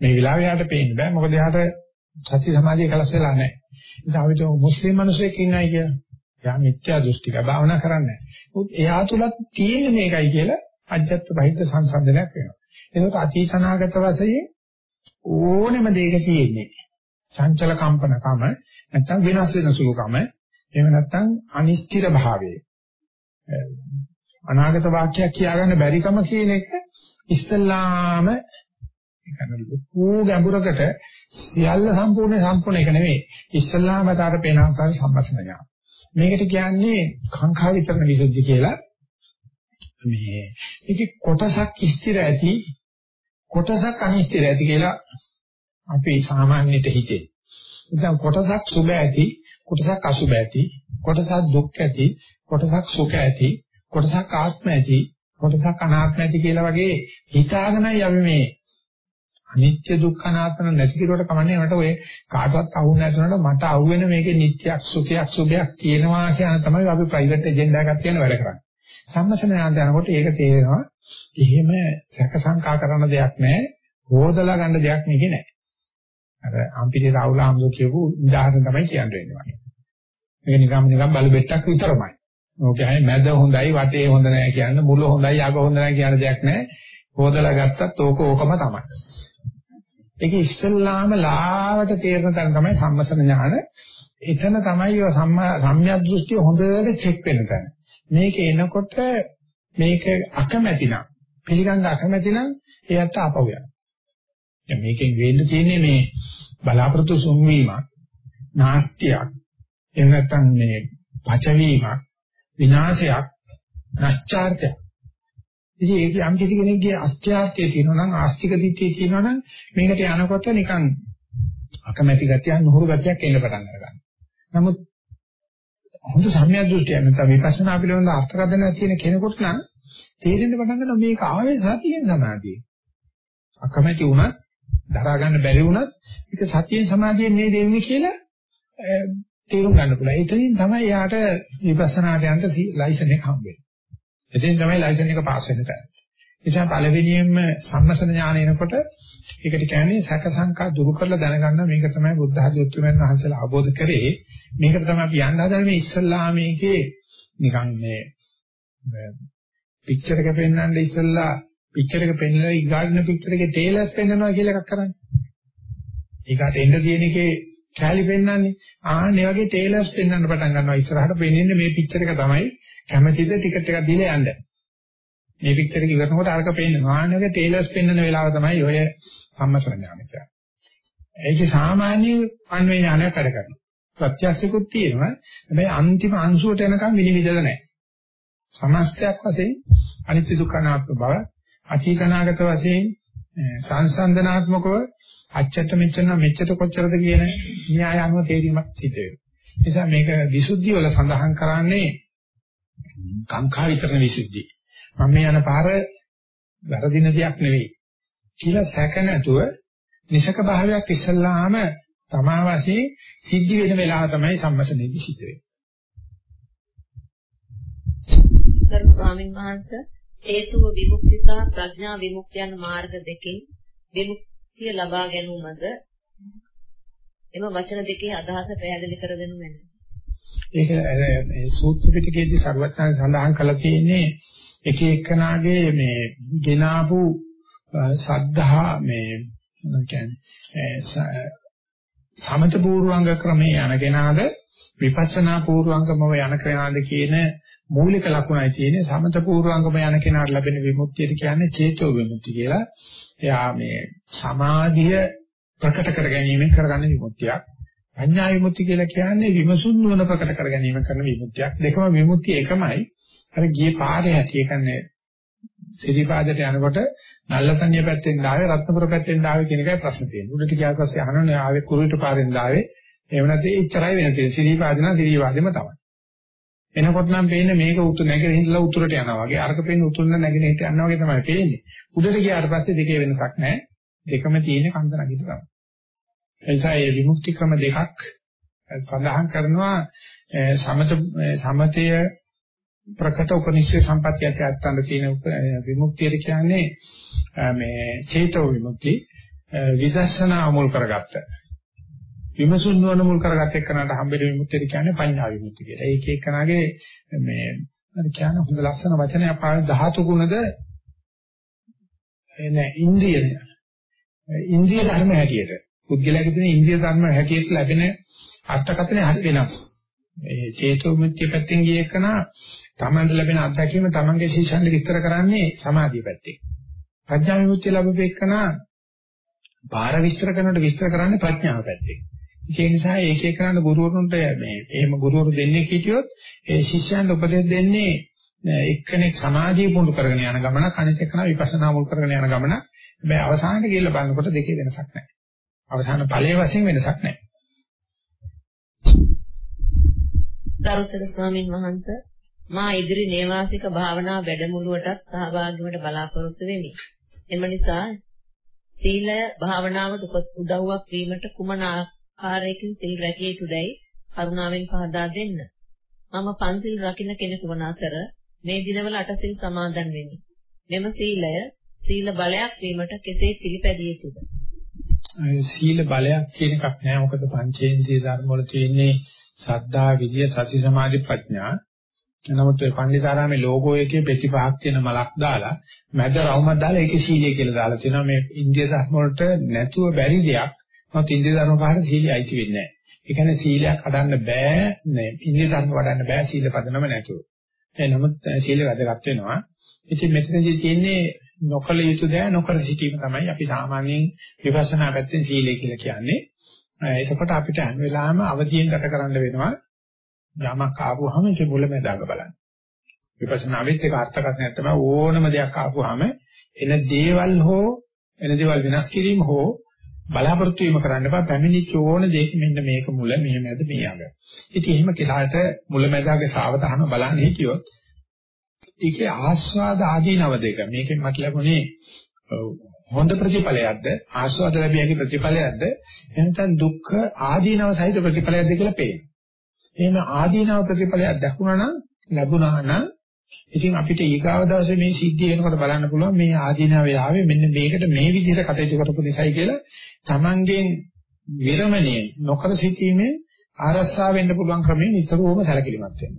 මේ වෙලාවේ එයාට පේන්නේ බෑ මොකද එයාට සති සමාධිය කලස් වෙලා නැහැ. ඉතින් අපි තුමු මුස්ලිම් මිනිසෙක් ඉන්නයි කියලා යා මිත්‍යා දෘෂ්ටික භාවනා කරන්නේ නැහැ. එයා තුලත් තියෙන මේකයි කියලා අජත්ත බහිද්ද සංසන්දනයක් වෙනවා. ඒකට අතීතනාගත වශයෙන් ඕනෙම දෙයක තියෙන්නේ. චංචල කම්පනකම නැත්නම් වෙනස් වෙන සුළුකම එහෙම නැත්නම් අනිශ්චිත භාවය. අනාගත වාක්‍යයක් කියාගන්න බැරිකම කියන එක ඉස්සල්ලාම ඒ කියන්නේ ලොකු ගැඹුරකට සියල්ල සම්පූර්ණ සම්පූර්ණ එක නෙවෙයි. ඉස්සල්ලාම තර පේන ආකාර සම්මස්නය. මේකට කියන්නේ කාංකා විතරන විසුද්ධි කියලා. මේ ඒකේ කොටසක් ස්ථිර ඇති කොටසක් අනිශ්චිත ඇති කියලා අපි සාමාන්‍යයට හිතේ. නැත්නම් කොටසක් සුභ ඇති, කොටසක් අසුභ ඇති, කොටසක් දුක් ඇති, කොටසක් සුඛ ඇති, කොටසක් ආත්ම ඇති, කොටසක් අනාත්ම ඇති කියලා වගේ හිතාගෙනයි අපි මේ අනිත්‍ය දුක්ඛ අනාත්ම නැති කිරුවට කමන්නේ මට ඔය කාටවත් අහුන්නේ නැතුනට මට අහුවෙන මේකේ නිට්ටයක් සුඛයක් සුභයක් තියෙනවා කියන තමයි අපි ප්‍රයිවට් එජෙන්ඩා එකක් තියන වැඩ කරන්නේ. සම්මසන යාන්ත යනකොට ඒක තේරෙනවා. එහෙම සැක සංකා කරන දෙයක් නැහැ. හොදලා ගන්න දෙයක් මේකේ නැහැ. අර අම්පිලි රාහුල ආම්දෝ කියපු උදාහරණ තමයි කියන්න වෙන්නේ. මේක නිකම් නිකම් බලු බෙට්ටක් විතරමයි. ඕකේ අය මැද හොඳයි වටේ හොඳ නැහැ කියන මුල හොඳයි අග හොඳ නැහැ කියන දෙයක් නැහැ. හොදලා ගත්තත් ඕක ඕකම තමයි. ඒක ඉස්සෙල්ලාම ලාවට තේරෙන තැන තමයි සම්මසන ඥාන. එතන තමයි ඔය සම්මිය දෘෂ්ටිය හොඳට චෙක් වෙන තැන. මේක එනකොට මේක අකමැති නම් පිළිගන්න අකමැති නම් එයාට ආපහු යනවා. දැන් මේකෙන් වෙන්න තියෙන්නේ මේ බලාපොරොත්තු සුන්වීමක්, නාස්තියක්, එහෙම නැත්නම් මේ පචවීමක්, විනාශයක්, නැස්චාර්ත්‍යයක්. ඉතින් ඒක යම් කිසි කෙනෙක්ගේ අස්ත්‍යාර්ථය තියෙනවා නම් ආස්තික දිට්ඨිය තියෙනවා නම් මේකට යනකොට නිකන් අකමැති ගතියක් නුහුරු ගතියක් එන්න පටන් ගන්නවා. නමුත් හොඳ සම්‍යක් දෘෂ්ටියක් නැත්නම් විපස්සනා පිළිබඳ අර්ථකථන තියෙන කෙනෙකුට නම් තේරෙන්න පටන් ගන්නවා මේක ආවේ සතියෙන් සමාධියේ. අකමැති වුණත් දරා ගන්න බැරි වුණත් ඒක සතියෙන් සමාධියෙන් නේද එන්නේ කියලා තේරුම් ගන්න පුළුවන්. එතනින් තමයි යාට විපස්සනාට යන්න ලයිසන් එක හම්බෙන්නේ. එතෙන් තමයි ලයිසන් එක පාස් වෙන්න තැන. නිසා පළවෙනියෙන්ම සම්මසන ඥාන එනකොට ඒකට කියන්නේ සැක සංකා දුරු කරලා දැනගන්න මේක තමයි බුද්ධ ආදී උතුම්යන් වහන්සේලා අවබෝධ කරේ. මේකට තමයි අපි යන්න හදන්නේ මේ ඉස්සල්ලාමේකේ නිකන් මේ පික්චර් එක පෙන්වන්න ඉස්සල්ලා පික්චර් එක පෙන්වලා ඊගාඩින පික්චර් එකේ ටේලර්ස් පෙන්වනවා කියලා එකක් කරන්නේ. ඊගාට එන්න තියෙන එකේ කැලි පෙන්වන්නේ. ආන්නේ වගේ ටේලර්ස් පෙන්වන්න පටන් ගන්නවා. ඉස්සරහට පෙන්වන්නේ මේ පික්චර් එක තමයි කැමැතිද ටිකට් එකක් දීලා යන්න. මේ පික්චර් එක ඉවරනකොට අරක පෙන්වනවා. ආන්නේ වගේ ටේලර්ස් පෙන්වන වෙලාව තමයි ඔය සම්මසන ඥාන කියන්නේ. ඒකේ සාමාන්‍ය අන්වේ ඥානය වැඩ කරනවා. ප්‍රත්‍යක්ෂිකුත් තියෙනවා. හැබැයි අන්තිම අංශුවට එනකම් විනිවිදලා නැහැ. සමස්තයක් වශයෙන් අනිත්‍ය දුක්ඛ අනාත්ම බව අචීතනාගත වශයෙන් සංසන්දනාත්මකව අච්චට මෙච්චර මෙච්චර කොච්චරද කියන න්‍යාය අනුව තේරීමක් සිද්ධ වෙනවා. නිසා මේක විසුද්ධිය වල සඳහන් කරන්නේ කාංකා විතරන විසුද්ධිය. මම මේ යන පාර වැරදින දෙයක් නෙවෙයි. කියලා සැක නැතුව නිසක භාවයක් ඉස්සල්ලාම තමා වශයෙන් සිද්ධ වෙන වෙලාව තමයි සම්මසනේදී සිද්ධ වෙන්නේ. ගරු ස්වාමීන් වහන්සේ හේතුව විමුක්ති සහ ප්‍රඥා විමුක්ති යන මාර්ග දෙකෙන් විමුක්තිය ලබා ගැනීමද එම වචන දෙකේ අදහස පැහැදිලි කර දෙනු මැනවි. ඒක මේ සූත්‍ර පිටකයේදී සර්වඥයන් සඳහන් කළා තියෙන්නේ එක එකනාගේ මේ ගෙනාවු සද්ධා මේ කියන්නේ සමත පූර්වංග ක්‍රමයේ යනගෙනාද විපස්සනා පූර්වංගමව යන කෙනාද කියන මූලික ලක්ෂණයි තියෙන්නේ සමත පූර්වංගම යන කෙනාට ලැබෙන විමුක්තියට කියන්නේ චේතෝ විමුක්තිය කියලා. එයා මේ සමාධිය ප්‍රකට කර ගැනීමෙන් කරගන්න විමුක්තියක්. අඥා විමුක්තිය කියලා කියන්නේ විමසුන් නුවණ ප්‍රකට කර ගැනීම කරන විමුක්තියක්. දෙකම විමුක්තිය එකමයි. අර ගියේ පාරේ හැටි. ඒ කියන්නේ සිරිපාදයට යනකොට නල්ලසන්නිය පැත්තෙන් ආවේ රත්නපුර පැත්තෙන් ආවේ කියන එකයි ප්‍රශ්න තියෙන්නේ. උඩට ගියාට පස්සේ අහනවනේ ආවේ කුරුවිට පාරෙන් ආවේ. එහෙම නැත්නම් එච්චරයි වෙනස. සිරිපාද නම් සිරිපාදෙම තමයි. එනකොට නම් පේන්නේ මේක උතු නැගෙන හිටලා උතුරට යනවා වගේ. අරක පේන්නේ උතුරන නැගෙන හිට යනවා වගේ තමයි පේන්නේ. උඩට ගියාට පස්සේ දෙකේ වෙනසක් නැහැ. දෙකම තියෙන්නේ කන්ද නගිට තමයි. එනිසා මේ විමුක්ති ක්‍රම දෙකක් සඳහන් කරනවා සමත සමතය ප්‍රකට උපනිෂේ සම්පත්තියට අත්තන්න තියෙන විමුක්තිය කියන්නේ මේ චේතෝ විමුක්ති විදර්ශනා මුල් කරගත්ත විමසුන් නුවණ මුල් කරගත් එක්කනට හම්බෙන විමුක්තිය කියන්නේ පඤ්ඤා විමුක්තිය කියලා. ඒක එක්කනගේ මේ අර කියන හොඳ ලස්සන වචනයක් පාන ධාතු ගුණද නෑ ඉන්ද්‍රිය ඉන්ද්‍රිය ධර්ම හැටියට පුද්ගලයාගේ තියෙන ඉන්ද්‍රිය ධර්ම හැටියට ලැබෙන අර්ථකථනය හරි වෙනස්. මේ චේතෝ විමුක්තිය පැත්තෙන් ගිය එකන තමන්ට ලැබෙන අත්දැකීම තමන්ගේ ශීෂණය විස්තර කරන්නේ සමාධිය පැත්තේ. ප්‍රඥා විමුක්තිය ලැබෙපෙකන බාහිර විස්තර කරනකොට විස්තර කරන්නේ ප්‍රඥාව පැත්තේ. ඒ නිසා ඒක එකනට ගුරුවරුන්ට මේ එහෙම ගුරුවරු දෙන්නේ හිටියොත් ඒ ශිෂ්‍යයන්ට උපදෙස් දෙන්නේ එක්කෙනෙක් සමාධිය පුරුදු කරගෙන යන ගමන කණිත එකන විපස්සනා මුල් කරගෙන යන ගමන. හැබැයි අවසානට ගිහිල්ලා බලනකොට දෙකේ වෙනසක් නැහැ. අවසාන ඵලයේ වශයෙන් වෙනසක් නැහැ. ගරුතර ස්වාමින් වහන්සේ මා ඉදිරි නේවාසික භාවනා වැඩමුළුවටත් සහභාගී වීමට බලාපොරොත්තු වෙමි. එම නිසා සීල භාවනාවට උදව්වක් වීමට කුමන ආකාරයකින් සිල් රැකිය යුතුදයි කරුණාවෙන් පහදා දෙන්න. මම පන්සිල් රකින්න කෙනෙකු වන අතර මේ දිනවල අටසිල් සමාදන් වෙමි. මෙම සීලය සීල බලයක් වීමට කෙසේ පිළිපැදිය යුතුද? සීල බලයක් කියන එකක් නෑ. මොකද පංචේන්ද්‍රිය ධර්ම වල තියෙන්නේ සද්ධා, විරිය, සති, සමාධි, ප්‍රඥා. නමුත් ඒ පන්දිසාරාමේ ලෝගෝ එකේ ප්‍රතිපහක් තියෙන මලක් දාලා මැද රවුමක් දාලා ඒකේ සීලය කියලා දාලා තියෙනවා. මේ ඉන්දිය ධර්ම වලට නැතුව බැරි දෙයක්. මොකද ඉන්දිය ධර්ම පහට සීලය අයිති වෙන්නේ නෑ. ඒ කියන්නේ සීලයක් හදන්න බෑ නේ. ඉන්දිය ධර්ම වඩන්න බෑ සීල පදනම නැතුව. ඒ නමුත් සීල වැදගත් වෙනවා. ඉතින් මෙතනදී තියෙන්නේ නොකල යුතු දෑ නොකර සිටීම තමයි අපි සාමාන්‍යයෙන් විපස්සනා පැත්තෙන් සීලය කියලා කියන්නේ. එතකොට අපිට හැම වෙලාවෙම අවදියෙන් ගත කරන්න වෙනවා. යමක් ආවොහම ඒකේ මුලැමැදාග බලන්න. විපස්සනාවෙත් ඒක අර්ථකථනයක් තමයි ඕනම දෙයක් ආවොහම එන දේවල් හෝ එන දේවල් වෙනස් කිරීම හෝ බලාපොරොත්තු වීම කරන්න බෑ පැමිණිච්ච ඕන දෙයක මෙන්න මේක මුල මෙහෙමද මේ අග. ඉතින් එහෙම කියලාට මුලැමැදාගේ සාවධාන බලන්න හිටියොත් ඒකේ ආස්වාද ආදීනව දෙක මේකෙන් මට ලැබුණේ හොඳ ප්‍රතිඵලයක්ද ආස්වාද ලැබියගේ ප්‍රතිඵලයක්ද එහෙනම් දුක්ඛ ආදීනව සහිත ප්‍රතිඵලයක්ද කියලා පේනවා. එහෙම ආදීනව ප්‍රතිඵලයක් දක්ුණා නම් ලැබුණා නම් ඉතින් අපිට ඊගාව දවසේ මේ සිද්ධිය වෙනකොට බලන්න පුළුවන් මේ ආදීනව යාවේ මෙන්න මේකට මේ විදිහට කටයුතු කරපු නිසායි කියලා Tamangen විරමණය නොකර සිටීමේ ආරස්සා වෙන්න පුළුවන් ක්‍රමේ නිතරම සැලකිලිමත් වෙන්න.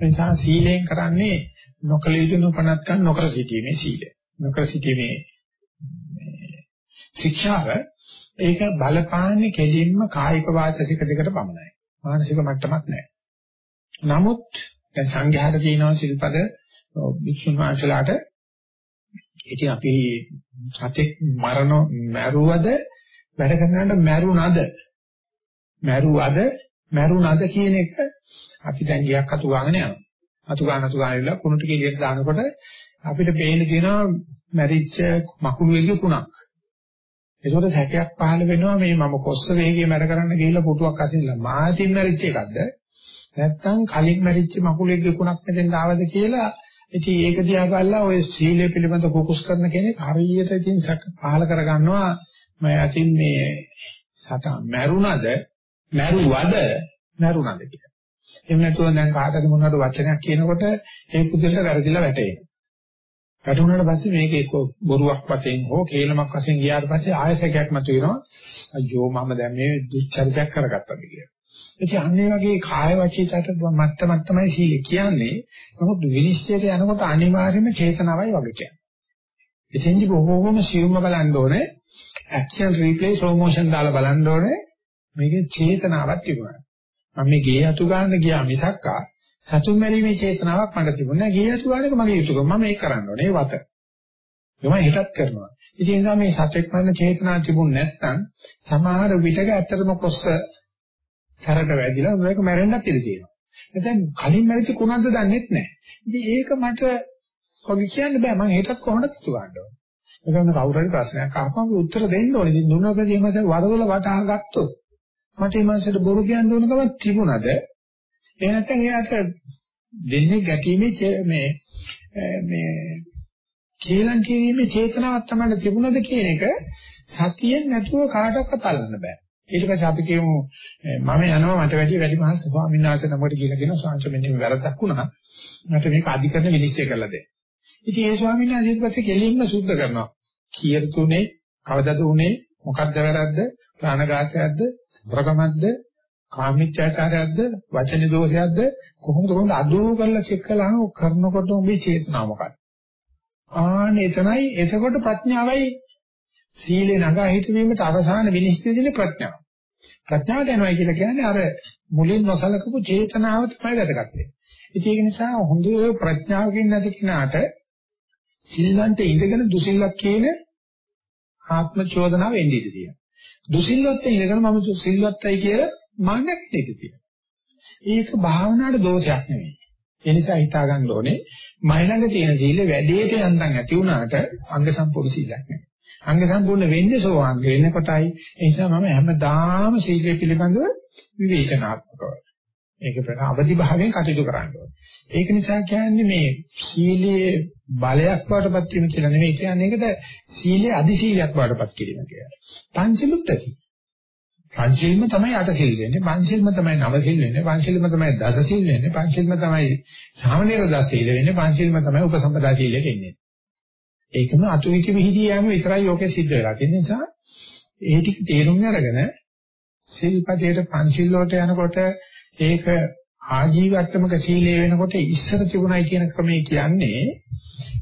ඒ නිසා සීලෙන් කරන්නේ නොකල යුතු නොපනත්කම් නොකර සිටීමේ සීලය. නොකර සිටීමේ ශික්ෂාව ඒක බලපාන්නේ කෙලින්ම කායික වාචසික දෙකට පමණයි. මානසික මට්ටමක් නැහැ. නමුත් දැන් සංඝයාට තියෙනවා සිල්පද වික්ෂුන් වහන්සේලාට. ඉතින් අපි සතෙක් මරන මරුවද වැඩ කරනකොට මරුණද? මරුවද මරුණද කියන එක අපි දැන් ගියක් අතු ගාගෙන යනවා. අතු ගන්න අතු ගන්න ඉල්ල කුණු ටික එළියට දානකොට අපිට පේන තියෙනවා මැරිච්ච මකුළු එළිය කුණක්. ඒකට සැකයක් පහළ වෙනවා මේ මම කොස්ස වේගයේ මැර කරන්න ගිහිල්ලා පුටුවක් අසින්ලා. මාතින් මැරිච්ච එකක්ද? නැත්නම් කලින් මැරිච්ච මකුළෙක්ගේ කුණක් මෙතෙන් ආවද කියලා ඉතින් ඒක දිහා බලලා ඔය සීලය පිළිබඳ ෆෝකස් කරන කෙනෙක් හරියට ඉතින් සැක පහළ කරගන්නවා මම අතින් මේ සත මැරුණද මැරුවද මැරුණද කියලා. එහෙම නැතුව දැන් කාටද මොනවාට වචනයක් කියනකොට ඒ පුදුලට වැරදිලා වැටෙනවා. වැටුණාට පස්සේ මේක එක්ක බොරුවක් වශයෙන් හෝ කේලමක් වශයෙන් ගියාට පස්සේ ආයසකයක් මතුවෙනවා. අයියෝ මම දැන් මේ දුස්චරිතයක් කරගත්තද කියලා. ඉතින් අන්නේ වගේ කාය වචීතට මත්තමක් තමයි සීල කියන්නේ. නමුත් විනිශ්චයට යනකොට අනිවාර්යයෙන්ම චේතනාවයි වගේ කියන්නේ. එතෙන්දි බොහෝම සියුම්ව බලන්න ඕනේ. ඇක්ෂන් රීප්ලේ ස්ලෝ මොෂන් දාලා බලන්න ඕනේ. මේකේ චේතනාවක් තිබුණා. මම මේ ගේ අතු ගන්න ගියා මිසක්කා සතුන් මැරීමේ චේතනාවක් මට තිබුණා. ගේ අතු ගන්න එක මගේ යුතුයකම. මම ඒක කරන්න ඕනේ. ඒ වත. මම හිතත් කරනවා. ඉතින් ඒ නිසා මේ සතෙක් මරන චේතනාව තිබුණ නැත්නම් සමහර විටක ඇත්තටම කොස්ස සැරට වැදිලා මේක මැරෙන්නත් ඉඩ තියෙනවා. එතෙන් කලින් මැරිච්ච කුණක්ද දන්නෙත් නැහැ. ඉතින් ඒක මට ඔගේ කියන්න බෑ. මම හිතත් කොහොමද කිතු ගන්න ඕනේ. ඒකම කවුරු හරි ප්‍රශ්නයක් අහපම උත්තර දෙන්න ඕනේ. ඉතින් දුන්නපදී එමස වරදොල වටහා ගත්තොත් මට මේ මාසෙට බොරු කියන්න ඕන කමක් තිබුණාද? ඒ නැත්නම් එයාට දෙන්නේ ගැටීමේ මේ මේ කේලම් කිරීමේ චේතනාවක් තමයි තිබුණද කියන එක සතියෙන් නැතුව කාටවත් අල්ලන්න බෑ. ඊට පස්සේ අපි කියමු මම යනවා මට වැඩි වැඩි මහත් ස්වාමීන් වහන්සේ නමකට කියලා කියන සාංශ මෙන්න මේ වැරද්දක් වුණා. මට මේක අධිකරණ විනිශ්චය කරලා දෙන්න. ඉතින් ඒ ස්වාමීන් වහන්සේ ඊට පස්සේ කෙලින්ම සුද්ධ කරනවා. කීයට තුනේ කවදද උනේ? මොකක්ද වැරද්ද? ප්‍රාණඝාතයක්ද? වරකමක්ද කාමීච්ඡාචාරයක්ද? වචන දෝෂයක්ද? කොහොමද කොහොමද අදෝ කරලා චෙක් කළාම කරනකොට උඹේ චේතනාව මොකක්ද? ආන්න එතනයි. එතකොට ප්‍රඥාවයි සීලේ නගා හිටවීමට අවසාන විනිශ්චය දෙන්නේ ප්‍රඥාව ප්‍රඥාවට යනවා කියලා කියන්නේ අර මුලින් නොසලකපු චේතනාව තමයි වැදගත් වෙන්නේ ඉතින් ඒක නිසා හොඳ ප්‍රඥාවකින් නැති කෙනාට සිල්වන්ත ඉඳගෙන දුසිල්ලක් කියන ආත්ම චෝදනාව එන්නේ ඉඳී තියෙනවා දුසිල්වත් ඉඳගෙන මම සිල්වත්යි කියලා මාන්නයක් ඉඳී තියෙනවා. ඒක භාවනාවේ දෝෂයක් නෙවෙයි. ඒ නිසා හිතා ගන්න ඕනේ මයි ළඟ තියෙන සීල වැඩේට යන්තම් ඇති වුණාට අංග සම්පූර්ණ සීලයක් නෙවෙයි. අංග සම්පූර්ණ වෙන්නේ සෝවාන් වෙනකොටයි. ඒ නිසා මම හැමදාම සීලය පිළිබඳව විවේචනාත්මකව ඒක ප්‍රධාන අවදි භාවයෙන් කටයුතු කරන්න ඕනේ. ඒක නිසා කියන්නේ මේ සීලයේ බලයක් වඩපත් වීම කියලා නෙවෙයි කියන්නේ ඒකට සීලයේ අදි සීලයක් වඩපත් කිරීම කියලා. පංචිලුත් ඇති. පංචිල්ම තමයි අට සිල් වෙන්නේ. පංචිල්ම තමයි නව සිල් වෙන්නේ. පංචිල්ම තමයි දස සිල් වෙන්නේ. පංචිල්ම තමයි සාමනීර දස සිල් වෙන්නේ. පංචිල්ම තමයි උපසම්පදා සීලෙ වෙන්නේ. ඒකම අතුවිච විහිදී යෑම විතරයි ඔකේ සිද්ධ වෙලා තියෙන නිසා ඒ ටික තේරුම් අරගෙන සිල්පදයට පංචිල් වලට යනකොට ඒක ආජීවට්ටමක සීලය වෙනකොට ඉස්සර තිබුණයි කියන ක්‍රමයේ කියන්නේ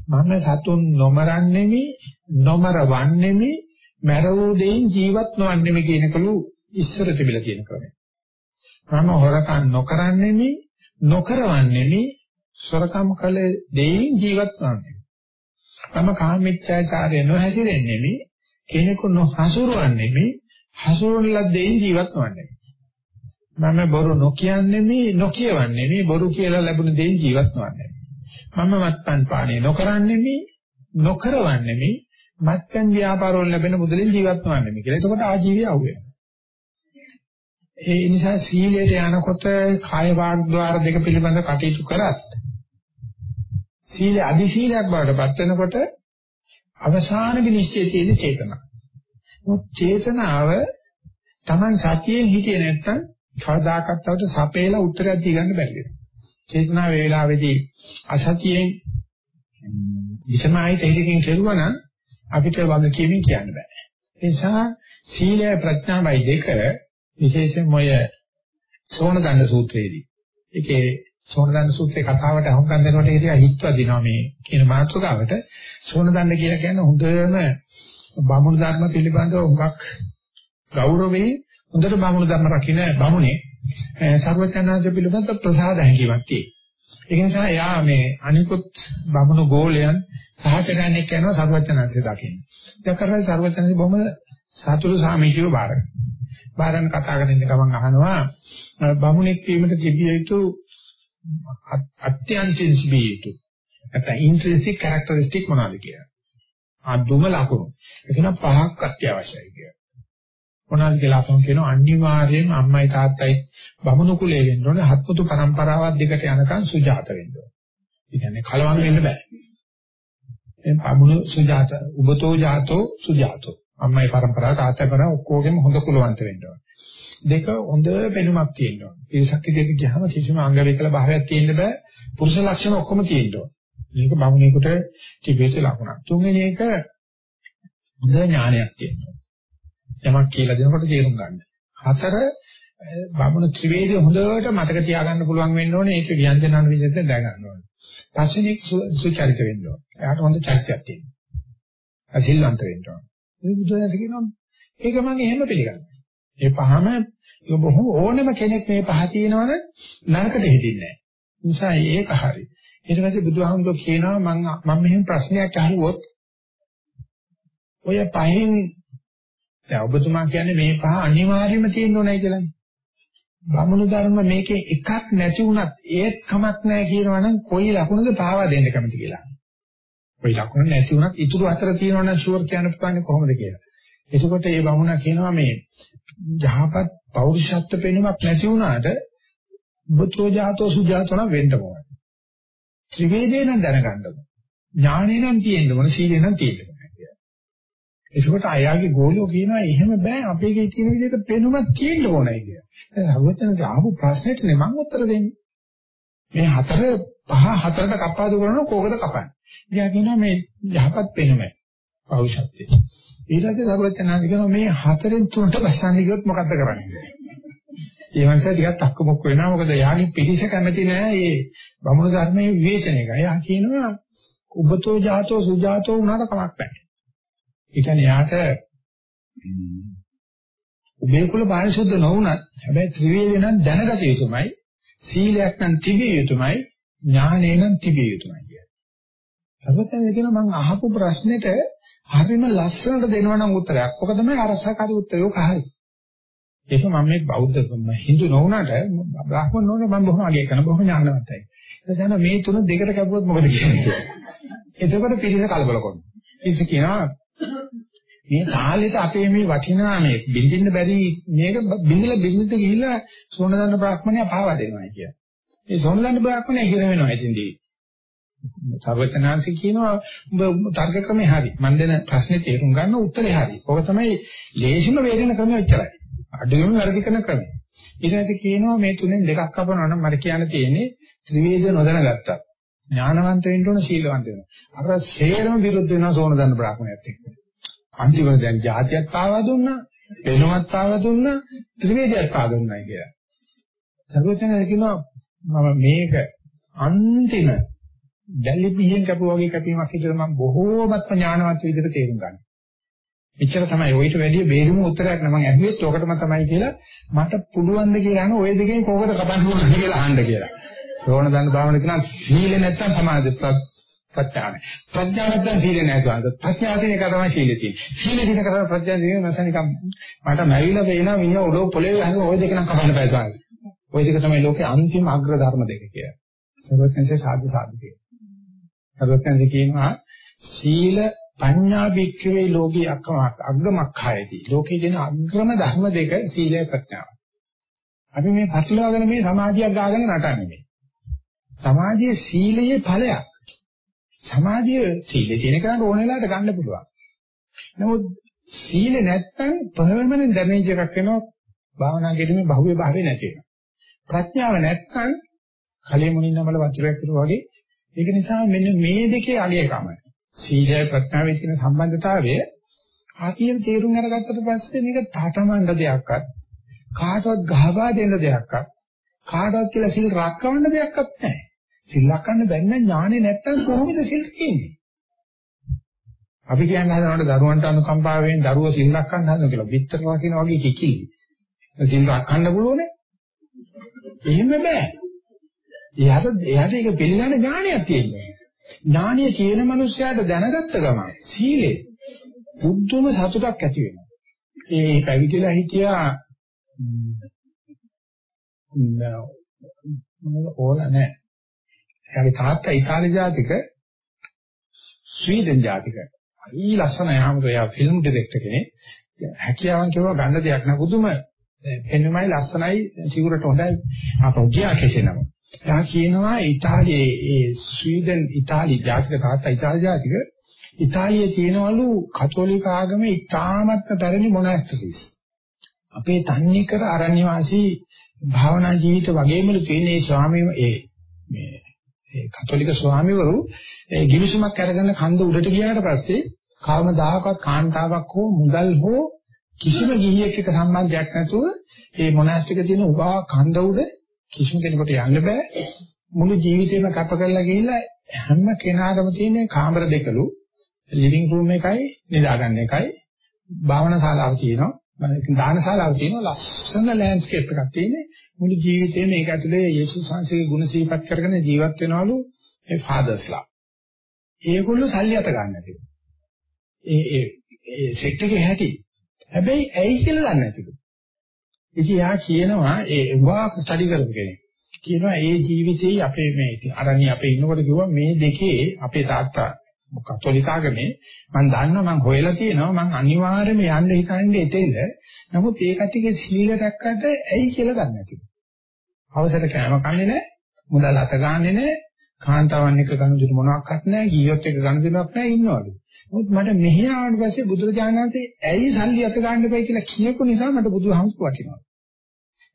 මම සතුන් නොමරන්නෙමි නොමරවන්නෙමි මරවූ දෙයින් ජීවත් නොවන්නෙමි කියනකලු ඉස්සර තිබිලා තියෙන ක්‍රමය. මම හොරකම් නොකරන්නෙමි නොකරවන්නෙමි සොරකම් කළ දෙයින් ජීවත් නොවන්නෙමි. මම කාමීච්ඡාචාරය නොහැසිරෙන්නෙමි කෙනෙකු නොහසුරවන්නෙමි හසුරුවන ලද්දෙයින් ජීවත් නොවන්නෙමි. මම බොරු නොකියන්නෙමි නොකියවන්නෙමි බොරු කියලා ලැබුණ දෙයින් ජීවත් නොවන්නේ. මම මත්පැන් පානය නොකරන්නෙමි නොකරවන්නෙමි මත්පැන් ව්‍යාපාර වල ලැබෙන මුදලින් ජීවත් නොවන්නෙමි කියලා. එතකොට ආජීවය අහුවෙනවා. ඒ නිසා සීලයට යනකොට කාය වාග්ද්වාර දෙක පිළිබඳ කටයුතු කරත් සීල අදි සීලයක් බවට පත් වෙනකොට අවසාන විනිශ්චය තියෙන චේතනාව. චේතනාව Taman සතියෙන් හිටියේ නැත්තම් කවදාකවත් තවට සපේලා උත්තරයක් දී ගන්න බැරි වෙනවා. චේතනා වේලාවේදී අසතියෙන් විසමායිත හිතකින් කෙරුවා නම් අපිට වග කියමින් කියන්න බෑ. ඒ නිසා සීලය ප්‍රඥාවයි දෙක විශේෂයෙන්ම ඔය සෝනදණ්ඩ සූත්‍රයේදී. ඒකේ සෝනදණ්ඩ සූත්‍රේ කතාවට අහුම්කම් දෙනකොට හිතියා හිත්වා දිනවා මේ කියන මාතෘකාවට සෝනදණ්ඩ කියලා කියන්නේ හොඳම බමුණු ධර්ම පිළිබඳව හුඟක් ගෞරවයෙන් හොඳට බමුණු ධර්ම රකින්න බමුණේ සර්වචනාංශ පිළිබඳ ප්‍රසාද හැඟීමක් තියෙනවා. ඒ නිසා එයා මේ අනිකුත් බමුණු ගෝලයන් සහචරයන් එක්ක යනවා සර්වචනාංශය දකින්න. දැන් සර්වචනාංශය බොහොම සතුරු සාමීචිව බාරගන්න. බාරන් කතා කරන ඉන්න ගමන් අහනවා බමුණෙක් වීමට තිබිය යුතු අත්‍යන්තයෙන් සිබිය යුතු නැත්නම් ඉන්ට්‍රින්සික් කැරක්ටරිස්ටික් මොනවාද කියලා. අදුම ලකුණු. එතන පහක් අත්‍යවශ්‍යයි කියලා. මොනවාද කියලා අපන් කියනවා අනිවාර්යෙන් අම්මයි තාත්තයි බමුණු කුලයේ වෙන්න ඕනේ හත්මුතු පරම්පරාවක් දිගට යනකම් සුජාත වෙන්න ඕනේ. ඒ කියන්නේ කලවම් වෙන්න බෑ. එම් බමුණු සුජාත උබතෝ ජාතෝ සුජාතෝ අම්මයි පරම්පරාව තාත්තයි පරම්පරාව ඔක්කොගෙම හොඳ කුලවන්ත වෙන්න ඕනේ. දෙක හොඳ පෙනුමක් තියෙන්න ඕන. පිරිසක් ඉදිරියට ගියාම කිසිම අංග විකල භාවයක් තියෙන්න බෑ. පුරුෂ ලක්ෂණ ඔක්කොම තියෙන්න ඕන. මේක බමුණේකට තිබෙච්ච ලකුණක්. තුන්වෙනි එක හොඳ ඥානයක් තියෙනවා. යමක් කියලා දෙනකොට තේරුම් ගන්න. හතර බමුණු ත්‍රිවේදය හොඳට මතක තියාගන්න පුළුවන් වෙන්න ඕනේ. ඒක ව්‍යංජන අනු විදිහට දැනගන්න ඕනේ. පස්වෙනි සුචරිත වෙන්න ඕනේ. එයාට හොඳ චරිතයක් තියෙනවා. අසිල්වන්ත වෙන්න ඕනේ. මේ බුදුදහම කියනවා ඒක මම එහෙම පිළිගන්නවා. මේ පහම බොහෝ ඕනම කෙනෙක් මේ පහ තියෙනවනේ නරකට හිතින්නේ නැහැ. නිසා ඒක හරි. ඊට පස්සේ බුදුහාමුදුරුවෝ කියනවා මම මම මෙහෙම ප්‍රශ්නයක් අහුවොත් ඔය පහෙන් දැන් ඔබතුමා කියන්නේ මේ පහ අනිවාර්යයෙන්ම තියෙන්න ඕනයි කියලානේ. බමුණු ධර්ම මේකේ එකක් නැති වුණත් ඒත් කමක් නැහැ කියනවනම් කොයි ලකුණද පාවා දෙන්න කැමති කියලා. කොයි ලකුණ නැති වුණත් ඉතුරු හතර තියෙනවනම් ෂුවර් කියන්න පුළුවන් කොහොමද කියලා. එතකොට මේ බමුණා කියනවා මේ යහපත් පෞරුෂත්ව පෙනුමක් නැති වුණාට බුද්ධෝ ජාතෝ සුජාතෝ නම් වෙන්න ඕන. ත්‍රිවේදේ නම් දැනගන්න ඕන. ඥානෙ නම් තියෙන්න ඕන, සීලෙ නම් තියෙන්න ඕන. ඒකට අයාගේ ගෝලියෝ කියනවා එහෙම බෑ අපේගේ තියෙන විදිහට පෙනුමක් තියෙන්න ඕනයි කියලා. දැන් හවුවතන ආපු ප්‍රශ්නෙටනේ මම උත්තර දෙන්නේ. මේ හතර පහ හතරට කපාදු කරනවා කෝකද කපන්නේ. ඉතින් කියනවා මේ යහපත් පෙනුමයි. පෞෂත්වය. ඊළඟට සර්වඥාන්ති කියනවා මේ හතරෙන් තුනට බස්සන්න ගියොත් මොකද්ද කරන්නේ? ඒ මනුස්සයා ටිකක් තක්කමුක් වෙනවා මොකද යාගේ පිටිස කැමති නෑ මේ බමුණු ධර්මයේ විවේචනය කරා. යා කියනවා උබතෝ ජාතෝ සුජාතෝ උනාට කමක් නැහැ. ඒ කියන්නේ යාට උභය කුල පාරිශුද්ධ නොවුනත් හැබැයි ත්‍රිවේදය නම් දැනගත යුතුමයි සීලයක් නම් තිබිය යුතුමයි ඥානය නම් තිබිය යුතුමයි කියන්නේ. සර්වඥයන් කියනවා මම අහපු ප්‍රශ්නෙට හරිම ලස්සනට දෙනවා නම් උත්තරයක්. ඔක තමයි අරසකාරී උත්තරය. ඔක හරි. ඒක මම මේ බෞද්ධ හින්දු නොවුනට බ්‍රාහ්මණ නොවුනට මම බොහොම අගය කරන බොහොම ඥානවන්තයි. එතන මේ තුන දෙකට කැපුවොත් මොකද කියන්නේ? එතකොට පිළිස කලබල කරනවා. පිළිස කියනවා මේ තාලෙට අපේ මේ වටිනා මේ බින්දින්න බැරි මේක බින්දලා බින්දිට ගිහිල්ලා සෝනදන්න බ්‍රාහ්මණය පාවා දෙනවා කිය. මේ සෝනදන්න බ්‍රාහ්මණය හිර වෙනවා ඉතින්දී. සර්වඥාන්සි කියනවා උඹ තර්ක ක්‍රමේ හරි. මම දෙන ප්‍රශ්නේ තේරුම් ගන්න උත්තරේ හරි. ඔක තමයි ලේසිම වේදෙන ක්‍රමය ඔච්චරයි. අඩුවෙන් වැඩි කරන ක්‍රමය. ඊට පස්සේ කියනවා මේ තුනෙන් දෙකක් කපනවා නම් මට කියන්න තියෙන්නේ ත්‍රිවේද නොදැනගත්තා. ඥානවන්ත වෙන්න ඕන සීලවන්ත වෙන්න. අර සේරම විරුද්ධ වෙනවා සෝනදන්න බ්‍රාහ්මණයත් එක්ක. අන්තිමට දැන් જાතියක් පාවා දුන්නා, වෙනවත් පාවා දුන්නා, ත්‍රිවේදයක් පාවා දුන්නා කියලා. සර්වඥයන් කියනවා මම මේක අන්තිම දැලි පිහින් කපුවා වගේ කැපීමක් කියලා මම බොහෝමත්ම ඥානවත් විදිහට තේරුම් ගන්නවා. එච්චර තමයි ඔయిత වැඩි බේරුම උත්තරයක් නම මම ඇහුවෙත් ඔකටම තමයි කියලා මට පුළුවන් ද කියලා අහන ඔය දෙකෙන් කොහොමද කපන්න ඕනද කියලා අහන්න කියලා. සෝණ දන්න භාවන කියන සීල නැත්තම් සමාධි ප්‍රඥාව. ප්‍රඥාව නැත්තම් සීල නැහැ සාන්ත. ප්‍රඥාව තියෙන එක තමයි සීල තියෙන්නේ. සීල දින කරා ප්‍රඥා දින නැසනිකම් මට මැවිලා වෙනවා මිනිහ ඔලෝ පොළේ වහන ඔය දෙක නම් කපන්න බෑ සාන්ත. ඔය දෙක තමයි ලෝකේ අන්තිම අග්‍ර ධර්ම දෙක කියලා. සර්වඥන්සේ සාධු සාධු කියනවා. සර්වඥන්සේ කියනවා සීල පඤ්ඤා භික්ඛවේ ලෝකේ අක්කමක් අග්ගමක්ඛයති. ලෝකේ දෙන අග්‍රම ධර්ම දෙක සීලය ප්‍රඥාව. අපි මේ පටලවාගෙන මේ සමාධියක් ගාගෙන නටන්නේ මේ. සමාධියේ සීලයේ ඵලයක්. සමාධිය සීලේ තියෙන කෙනාට ඕන වෙලාවට ගන්න පුළුවන්. නමුත් සීල නැත්තම් පර්මනන්ට් ඩැමේජ් එකක් වෙනවා භාවනා කිරීමේ බහුවේ භාවය නැති වෙනවා. ප්‍රඥාව නැත්තම් කලිය මුණින් නමල වචරයක් කරුවා වගේ ඒක නිසා මෙන්න මේ දෙකේ අගයකම සීලය ප්‍රඥාවේ තියෙන සම්බන්ධතාවය ආකියෙන් තේරුම් අරගත්තට පස්සේ මේක තාඨමණ්ඩ දෙයක්වත් කාටවත් ගහවා දෙන්න දෙයක්වත් කාටවත් කියලා සිල් රැකවන්න දෙයක්වත් නැහැ. සිල් රැකන්න බැන්න ඥානෙ නැත්තම් කොහොමද සිල් කියන්නේ? අපි කියන්නේ හදනකොට දරුවන්ට අනුකම්පාවෙන් දරුවෝ සිල් රැකන්න හදන කියලා පිටර වකින වගේ කිකිලි. සිල් රැකන්න පුළුවනේ? එහෙම බෑ. එයාට එයාට ඒක පිළිගන්න ඥානයක් තියෙනවා. ඥානීය කියන මනුස්සයාට දැනගත්ත ගමන් සීලේ බුද්ධම සතුටක් ඇති වෙනවා. ඒ පැවිදිලා හිටියා ඕන නැහැ. එයාගේ තාත්තා ඉතාලි ජාතික ස්වීඩන් ජාතික. ඊ ලස්සනයි ආමතු එයා ෆිල්ම් ඩිරෙක්ටර් කෙනෙක්. හැකියාවන් කියවා ගන්න දෙයක් නෑ. පුදුම පෙන්වමයි ලස්සනයි සිවුරට හොඳයි. අපෝ ගියා කෙසේනම. එයා කියනවා ඉතාලියේ ඒ ස්වීඩන් ඉතාලි ජාතික තාත්තා ඉතාලි ජාතික ඉතාලියේ තියෙනවලු කතෝලික ආගමේ ඉතාමත්ම පැරණි මොනාස්ටරිස්. අපේ තන්නේ කර අරණ්‍ය වාසී භාවනා ජීවිත වගේමලු තියෙන මේ ස්වාමීන් ඒ මේ ඒ කතෝලික ස්වාමීවරු ඒ ගිවිසුමක් අරගෙන කන්ද උඩට ගියාට පස්සේ කවමදාකවත් කාන්තාවක් හෝ මුදල් හෝ කිසිම ගිහියෙක් එක්ක සම්බන්ධයක් නැතුව ඒ මොනාස්ටික තියෙන උගා කන්ද උඩ කිසිම කෙනෙකුට යන්න බෑ. මුළු ජීවිතේම කැප කරලා ගිහිල්ලා හැම කෙනාටම තියෙන කාමර දෙකලු. ලිවිං රූම් එකයි නිදාගන්න එකයි. භාවනා ශාලාව තියෙනවා දානශාලාව තියෙනවා. ලස්සන ලෑන්ඩ්ස්කේප් එකක් තියෙන්නේ. මුළු ජීවිතේම ඒක ඇතුලේ යේසුස් වහන්සේගේ ගුණ සිහිපත් කරගෙන ජීවත් වෙනවලු ඒ ෆාදර්ස්ලා ඒගොල්ලෝ සල්ලි අත ගන්න නැතිව ඒ ඒ ඒ සෙට් එකේ හැටි. හැබැයි ඇයි කියලා දන්නේ නැතිලු. ඉතින් යා කියනවා ඒ වාක් ස්ටඩි කරපු කෙනෙක් කියනවා ඒ ජීවිතේ අපේ මේ අරණිය අපේ ඉන්නකොට කිව්වා මේ දෙකේ අපේ තාත්තා කතෝලික ආගමේ මම දන්නවා මම හොයලා තියෙනවා මම අනිවාර්යයෙන්ම යන්න හිතන්නේ එතෙන්ද නමුත් ඒ කටිගේ සීල රැක්කට ඇයි කියලා දන්නේ නැති. අවසර කෑම කන්නේ නැහැ, මුදල් අත ගන්නෙ නැහැ, කාන්තාවන් එක්ක ගනුදෙනු මොනවත් නැහැ, ගියොත් එක්ක ගනුදෙනුවක් නැහැ ඉන්නවලු. නමුත් මට මෙහි ආවට පස්සේ බුදුරජාණන් වහන්සේ ඇයි සල්ලි අත ගන්න එපයි කියලා කියපු නිසා මට බුදුහමස් වටිනවා.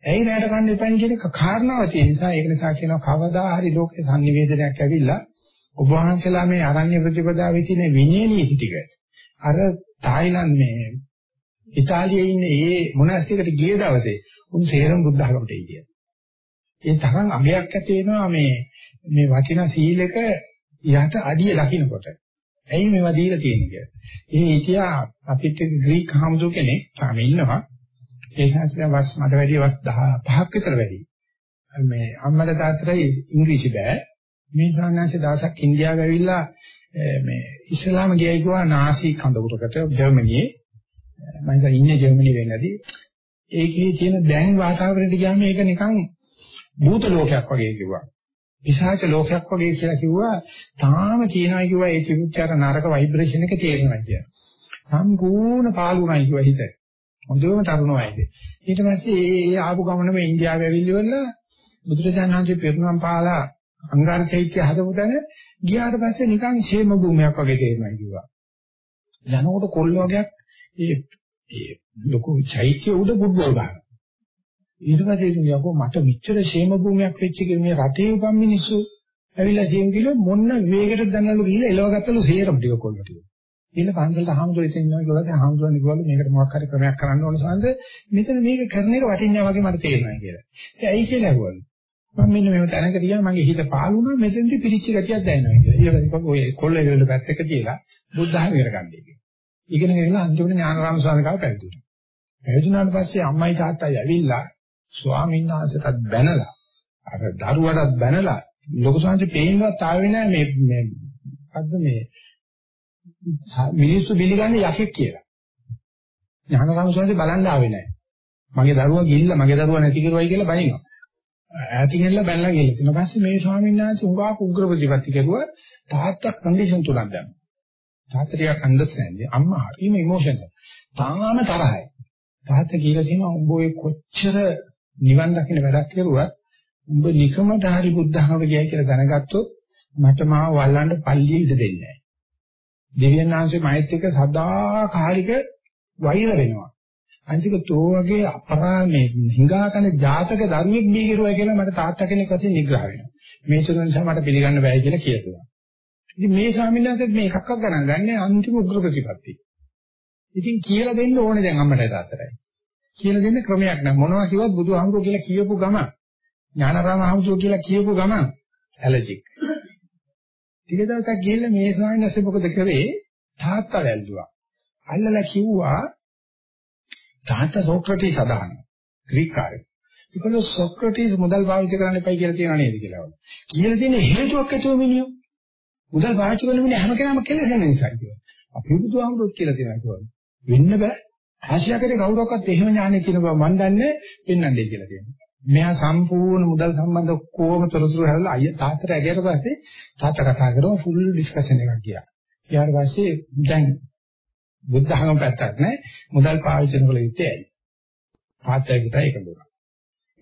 ඇයි නෑට ගන්න එපයි කියන එක කාරණාව තියෙන නිසා ඒක නිසා කියනවා කවදා හරි ලෝකේ sannivedanayak ඇවිල්ලා ඔබ වහන්සේලා මේ අරණ්‍ය ප්‍රතිපදාවේ තියෙන විනය නීති ටික අර තායිලන්ත මේ ඉතාලියේ ඉන්න ඒ මොනාස්ටිකට ගිය දවසේ උන් සේරම බුද්ධ ධර්මයට ගියා. ඒ තරම් අගයක් ඇති වෙනවා මේ මේ වටිනා සීලක යට අඩිය ලකිනකොට. ඇයි මේවා දීලා තියෙන්නේ කියලා. ඒ හිතියා අපිට ග්‍රීක හමුදු කෙනෙක් තාම ඉන්නවා. ඒ ශාස්ත්‍රය වස් මට වැඩි වස් 15ක් විතර වැඩි. මේ අම්මලා තාත්තටයි ඉංග්‍රීසි බෑ. මේ සාමාන්‍යයෙන් දවසක් ඉන්දියාව ඇවිල්ලා මේ ඉස්ලාම ගියයි කිව්වා නාසි කඳවුරකට ජර්මනියේ මම හිතා ඉන්නේ ජර්මනිය වෙන්නදී ඒකේ තියෙන දැන් වාතාවරණයට ගියාම මේක නිකන් භූත ලෝකයක් වගේ කිව්වා. විසාච ලෝකයක් වගේ කියලා කිව්වා. තාම කියනවා කිව්වා ඒ චිත්තචාර නරක ভাইබ්‍රේෂන් එක තේරෙනවා කියලා. සම්පූර්ණ පාළුණයි කිව්වා හිත. හොඳම තරුණ වයසේ. ඊට පස්සේ ඒ ඒ ආපු ගමනම ඉන්දියාව ඇවිල්ලිවල බුදුරජාණන් වහන්සේ පෙරණම් පාලා අංගාර චෛත්‍ය හදපු තැන ගියාට පස්සේ නිකන් ෂේම භූමියක් වගේ තේරෙනවා කිව්වා. යනකොට කොල්ල වගේක් ඒ ඒ ලොකු චෛත්‍ය උඩ ෆුට්බෝල් ගහනවා. ඊට පස්සේ ඉතින් යකෝ මට මෙච්චර ෂේම භූමියක් වෙච්ච එක මේ රටේ උගම් මිනිස්සු ඇවිල්ලා ෂේම් කිලෝ මොන්න වේගයට දැන්නලු ගිහලා එලවගත්තලු සේරම ටික කොල්ල ටික. ඊළ පන්සලට හාමුදුරුවෝ ඉතින් ඉන්නවා කියලා දැන් හාමුදුරුවෝ කිව්වලු මේකට මොකක් හරි ක්‍රමයක් කරන්න ඕන සාන්ද මෙතන මේක කරන එක වටින්නේ වගේ මට තේරෙනවා කියලා. ඒ ඇයි කියලා ඇහුවලු. මම මෙන්න මෙහෙම තැනක තියා මගේ හිත පාළුණා මෙතෙන්දි පිරිච්ච ගතියක් දැනෙනවා කියලා. ඊට පස්සේ ඔය කොල්ල වල පැත්තක තියලා බුද්ධ ධර්ම ඉගෙන ගන්නයි කියලා. ඉගෙන ගන්න අන්තිමට ඥානරාම ස්වාමීන් වහන්සේ පැවිදුණා. පැවිදුණාට පස්සේ අම්මයි තාත්තයි ඇවිල්ලා ස්වාමීන් වහන්සේටත් බැනලා අර දරුවටත් බැනලා ලොකු සංහසේ පේන්නවත් ආවේ නැහැ මේ මේ මොකද්ද මේ මිනිස්සු පිළිගන්නේ යකෙක් කියලා. ඥානරාම ස්වාමීන් බලන්න ආවේ නැහැ. මගේ දරුවා ගිහිල්ලා මගේ දරුවා නැති කරුවයි කියලා බනිනවා. ඈතින් එල්ල බැලලා ගිහලා ඊට පස්සේ මේ ස්වාමීන් වහන්සේ උගාක උග්‍ර ප්‍රතිපත්ති කරුවා තාත්තා කන්ඩිෂන් තුනක් දැම්මා. තාත්තරියක් අන්දර්ස්ටෑන්ඩ් අම්මා හරිම ඉමෝෂනල්. තාම තරහයි. තාත්තා කියලා කියනවා උඹ ඔය කොච්චර නිවන් දකින්න වැඩක් කරුවත් උඹ නිකමට හරි බුද්ධහම ගියයි කියලා දැනගත්තොත් මට මාව වල්ලන්න පල්ලිය ඉඩ දෙන්නේ නැහැ. දෙවියන් වහන්සේ මෛත් එක්ක සදාකාලික වෛර වෙනවා. අන්තික තෝ වගේ අපරාමේ හිඟාකන ජාතක ධර්මයක් බීගිරුවා කියලා මට තාත්තා කෙනෙක් වශයෙන් නිග්‍රහ වෙනවා. මේ සුදු නිසා මට පිළිගන්න බෑ කියලා කියනවා. ඉතින් මේ ස්වාමීන් වහන්සේත් මේ එකක්වත් ගණන් ගන්නේ අන්තිම උග්‍ර ප්‍රතිපත්තිය. ඉතින් කියලා දෙන්න ඕනේ දැන් අම්මට තාත්තටයි. කියලා දෙන්න ක්‍රමයක් නැහැ. මොනවා කිව්වත් බුදුහාමුදුරුවෝ කියලා කියපු ගම ඥානාරාම හාමුදුරුවෝ කියලා කියපු ගම ඇලර්ජික්. ටික දවසක් ගිහිල්ලා මේ ස්වාමීන් වහන්සේ මොකද කරේ? තාත්තා වැල්දුවා. අල්ලලා කිව්වා තාත්තා සෝක්‍රටිස් අදහන ග්‍රීක කාර්යය. ඒකල සෝක්‍රටිස් මුදල් පාවිච්චි කරන්න එපයි කියලා තියෙනව නේද කියලා. කියලා තියෙන හේතුවක් ඇතුව මිනිහෝ. මුදල් පාවිච්චි කරන මිනිහ හැම කෙනාම කෙලෙසෙන නිසා කියලා. අපි බුදුහාමුදුරුවෝ කියලා තියෙනවා කිව්වා. වෙන්න බෑ. ආශියාකරේ කවුරක්වත් එහෙම ඥානෙ කියන බව මන් දන්නේ පෙන්වන්නේ කියලා කියනවා. මෙයා සම්පූර්ණ මුදල් සම්බන්ධ කොහොම තොරතුරු හැරලා අයිය තාත්තට ඇගියට පස්සේ තාත්තා කතා කරමු ෆුල් ඩිස්කෂන් එකක් ගියා. ඊට පස්සේ දැන් බුද්ධ ධර්ම පැත්තක් නෑ මුදල් පාවිච්චි කරන යුත්තේ ඇයි? තාත්තයි පුතයි එක දුනා.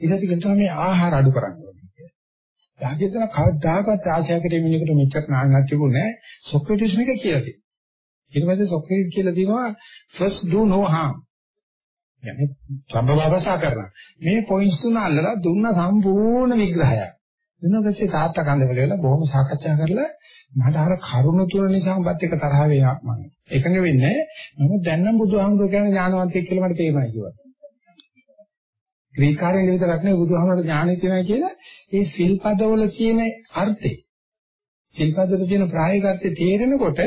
ඊට පස්සේ කියනවා මේ ආහාර අඩු කරන්න ඕනේ කියලා. යාගෙතන කවදාකවත් ආශයකට මිනිකට මෙච්චර නාගත් තිබුණේ නෑ. සොක්‍රටිස් මේක කියලා තියෙනවා. ඊට පස්සේ සොක්‍රටිස් කියලා දිනවා first do no harm. يعني සම්බවවසා කරනවා. මේ පොයින්ට්ස් තුන අල්ලලා දුන්න සම්පූර්ණ විග්‍රහයක්. ඊට පස්සේ තාත්තා කන්දවල වෙලා බොහොම සාකච්ඡා කරලා මට අර කරුණ තුන නිසා මත් එක තරහ වෙනවා මම. එකඟ වෙන්නේ නමුත් දැන් නම් බුදුහාමුදුරුවෝ කියන්නේ ඥානවන්තයෙක් කියලා මට තේරෙනවා කිව්වා. ත්‍රිකාරයෙන් විතරක් නෙවෙයි බුදුහාමුදුරුවෝ ඥානෙ තියෙනවා කියලා ඒ සිල්පදවල තියෙන අර්ථය. සිල්පදවල තියෙන ප්‍රායෝගික අර්ථය තේරෙනකොට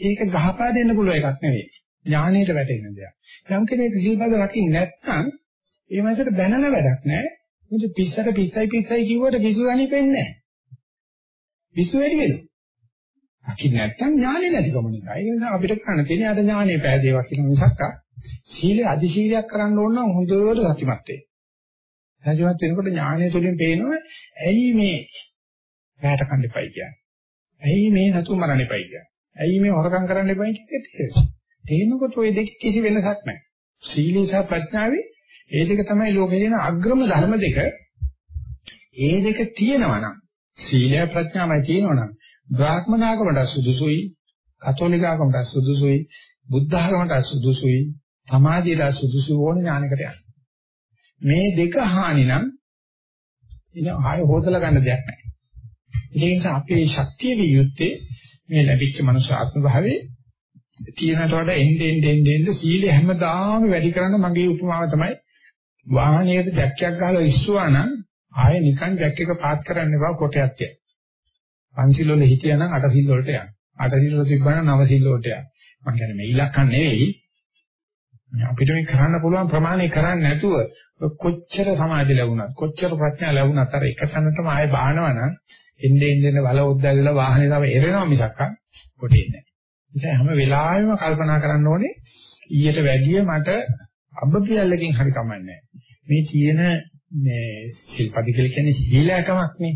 ඒක ගහපා දෙන්න පුළුවන් එකක් නෙවෙයි. ඥානෙට වැටෙන දෙයක්. යම් කෙනෙක් සිල්පද රකින්න නැත්නම් ඒ මාසෙට බැනලා වැඩක් නැහැ. මොකද පිස්සට පිස්සයි පිස්සයි කිව්වට පිස්සු ගනිපෙන්නේ නැහැ. පිස්සු වැඩි වෙනවා. රකින්න නැත්නම් ඥානෙ නැතිකම නිසා. ඒ නිසා අපිට කරන්න තියෙන්නේ අර ඥානෙ පෑදේවා කියන මිසක්ක සීලේ අධි සීලයක් කරන්න ඕන නම් හොඳට සතිමත් වෙන්න. සතිමත් වෙනකොට ඥානය තුළින් පේනවා ඇයි මේ රැට කන්න එපයි කියන්නේ. ඇයි මේ නතු මරන්න එපයි කියන්නේ. ඇයි මේ හොරකම් කරන්න එපයි කියන්නේ. තේනකොට ওই දෙක කිසි වෙනසක් නැහැ. සීලේ සහ ප්‍රඥාවේ ඒ දෙක තමයි ලෝකේ තියෙන අග්‍රම ධර්ම දෙක. ඒ දෙක තියෙනවා නම් සීලය ප්‍රඥාවයි තියෙනවා නම් බ්‍රාහ්මනාගමට සුදුසුයි, කතෝලිකාගමට සුදුසුයි, බුද්ධ ආගමට සුදුසුයි, සමාජයට සුදුසු ඕන ඥානකට යන්න. මේ දෙක හානි නම් ඉතින් ආය හොදලා ගන්න දෙයක් නැහැ. ඒ නිසා අපේ ශක්තිය වියුත්තේ මේ ලැබිච්ච මනුෂ්‍ය ආත්ම භාවයේ තියෙනට වඩා එන්නේ එන්නේ එන්නේ සීලය හැමදාම වැඩි කරන්න මගේ උපමාව තමයි වාහනයකට ජැක්කයක් ගහලා ඉස්සුවා නම් ආයෙ නිකන් ජැක් එක පාත් කරන්න එපා කොටයක් තිය. පන්සිල් වල හිටියනම් අට සිල් වලට යන්න. අට සිල් වල තිබ්බනම් නව සිල් වලට යන්න. මම කියන්නේ මේ ඉලක්කම් නෙවෙයි අපිට මේ කරන්න පුළුවන් ප්‍රමාණය කරන්නේ නැතුව කොච්චර සමාධි ලැබුණත් කොච්චර ප්‍රඥා ලැබුණත් අර එක තැනටම ආයේ බානවනම් එන්නේ එන්නේ බල උද්දැවිලා වාහනේ තව එරෙනවා මිසක් කොටේ නැහැ. නිසා හැම වෙලාවෙම කල්පනා කරන්න ඕනේ ඊට වැඩිය මට අබ්බපියල්ලකින් හරි කමන්නේ මේ කියන මේ සිල්පද කියලා කියන්නේ සීලයකමක් නේ.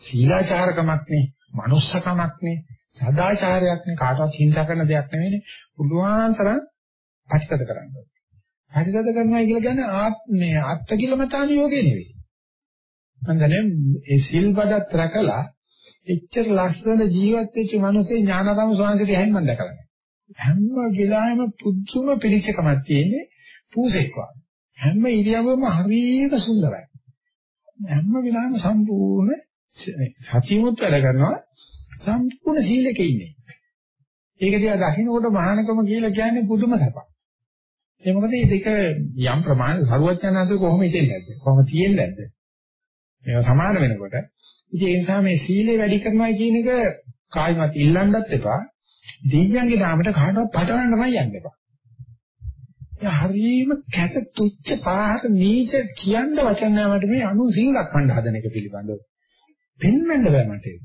සීලාචාරකමක් නේ. manussකමක් නේ. සදාචාරයක් නේ. කාටවත් හිංසා කරන දෙයක් නෙවෙයිනේ. පුළුවන් තරම් පටිගත කරන්න ඕනේ. පටිගත කරනවා කියලා කියන්නේ ආත්මේ අත්කිලමතාන යෝගේ නෙවෙයි. මම දන්නේ ඒ සිල්පදත් රැකලා එච්චර ලස්සන ජීවත් වෙච්ච මිනිස්සේ ඥානරම ස්වාමීන් හැම මම දැකලා නැහැ. හැම වෙලාවෙම පුදුම පිළිච්චකමක් තියෙන්නේ පූසෙක් වගේ. හැම ඉරියව්වම හරියට සුන්දරයි. හැම වෙලාවෙම සම්පූර්ණ සතියමුත් වැඩ කරනවා සම්පූර්ණ සීලක ඉන්නේ. ඒක දිහා දකින්නකොට මහානකම කියලා කියන්නේ පුදුම සපක්. ඒ මොකද මේ දෙක යම් ප්‍රමාණයක සරුවචනාංශ කොහොම හිතෙන්නේ නැද්ද? කොහොම තියෙන්නේ නැද්ද? මේවා සමාන වෙනකොට ඉතින් ඒ නිසා මේ සීලය වැඩි කරනවා කියන එක කායිමත් ඉල්ලන්නත් එපා. දෙයියන්ගේ නාමයට කාටවත් පටවන්නමයි යන්න එපා. ඒ හරීම කැත තුච්ච පාහක නීච කියන්න වචන නෑමට මේ අනු සීලක් කණ්ඩ හදන එක පිළිබඳව. පෙන්වන්න බෑ මට ඒක.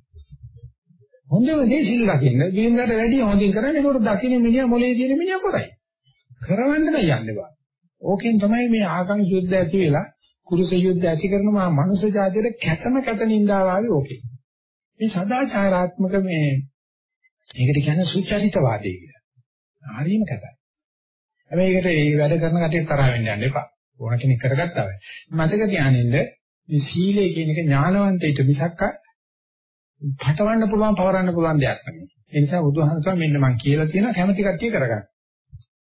හොඳම දේ සීල රකින්න. ගින්දර වැඩි හොඳින් කරන්නේ ඒකට දකින්න මිනිහා මොලේ තියෙන මිනිහා කරයි. කරවන්න නෑ යන්නේ බා. ඕකෙන් තමයි මේ ආගම් යුද්ධ ඇති වෙලා කුරුස යුද්ධ ඇති කරන මා මනුෂ්‍ය ජාතියට කැතම කැත නින්දාව ආවේ ඕකේ. මේ සදාචාරාත්මක මේ ඒකට කියන්නේ සුචරිතවාදී කියලා. හරිම කැතයි. හැබැයි ඒකට ඒ වැඩ කරන කටිය තරහ වෙන්න යන්න එපා. ඕන කෙනෙක් කරගත්තා වෙයි. මතක තියානින්න මේ සීලය කියන එක ඥානවන්තයිට මිසක්ක පටවන්න පුළුවන් පවරන්න පුළුවන් දෙයක් නෙමෙයි. ඒ නිසා බුදුහාමතුමා මෙන්න මම කියලා තියෙනවා කැමැති කට්ටිය කරගන්න.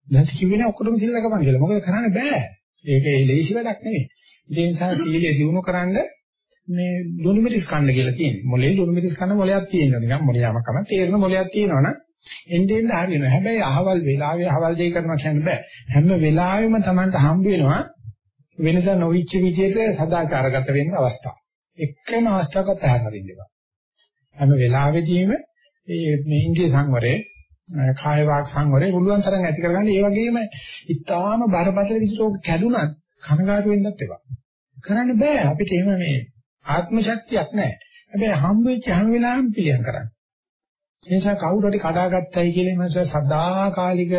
නැති කිව්වේ නෑ ඔක්කොම සිල් ලකපන් කියලා. මොකද කරන්න බෑ. ඒක ඒ ලේසි වැඩක් නෙමෙයි. ඒ නිසා සීලය දිනු කරන්න මේ ලුණු මිරිස් කන්න කියලා තියෙනවා. මොලේ ලුණු මිරිස් කන්න මොලයක් තියෙනවා. නිකන් මොලියාම කම තේරෙන මොලයක් තියෙනවනම් එන්නේ එන්නේ හරියනවා. හැබැයි අහවල් වෙලාවේ අහවල් දෙය කරනවා කියන්න බෑ. හැම වෙලාවෙම Tamanට හම්බ වෙනවා වෙනදා නොවිච්ච විදිහට සදාචාරගත වෙන්න අවස්ථා. එකම අවස්ථාවක පැහැදිලි වෙනවා. හැම වෙලාවෙදීම මේ මේ ඉන්ද්‍රිය සංවරය කාය වාක් සංවරය පුළුවන් තරම් ඇති කරගන්න. ඒ වගේම ඊටාම බරපතල විදිහට ඕක කැඩුනත් කනගාටු වෙන්නත් එපා. කරන්න බෑ අපිට එහෙම මේ ආත්ම ශක්තියක් නැහැ. හැබැයි හම්බ වෙච්ච හැම වෙලාවෙම පිළියම් කරන්න. ඒ නිසා කවුරු හරි කඩාගත්තයි කියලා එමස සදාකාලික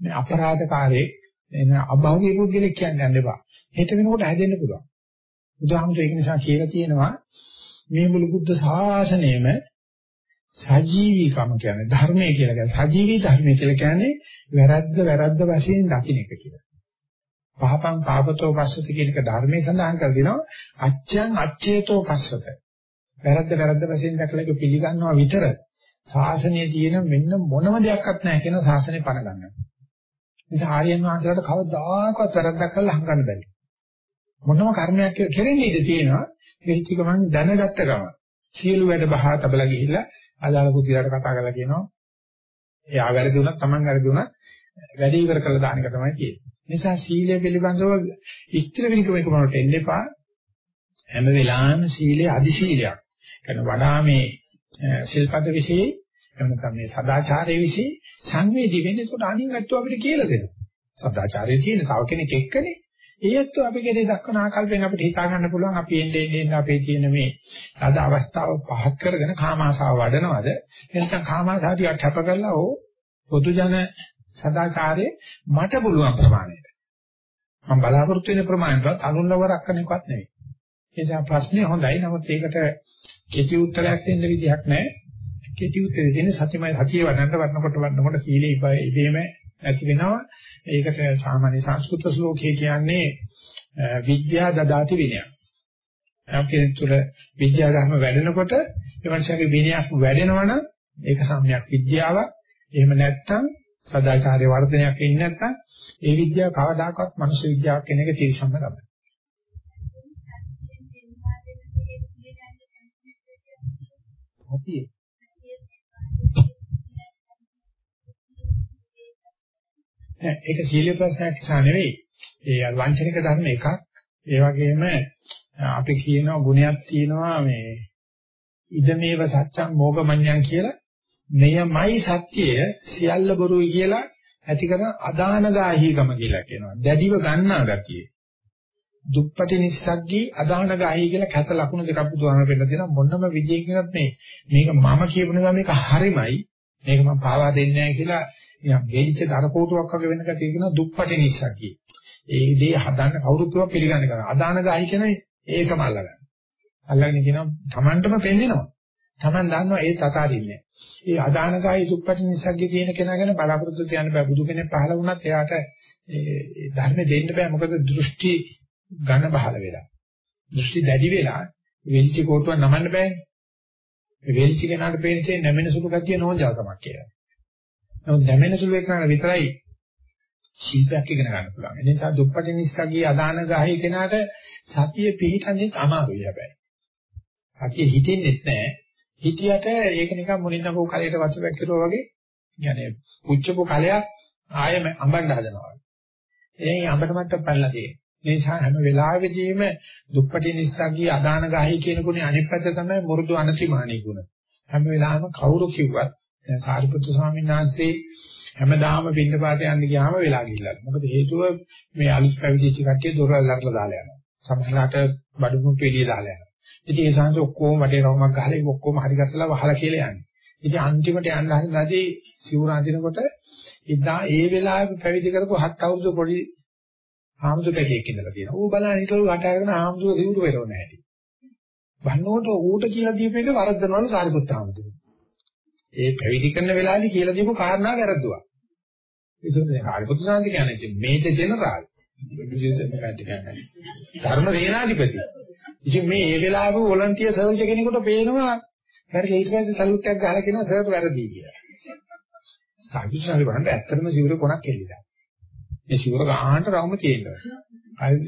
මේ අපරාධකාරයේ එන අභෞවික පුද්ගලෙක් කියන්නේ යන්න එපා. හෙට වෙනකොට හැදෙන්න පුළුවන්. බුදුහාමුදුර ඒක නිසා කියලා තියෙනවා මේ මුළු බුද්ධ ශාසනයෙම සජීවීකම කියන්නේ ධර්මය කියලා කියන්නේ සජීවී ධර්මය කියලා කියන්නේ වැරද්ද වැරද්ද වශයෙන් දකින්න එක කියලා. පහපං පාපතෝ පස්සති කියන එක ධර්මයේ සඳහන් කර දෙනවා අච්ඡං අච්ඡේතෝ පස්සත. වැරද්ද වැරද්ද වශයෙන් දැකලා ඒක පිළිගන්නවා විතර ශාසනයේ තියෙන මෙන්න මොනම දෙයක්වත් නැහැ කියන ශාසනය පණ ගන්නවා. නිසා ආර්යයන් වහන්සේලාට කවදාකවත් වැරද්දක් කරලා හංගන්න බැරි. මොනම කර්මයක් කෙරෙන්නේ ඉඳී තියෙනවා. වෙච්ච ගමන් දැනගත්ත ගමන් සියලු වැඩ බහා තබලා ගිහිල්ලා අදාළ පුතියට කතා කරලා කියනවා. එයා වැරදි වුණත් Taman වැරදි වුණත් වැඩි ඉවර කළා දාන එක තමයි තියෙන්නේ. නිසා සීලය පිළිබඳව ඉස්තර විනිකමක මොනට එන්න එපා. හැම වෙලාවෙම සීලය අදි සීලයක්. කියන වඩා මේ ශිල්පද વિશે එහෙම නැත්නම් මේ සදාචාරයේ વિશે සංවේදී වෙන්නේ ඒකට අනින් ගැට්ටු අපිට කියලා දෙනවා. සදාචාරයේ තියෙන තව කෙනෙක් එක්කනේ. ඒත් අපි කෙරේ දක්වන ආකල්පෙන් අපිට හිතා ගන්න පුළුවන් අපි එන්නේ එන්නේ අපේ තියෙන මේ අද අවස්ථාව පහත් කරගෙන කාමාශාව වඩනවද එනකම් කාමාශාව ටිකක් කැප කරලා ඕ පොදු ජන සදාචාරයේ මට පුළුවන් ප්‍රමාණයට. මම බලාපොරොත්තු වෙන ප්‍රමාණයට අනුලවරක් කරනකවත් නෙවෙයි. ඒ නිසා ප්‍රශ්නේ හොඳයි. නමුත් ඒකට කෙටි උත්තරයක් දෙන්න විදිහක් නැහැ කෙටි උත්තරේ දෙන්නේ සත්‍යමයි සතිය වඩන්න වඩනකොට වඩනකොට සීලේ ඉබේම ඇති වෙනවා. ඒකට සාමාන්‍ය සංස්කෘත ශ්ලෝකයේ කියන්නේ විද්‍යා දදාති විනය. යම් කෙනෙක් තුළ විද්‍යා ධර්ම වැඩෙනකොට ඒ මනුස්සයාගේ විනයක් වැඩෙනවනම් ඒක සම්‍යක් විද්‍යාවක්. එහෙම නැත්නම් සදාචාරයේ වර්ධනයක් වෙන්නේ නැත්නම් ඒ විද්‍යාව කවදාකවත් මනුෂ්‍ය විද්‍යාවක් කියන එක තිරසන්න තමයි. සතියේ ඒක සීල ප්‍රශ්නයක් නිසා නෙවෙයි. ඒ වංචනික ධර්ම එකක්. ඒ වගේම අපි කියනවා ගුණයක් තියෙනවා මේ ඉදමේව සත්‍යං මොගමඤ්ඤං කියලා මෙයමයි සත්‍යය සියල්ල බොරුයි කියලා ඇති කරන අදානගාහීකම කියලා කියනවා. දැඩිව ගන්නා ගතිය. දුප්පටි නිස්සග්ගී අදානගාහී කියලා කැත ලකුණු දෙකක් බුදුහාම පෙන්නලා දෙනවා මොනම විදියකින්වත් මේ මේක මම කියපු නිසා මේක හරිමයි මේක මම පාවා දෙන්නේ නැහැ කියලා නිකන් ගෙලිච්ච දරකෝටුවක් වගේ වෙන කතිය කියන දුප්පටි නිස්සකී. ඒ දේ හදන්න කවුරුත් ඒවා පිළිගන්නේ කරා. අදාන ගායි කියන්නේ ඒකම අල්ලගන්න. අල්ලගෙන කියනවා Tamanටම පෙන්නනවා. Taman දන්නවා ඒ තකාරින්නේ. ඒ අදාන ගායි දුප්පටි නිස්සකී කියන කෙනා ගැන බලාපොරොත්තු තියන්න බෑ. බුදු කෙනෙක් පහළ වුණත් එයාට ඒ ධර්ම දෙන්න බෑ. මොකද දෘෂ්ටි ඝන බහල වෙලා. දෘෂ්ටි දැඩි වෙලා වෙලිච්ච කෝටුවක් නමන්න බෑනේ. වෙලිච්ච කෙනාට පේන්නේ නැමෙන සුළු ගතිය නෝන්ජල්කමක් කියලා. නමුත් දැමෙන සුළු එකනට විතරයි ශිල්පයක් ඉගෙන ගන්න පුළුවන්. ඒ නිසා දුප්පටි නිස්සගී අදාන ගහයි කෙනාට සතිය පිළිතන්නේ අමාරුයි හැබැයි. සතිය හිතෙන්නේ නැහැ. හිතියට ඒක නිකන් මුලින් නපෝ කලයට වචපැක් කරුවා වගේ يعني පුච්චපු කලයක් ආයෙම අඹන්න හදනවා. ඒ අඹට මට්ටම් පැනලා තියෙනවා. ඒ නිසා හැම වෙලාවෙදීම දුප්පටි නිස්සගී අදාන ගහයි කියන ගුණේ අනිත් පැත්ත තමයි මුරුදු අනතිමානී ගුණ. හැම වෙලාවෙම කවුරු කිව්වත් දැන් සාරිපුත්තු ස්වාමීන් වහන්සේ හැමදාම පින්නපාත යන්න ගියාම වෙලා ගිහිල්ලා. මොකද හේතුව මේ අලුත් පැවිදිච්ච කට්ටිය දොරවල් අරලා දාලා යනවා. සමහරලාට බඩමුට්ටු එළිය දාලා යනවා. ඉතින් ඒ සංස ඔක්කොම වටේ රවුමක් ගහලා ඒක ඔක්කොම හරි ගස්සලා වහලා කියලා යන්නේ. ඉතින් අන්තිමට යන්න හරිනදී සිවුර අඳිනකොට ඉදා ඒ වෙලාවේ පැවිදි කරපු හත් අවුරුදු පොඩි ආම්සු පැටියෙක් ඉඳලා තියෙනවා. ඌ බලන්න හිටවල වට අරගෙන ආම්සු සිවුර වෙරව නැහැ. බන්නකොට ඌට කියලා දීප එක වරද්දනවලු සාරිපුත්ත ආම්සු. ඒ පැවිදි කරන වෙලාවේදී කියලා දීපු කාරණා වැරද්දුවා. ඒසොත් හරිපුත් සාන්ති කියන්නේ මේජ ජෙනරාල්. ධර්ම සේනාධිපති. ඉතින් මේ ඒ වෙලාවේ වොලන්ටියර් සර්විස් කෙනෙකුට පේනවා හරි ඊට පස්සේ සලූට් එකක් ගහලා කියනවා සර් වැරදි කියලා. සාහිත්‍යශාලි වහන්න ඇත්තටම සිවුර කොනක් එල්ලලා. මේ සිවුර ගන්නට රවුම තියෙනවා.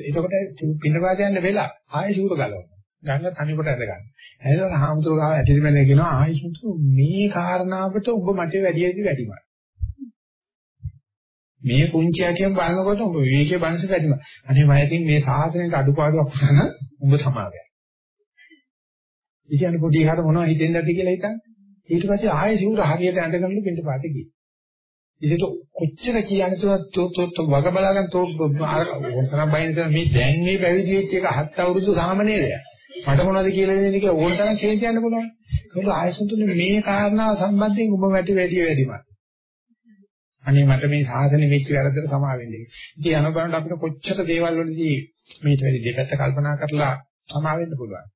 එතකොට පින්නපාත යන්න වෙලා ආයෙ සිවුර ගලවනවා. ගන්න තනිකොට ඇද ගන්න. එහෙනම් හාමුදුරුවෝ ගාව ඇටිරිමැද කියනවා ආයිසුතු මේ කාරණාවට ඔබ මට වැඩියදී වැඩිමයි. මේ කුංචිය කියන බලනකොට ඔබ විවේකයේ බණස වැඩිම. අනේ මම ඉතින් මේ සාසනයට අඩුපාඩුවක් වුණා නම් ඔබ සමාගය. ඉතින් පොඩි කාට මොනවද හිතෙන්දද කියලා හිතන්නේ. ඊට පස්සේ ආයෙ සිවුර හරියට ඇඳගෙන පිට පාට ගියේ. ඉතින් කොච්චර කියන්නේ තෝ තෝ වග බලාගෙන තෝ අර ඕනතරම් බයින් මේ දැන් මේ පැවිදි වෙච්ච එක හත් අවුරුදු සාමනීරය. මට මොනවද කියලා දෙන්නේ කියලා ඕන තරම් කෙනෙක් කියන්න පුළුවන්. ඒකල ආයසතුනේ මේ කාරණාව සම්බන්ධයෙන් ඔබ වැඩි වැඩි වැඩිමත්. අනේ මට මේ සාසනෙ වෙච්ච වැරද්දට සමා වෙන්න. ඉතින් යන බලන්න අපිට කොච්චර දේවල් වලදී මේට වැඩි දෙපැත්ත කල්පනා කරලා සමා වෙන්න පුළුවන්.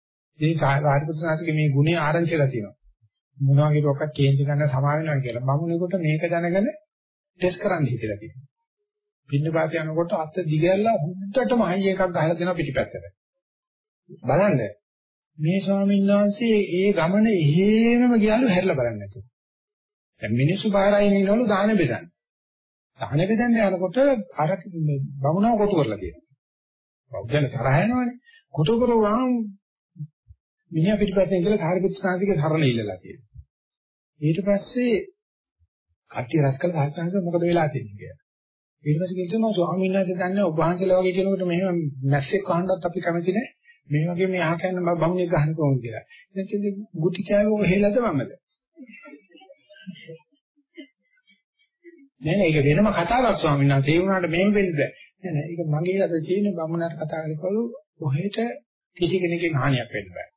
ඉතින් සාරිපුත්‍රනාථගේ මේ ගුණය ආරංචිලා තියෙනවා. මොනවා වගේ රොක්ක කේන්ති ගන්න සමා වෙනවා කියලා. බමුණෙකුට මේක දැනගෙන ටෙස්ට් කරන්න හිතලා තියෙනවා. පින්න පාත යනකොට අත දිගැල්ලා හුද්දටම හයි එකක් ගහලා දෙනවා පිටිපැත්තට. බලන්න මේ ස්වාමීන් වහන්සේ ඒ ගමන එහෙමම ගියාලු හැරිලා බලන්නේ නැතුව. දැන් මිනිස්සු බාහිරින් ඉන්නවලු දාන බෙදන්න. දාන බෙදන්න යනකොට අර බමුණව කොටු කරලා තියෙනවා. බෞද්ධයන් තරහ යනවනේ. කොටු කරවම් මිනිහා පිටිපස්සෙන් ඉඳලා සාරිපුත්‍ර සාංශිකේ සරණ ඉල්ලලා තියෙනවා. ඊට පස්සේ කට්ටිය රැස් කළා සාහිත්‍යංග මොකද වෙලා තියෙන්නේ කියලා. ඊට පස්සේ කියනවා ස්වාමීන් වහන්සේ දන්නේ ඔබ වහන්සේලා වගේ කෙනෙකුට මෙහෙම මැස්සෙක් අහන්නත් අපි කැමති නැහැ. මේ වගේ මේ අහකයන් බමුණෙක් ගහන්න කොහොමද කියලා. ඉතින් කිව්වේ ගුටි කෑවෝ හේලද මමද? නෑ නෑ ඒක වෙනම කතාවක් ස්වාමීන් වහන්සේ. ඒ වුණාට මෙහෙම වෙන්න බෑ. නෑ නෑ ඒක මගේ අත තියෙන බමුණට කතා කරකවලු ඔහෙට කිසි කෙනෙක්ගෙන් හානියක් වෙන්න බෑ.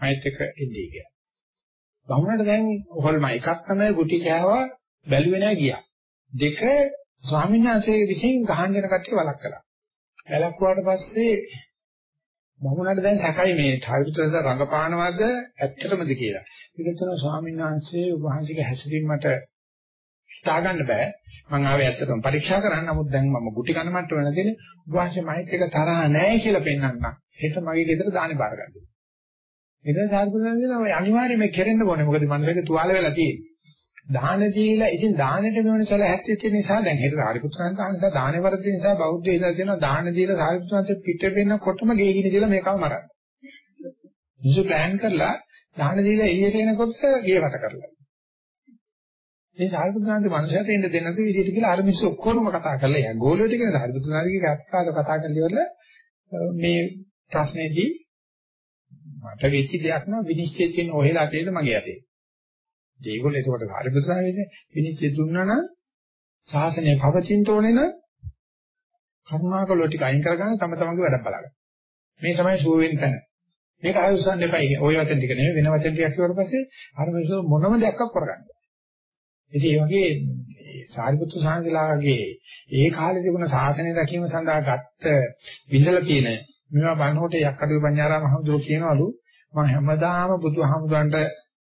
මයිත් එක එන්නේ කියලා. බමුණට දැන් ඔහොල්ම එකක් තමයි ගුටි කෑවා බැලුවේ නෑ ගියා. දෙක ස්වාමීන් වහන්සේ විසින් ගහන්න යන කට්ටිය වලක් කළා. වැලක්කුවාට පස්සේ බමුණට දැන් සැකයි මේ ථායිපුත්‍රස රංගපානවද ඇත්තටමද කියලා. ඒක තුන ස්වාමීන් වහන්සේ වහන්සේගේ හැසිරීම මට හිතා ගන්න බෑ. මම ආවේ ඇත්තටම පරීක්ෂා කරන්න. නමුත් දැන් මම ගුටි කන මට්ට වෙන දෙන්නේ වහන්සේ මයිත් එක තරහ නැහැ කියලා පෙන්වන්න. හෙට මගේ ගෙදර දානේ බාර ගන්න. ඒක සාර්ථකව වෙනවා අනිවාර්යයෙන් මේ කෙරෙන්න ඕනේ. මොකද මනුස්සයෙක් තුවාල වෙලා තියෙන්නේ. දාන දීලා ඉතින් දානෙට මෙවන සල හැච්චෙච්ච නිසා දැන් හිත සාරිපුත්‍රයන් තාන්සා දානේ වරද නිසා බෞද්ධ ඉඳලා තියෙනවා දාන දීලා සාරිපුත්‍රයන්ට පිට වෙනකොටම ගෙයිගෙන දීලා මේකව මරන්න. මිනිස්සු ප්ලෑන් කරලා දාන දීලා එළියට එනකොට ගේ වට කරලා. මේ සාරිපුත්‍රයන්ට මනුෂයාට එන්න දෙන්න තු විදිහට කියලා අර මිනිස්සු ඔක්කොම කතා කරලා යා ගෝලියෝ ටික සාරිපුත්‍රයන්ගේ කතාවක කතා කරලා ඉවරලා මේ ප්‍රශ්නේදී මට වෙච්ච දෙයක් නම් විනිශ්චය තියෙන ඔහෙලා තියෙන මගේ අතේ. ඒගොල්ලෝ ඒකට කාර්යප්‍රසාර වෙන්නේ විනිශ්චය දුන්නා නම් ශාසනය පවතින්න ඕනේ නම් කර්මාකලෝ ටික අයින් කරගන්න තම තමන්ගේ වැඩක් බලන්න. මේ තමයි සුව වෙන තැන. මේක ආයුස්සන්න එපා. ওই වචන ටික නෙවෙයි වෙන වචන ටිකක් කියවට පස්සේ අර මිනිස්සු මොනම දෙයක් කරගන්න. ඉතින් ඒ වගේ සාරිපුත්‍ර සාන්තිලාගේ ඒ කාලේ තිබුණ ශාසනය රැකීම සඳහා ගත්ත විඳලා තියෙන මේවා බණ්හෝට යක්කඩු පඤ්ඤාරාම හඳුරු කියනවලු. මම හැමදාම බුදුහාමුදුරන්ට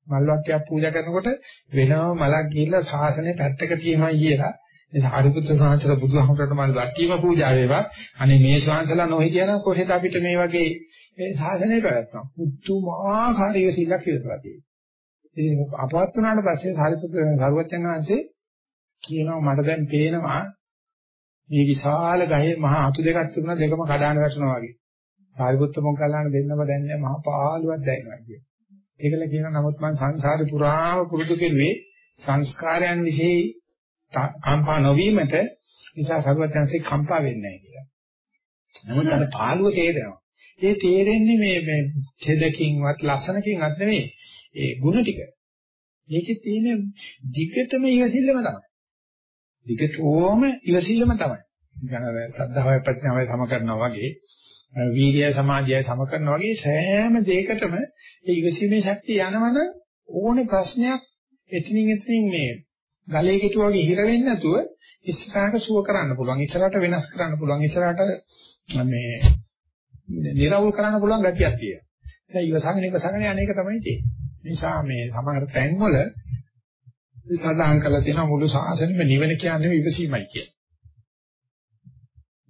මල්වට්ටියක් පූජා කරනකොට වෙනම මලක් ගිහිල්ලා ශාසනය පැත්තක තියමයි කියලා. ඒ සාරිපුත්‍ර සාංශල බුදුහාමුදුරට මල් වට්ටියම පූජා වේවා. අනේ මේ ශාංශලා නොහිටියනම් කොහෙද අපිට මේ වගේ මේ ශාසනය පැවැත්මක්? පුදුමාකාරීව සිල්ලක් ඉවරලා තියෙන්නේ ඉතින් අපවත් වුණාට පස්සේ සාරිපුත්‍ර සරුවචන වහන්සේ කියනවා මට දැන් පේනවා මේ විශාල ගහේ මහා අතු දෙකක් තිබුණා දෙකම කඩාන වැටෙනවා වගේ සාරිපුත්‍ර මොග්ගල්ලාන දෙන්නම දැන්නේ මහා පාළුවක් දැනෙනවා කියන ඒකල කියන නමුත් මම සංසාරේ පුරාම පුරුදු කෙරුවේ සංස්කාරයන් વિશે කම්පා නොවීමට නිසා සරුවචන්සේ කම්පා වෙන්නේ නැහැ කියලා. නමුත් අර පාළුව තේරෙනවා. ඒ තේරෙන්නේ මේ මේ තෙදකින්වත් ලස්සනකින්වත් නෙවෙයි. ඒ ಗುಣ ටික. මේකේ තියෙන දිගටම ඉවසිල්ලම තමයි. දිගටම ඉවසිල්ලම තමයි. නිකන් සද්ධාවයි ප්‍රඥාවයි සම කරනවා වගේ වීර්යය සමාධියයි සම කරනවා වගේ සෑම දෙයකටම ඒ ඉවසීමේ ශක්තිය යනවන ඕනේ ප්‍රශ්නයක් එතනින් එතනින් මේ ගලේ කිටු වගේ හිර වෙන්නේ නැතුව ඉස්සරහට සුව කරන්න පුළුවන් ඉස්සරහට වෙනස් කරන්න පුළුවන් ඉස්සරහට මේ නිරවුල් කරන්න පුළුවන් ගතියක් තියෙනවා. ඒ ඉවසගෙන ඉවසගෙන අනේක තමයි තියෙන්නේ. නිසා මේ සමහර තැන්වල සදාහන් කරලා තියෙන මුළු සාසනෙම නිවන කියන්නේ ඉවසීමයි කියන්නේ.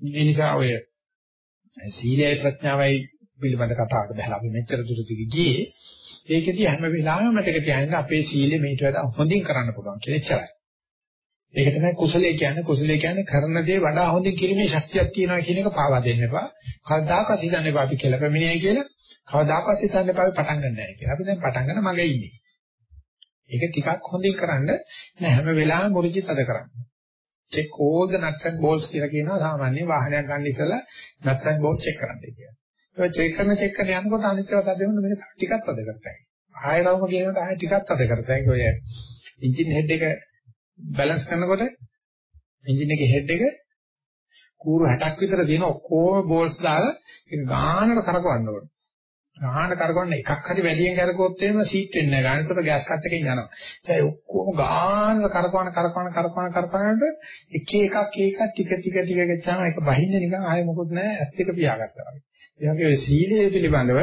ඒ නිසා ඔය සීලය ප්‍රඥාවයි පිළිබඳ කතාවකට බහලා අපි මෙච්චර දුරට ගියේ ඒකෙදි හැම වෙලාවෙම මතක තියාගන්න අපේ සීලය මේට වඩා හොඳින් කරන්න පුළුවන් කියලා එච්චරයි. ඒක තමයි කුසලයේ කියන්නේ කුසලයේ කියන්නේ කරන දේ වඩා හොඳින් කිරීමේ ශක්තියක් තියෙනවා කියන එක පාවා දෙන්න එපා. කවදාකවත් හිතන්න එපා අපි කියලා පැමිණෙයි කියලා. කවදාකවත් හිතන්න එපා අපි පටන් ගන්න නැහැ කියලා. අපි දැන් පටන් ගන්න මගේ ඉන්නේ. ඒක ටිකක් හොඳින් කරන්න නෑ හැම වෙලාවෙම මුරුචි තද කරන්න. check all the nuts and bolts කියලා කියනවා සාමාන්‍ය වාහනයක් ගන්න ඉස්සලා nuts and bolts check කරන්න කියලා. ඒක check කරන check කරන යනකොට අනිත්‍යව තද වෙන මේක ටිකක් තද කරතයි. ආයෙනවම කියනකොට ආයෙ ටිකක් තද කරතයි. ඔය engine head එක balance කරනකොට engine එකේ head එක කූරු 60ක් විතර තියෙන ඔක්කොම bolts දාලා ඒක ගානකට කරකවන්න ඕනේ. ගාහන කරගන්න එකක් හරි වැඩියෙන් කරගොත් එහෙම සීට් වෙන්නේ නැහැ. ගානසට ගෑස් කට් එකකින් යනවා. ඒ ඔක්කොම ගාහන කරකවන කරකවන කරකවන කරකවනට එක එකක් එක ටික ටික ටික ගච්ඡාම ඒක බහින්නේ නිකන් ආයෙ මොකුත් නැහැ. ඇස් දෙක පියාගත්තා වගේ. ඒ වගේ සීලය පිළිබඳව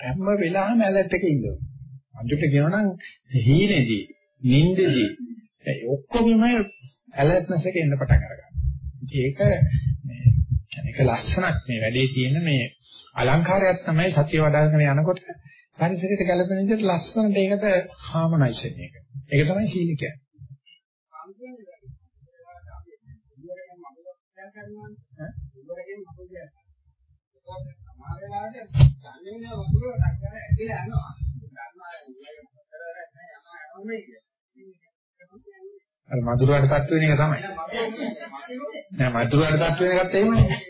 හැම වෙලාවෙම ඇලර්ට් එකේ ඉන්නවා. අන්තිමට කියනනම් හීනේදී, නිින්දේදී ඒ ඔක්කොගෙම ඇලර්ට්නස් එක එන්න පටන් ගන්නවා. ඒක මේ ඒක ලස්සනක් මේ වැඩේ තියෙන මේ අලංකාරයක් තමයි සතිය වඩ아가ගෙන යනකොට පරිසරයට ගැළපෙන විදිහට ලස්සනට ඒකට හාමොනයිසන් එක. ඒක තමයි සීල කියන්නේ. අර මధుරවට තත් වෙන එක තමයි. නෑ මధుරවට තත් වෙන එකත් එහෙමනේ.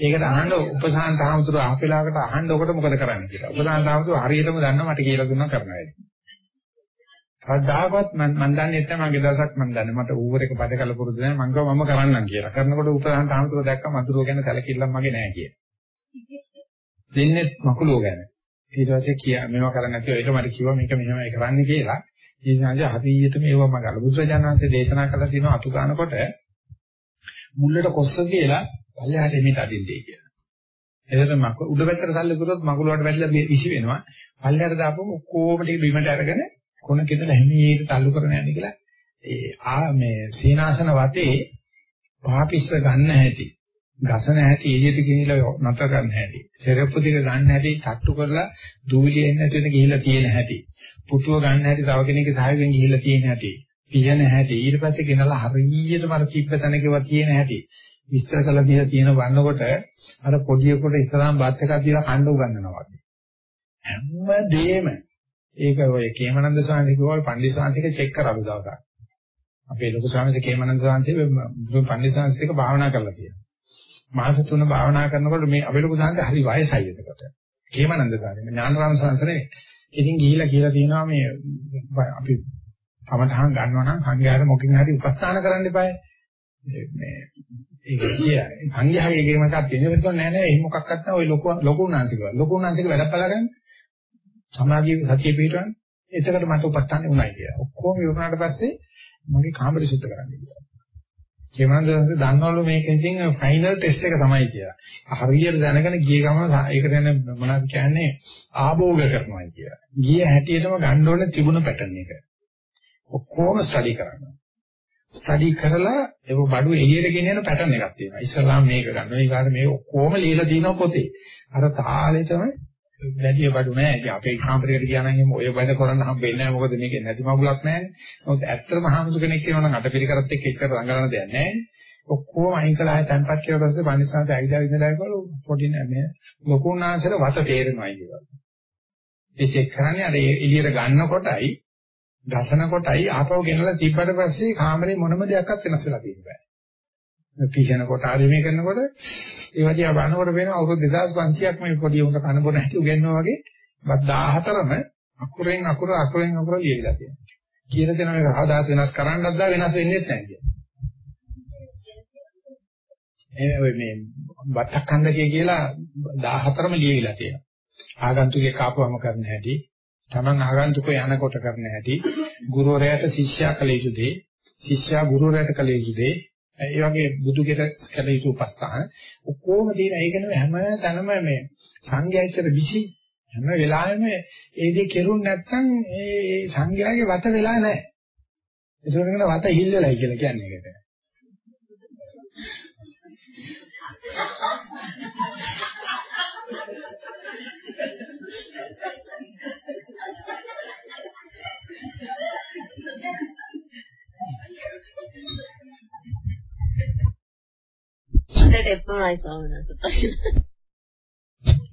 ඒකට අහන්න උපසාන්ත ආමතුරු ආපෙලාකට අහන්න ඔකට මොකද කරන්නේ කියලා. උපසාන්ත ආමතුරු හරියටම දන්නා මට කියලා දුන්නා කරන වැඩි. කවදාකවත් මම මන් දන්නේ නැත්නම් මගේ දවසක් මන් දන්නේ මට ඌවර එක පද කළ පුරුදු නැහැ මං ගව මම කරන්නම් කියලා. කරනකොට උපසාන්ත ආමතුරු දැක්ක මතුරුව ගැන සැලකිල්ලක් මගේ නැහැ කියලා. දෙන්නේ මකුලුව ගැන. ඊට පස්සේ කියා මේවා කරන්නේ නැතිව ඒක මට කිව්වා මේක මෙහෙමයි කරන්නේ කියලා. ඒ නිසා හරියටම ඒවා මම ගල බුදුරජාණන් වහන්සේ දේශනා කළා තියෙනවා අතු ගන්නකොට මුල්ලට කොස්ස කියලා පල්ලෙහාට එමිට අදින්නේ කියලා. එතකොට මක උඩ පැත්තට සල්ලි කරොත් මකුල වලට වැටිලා විසි වෙනවා. පල්ලෙහාට දාපුවම ඔක්කොම ටික බිමට අරගෙන කොන කෙතල හැමීට තල්ලු කරන යන්නේ කියලා ඒ ආ මේ සීනාසන වතේ පාපිස්ස ගන්න හැටි. ගසන හැටි එළියට ගෙනිලා නතර ගන්න හැටි. සෙරප්පු ටික ගන්න හැටි තට්ටු කරලා දූවිලි එන්නේ නැති වෙන ගිහිල්ලා තියෙන හැටි. පුටුව ගන්න හැටි තව කෙනෙක්ගේ සහයෝගයෙන් ගිහිල්ලා තියෙන හැටි. පියන හැටි ඊට පස්සේ ගෙනලා හරියටම අර චිප්ප තැනකව තියෙන හැටි. විස්තර කළා දීලා තියෙන වන්නකොට අර පොඩියෙකුට ඉස්සරහම බත් එකක් දීලා කන්න උගන්වනවා වගේ. හැමදේම ඒක ඔය කේමනන්ද සාන්ති කිව්වල් පණ්ඩිත සාන්තික චෙක් කරපු දවසක්. අපේ ලොකු ස්වාමීන් වහන්සේ කේමනන්ද සාන්ති පණ්ඩිත සාන්තික භාවනා කරලා තියෙනවා. මාස තුන භාවනා කරනකොට මේ අපේ ලොකු සාන්ති හරි වයසයි එතකොට. කේමනන්ද සාන්ති ඥානරාම සාන්සනේ ඉතින් ගිහිලා කියලා තියෙනවා මේ අපි තමටහන් ගන්නවා නම් සංඝයාට මොකකින් හරි උපස්ථාන කරන්න එපායි. මේ ඒක කියන්නේ සංඝයාගේ ගේම එකක් තියෙනවා නෑ නෑ එහෙම මොකක්වත් නැහැ ඔය ලොකු ලොකු උනාංශික ලොකු උනාංශික වැඩ බලගන්න සමාධියේ සතිය පිටවන්න එතකට මට උපස්ථානේ උනායි කියලා. ඔක්කොම ඉවරනාට පස්සේ මගේ කාමරය සුද්ධ කරන්න කියලා. කේමන්දන්ස දන්නවලු මේක ඉතින් ෆයිනල් ටෙස්ට් එක තමයි කියලා. හරියට දැනගෙන ගිය ගමන ඒක දැන මොනවද කියන්නේ ආභෝග කරනවා කියලා. ගිය හැටියටම ගන්න ඕනේ තිබුණ පැටර්න් එක. ඔක්කොම ස්ටඩි කරනවා. ස්ටඩි කරලා ඒක බඩු එළියට ගෙනියන පැටර්න් එකක් තියෙනවා. ඉස්සලාම මේක ගන්නවා. ඊගාට මේ ඔක්කොම ලියලා තියෙනවා පොතේ. අර තාලේ තමයි වැඩි බඩු නෑ. ඉතින් අපේ කාමරයකට ගියා නම් එහෙම ඔය වැඩ කරන්න හම්බෙන්නේ නෑ. මොකද මේකේ නැති මගුලක් නෑනේ. මොකද ඇත්තටම හාමුදුර කෙනෙක් කියනවා නම් අටපිරිකරත් එක්ක එක්ක රංගන දෙයක් නෑනේ. ඔක්කොම අයින් කළා ආය තැම්පත් කියලා පස්සේ පන්සිසාන්ත ඇවිදලා ඉඳලා ඉවරව පොඩි නෑ මේ ලොකුනාංශල වත තේරෙනවායි කියලා. ඒ චෙක් කරන්නේ අර එළියට ගන්න කොටයි ගසන කොටයි ආපහු ගෙනලා තිබ්බට පස්සේ කාමරේ මොනම දෙයක්වත් වෙනස් වෙලා තියෙන්නේ නැහැ. පිහින කොට ආදී මේ කරනකොට ඒ වගේ බලනකොට වෙන අවුරුදු 2500ක් මේ පොඩි උන්ට කන බොන හැටි උගෙන්නවා වගේ බත් 14ම අකුරෙන් අකුර අකුරෙන් අකුර ලියවිලා තියෙනවා. කියලා දෙන මේක කවදාත් වෙනස් කරන්නත් බෑ වෙනස් වෙන්නේ නැහැ කියන්නේ. ඒ මේ බත්තක් කන්දකේ කියලා 14ම ලියවිලා තියෙනවා. ආගන්තුකේ කාපුවම කරන්න හැටි, Taman ආගන්තුකෝ යනකොට කරන්න හැටි, ගුරුවරයාට ශිෂ්‍යයා කළ යුතු දේ, ශිෂ්‍යයා ගුරුවරයාට කළ යුතු දේ, ඒ වගේ බුදු කෙර කළ යුතු උපස්ථාන ඔක්කොම තියෙන ඒක නෙවෙයි හැම තැනම මේ සංඝයාචර විසි හැම වෙලාවෙම ඒ දේ කෙරුන් නැත්නම් ඒ සංඝයාගේ වත වෙලා නැහැ. ඒකෝට කියන වත හිල් වෙලයි කියලා කියන්නේ ඒකට. උඩට එපමණයි ස්වාමීන් වහන්සේ ප්‍රශ්න.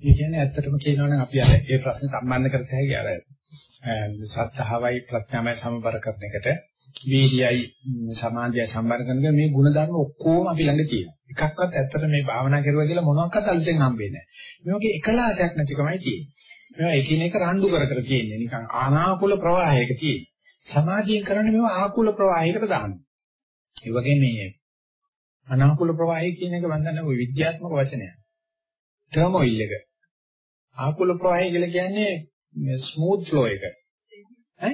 ඒ කියන්නේ ඇත්තටම කියනවා නම් අපි අර ඒ ප්‍රශ්න සම්බන්ධ කරත හැකි අර සත්‍තාවයි ප්‍රඥාවයි සමබර කරන එකට වීර්යයි සමාධියයි සම්බන්ධ කරන මේ ಗುಣධර්ම ඔක්කොම අපි ළඟ තියෙනවා. එකක්වත් ඇත්තට මේ භාවනා කරුවා කියලා මොනවාක්වත් අලුතෙන් හම්බෙන්නේ නැහැ. මේකේ එකලාසයක් නැතිකමයි තියෙන්නේ. මේවා එකිනෙක රණ්ඩු කර කර තියෙන්නේ. නිකන් ආනාකූල ප්‍රවාහයක තියෙන්නේ. සමාධියෙන් කරන්නේ මේවා ආකූල ප්‍රවාහයකට දානවා. ඒ වගේ මේ අනාකූල ප්‍රවාහය කියන එක මම දන්නේ ওই විද්‍යාත්මක වචනයක්. ටර්මොයිල් එක. ආකූල ප්‍රවාහය කියලා කියන්නේ ස්මූත් ෆ්ලෝ එක. ඈ?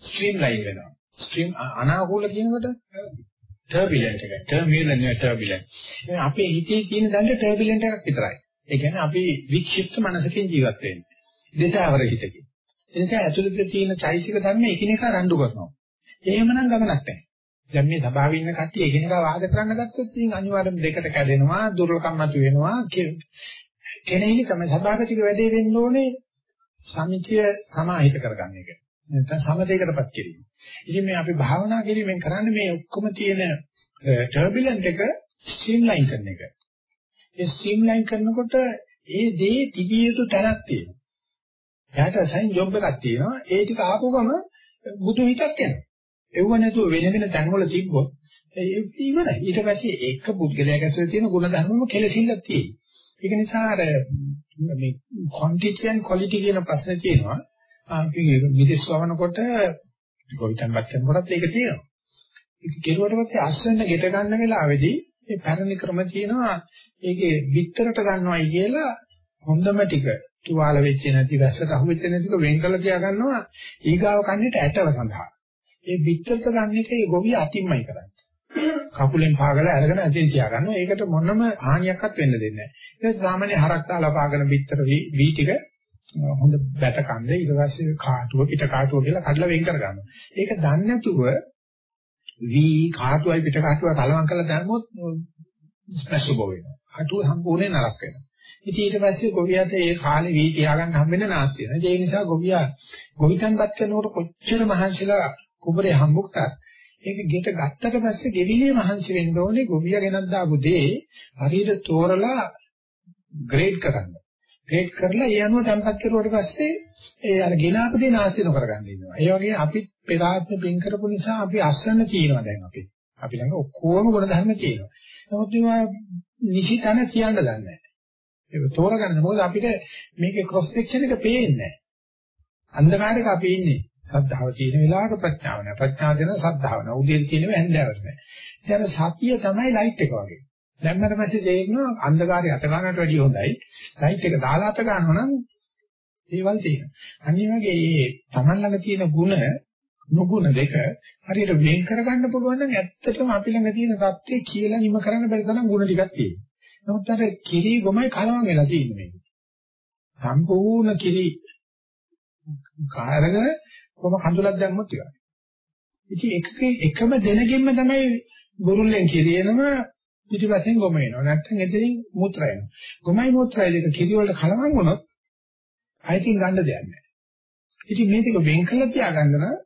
ස්ට්‍රීම් ලයින් වෙනවා. ස්ට්‍රීම් අනාකූල කියනකොට ටර්බියලන්ට් එක. ටර්බියලන්ට් නෙවෙයි ටර්බියලන්ට්. මේ අපේ හිතේ තියෙන දඬ ටර්බියලන්ට් එකක් විතරයි. ඒ කියන්නේ අපි වික්ෂිප්ත මනසකින් ජීවත් වෙන්නේ. දෙතවර හිතකින්. ඒ නිසා ඇතුළත තියෙන චෛසික ධර්ම එකිනෙක රණ්ඩු කරනවා. එහෙමනම් ගමනක් නැහැ. දැන් මේ සභාවේ ඉන්න කට්ටිය එකිනෙකා වාද කරන්න ගත්තොත් ඉතින් අනිවාර්යයෙන් දෙකට කැඩෙනවා දුර්ලකම් මතු වෙනවා කෙනෙහිලි තමයි සභාපතිගේ වැඩේ වෙන්න ඕනේ සමිතිය සමාහිත කරගන්න එක. නැත්නම් සමතේකටපත් කිරීම. ඉතින් මේ අපි භාවනා කිරීමෙන් කරන්නේ මේ ඔක්කොම තියෙන ටර්බියලන්ට් එක ස්ට්‍රීම්ලයින් කරන එක. ඒ ස්ට්‍රීම්ලයින් කරනකොට ඒ දේ තිබිය යුතු තැනක් තියෙනවා. එයාට අසයින් ජොබ් එකක් තියෙනවා. ඒ ටික ආපු ගම බුදු හිතක් එනවා. එව්ව නැතුව වෙන වෙන තැන්වල තිබ්බොත් ඉවරයි. ඊට පස්සේ එක පුද්ගලයාට ඇතුලේ තියෙන ගුණ ධර්මම කෙලසිල්ලක් තියෙනවා. ඒක නිසා අර මේ quantity and quality කියන ප්‍රශ්නේ තියෙනවා. අපි මිදස් වවනකොට ගොවිතැන්පත් කරනකොටත් ඒක තියෙනවා. ඒක කෙරුවට පස්සේ අස්වැන්න ගෙට ගන්න වෙලාවේදී මේ පැරණි ක්‍රම තියෙනවා. ඒකේ විතරට ගන්නවයි කියලා හොඳම ටික තුවාල වෙච්ච නැති වැස්සට අහු වෙච්ච නැතික වෙන් කරලා තියා ගන්නවා ඊගාව කන්නේට ඇටව සඳහා. ඒ විතරට ගන්න එක ඒ ගොවිය අතින්මයි කරන්නේ. කකුලෙන් පාගලා අරගෙන ඇතින් තියා ගන්නවා. ඒකට මොනම හානියක්වත් වෙන්න දෙන්නේ නැහැ. ඊට සාමාන්‍ය හරක් දාලා පාගන විතර වී ටික හොඳ බැට කන්ද ඊට පස්සේ කාටුව පිට කාටුව කියලා කඩලා වෙන් කර ගන්නවා. ඒක දන්නේ නැතුව වී කාටුවයි පිට කාටුව කලවම් කරලා දැම්මොත් ස්පෙෂල් බෝ වෙනවා. කාටුව සම්පූර්ණයෙන් නරක වෙනවා. ඉතින් ඊට පස්සේ ගොවියාට ඒ කාලේ වී තියාගන්න හම්බෙන්න නාස්ති වෙනවා. ඒ නිසා ගොවියා ගොවිතැන්පත් කරනකොට කොච්චර මහන්සිලා කුඹරේ හම්බුක්ටත් ඒක ගෙට ගත්තට පස්සේ ගෙවිලේ මහන්සි වෙන්න ඕනේ ගොවියා ගෙනත් දාපු දේ හරියට තෝරලා ග්‍රේඩ් කරන්න. ග්‍රේඩ් කරලා ඒ අනුව තැම්පත් කරුවට පස්සේ ඒ අර ගෙනාපු දේ නාස්ති නොකරගන්න ඉන්නවා. ඒ වගේ අපි පෙරාත්ම පින් කරපු නිසා අපි අස්සන්න තියෙනවා දැන් අපි. අපි ළඟ ඔක්කොම ගුණ ධර්ම තියෙනවා. නමුත් මේවා නිසිතන කියන්න දන්නේ නැහැ. ඒක තෝරගන්න මොකද අපිට මේකේ ක්‍රොස් සෙක්ෂන් එක පේන්නේ නැහැ. අන්ධකාරයක අපි ඉන්නේ. සද්ධාව තියෙන වෙලාවට ප්‍රඥාව නැහැ. ප්‍රඥාව තියෙන සද්ධාව නැහැ. උදේට තියෙන වැන්දාවට නැහැ. ඉතින් සතිය තමයි ලයිට් එක වගේ. දැම්මට පස්සේ තේරෙනවා අන්ධකාරය අත ගන්නට වැඩිය හොඳයි. ලයිට් එක දාලා අත ගන්නවා නම් ඒවල් තියෙනවා. අනිත් වගේ මේ Taman ළඟ තියෙන ಗುಣ නුගුණ දෙක හරියට වෙන් කරගන්න පුළුවන් නම් ඇත්තටම අපි ළඟ තියෙන தත්ත්වය කියලා නිම කරන්න බැරි තරම් ಗುಣ ටිකක් තියෙනවා. නමුත් අර කිරි ගොමයි කලවම් වෙලා තියෙන්නේ. සම්පූර්ණ කිරි කාරගෙන කොහොම කඳුලක් දැම්මොත් ඉවරයි. ඉතින් එකක එකම දෙනකින්ම තමයි ගුරුල්ලෙන් කිරියනම පිටිපස්සෙන් ගොම එනවා. නැත්නම් එතනින් මුත්‍රා එනවා. ගොමයි මුත්‍රායි දෙක කිරි වල කලවම් වුණොත් අයිතින් ගන්න දෙයක් නැහැ. ඉතින් මේ ටික වෙන් කළා තියාගන්න නම්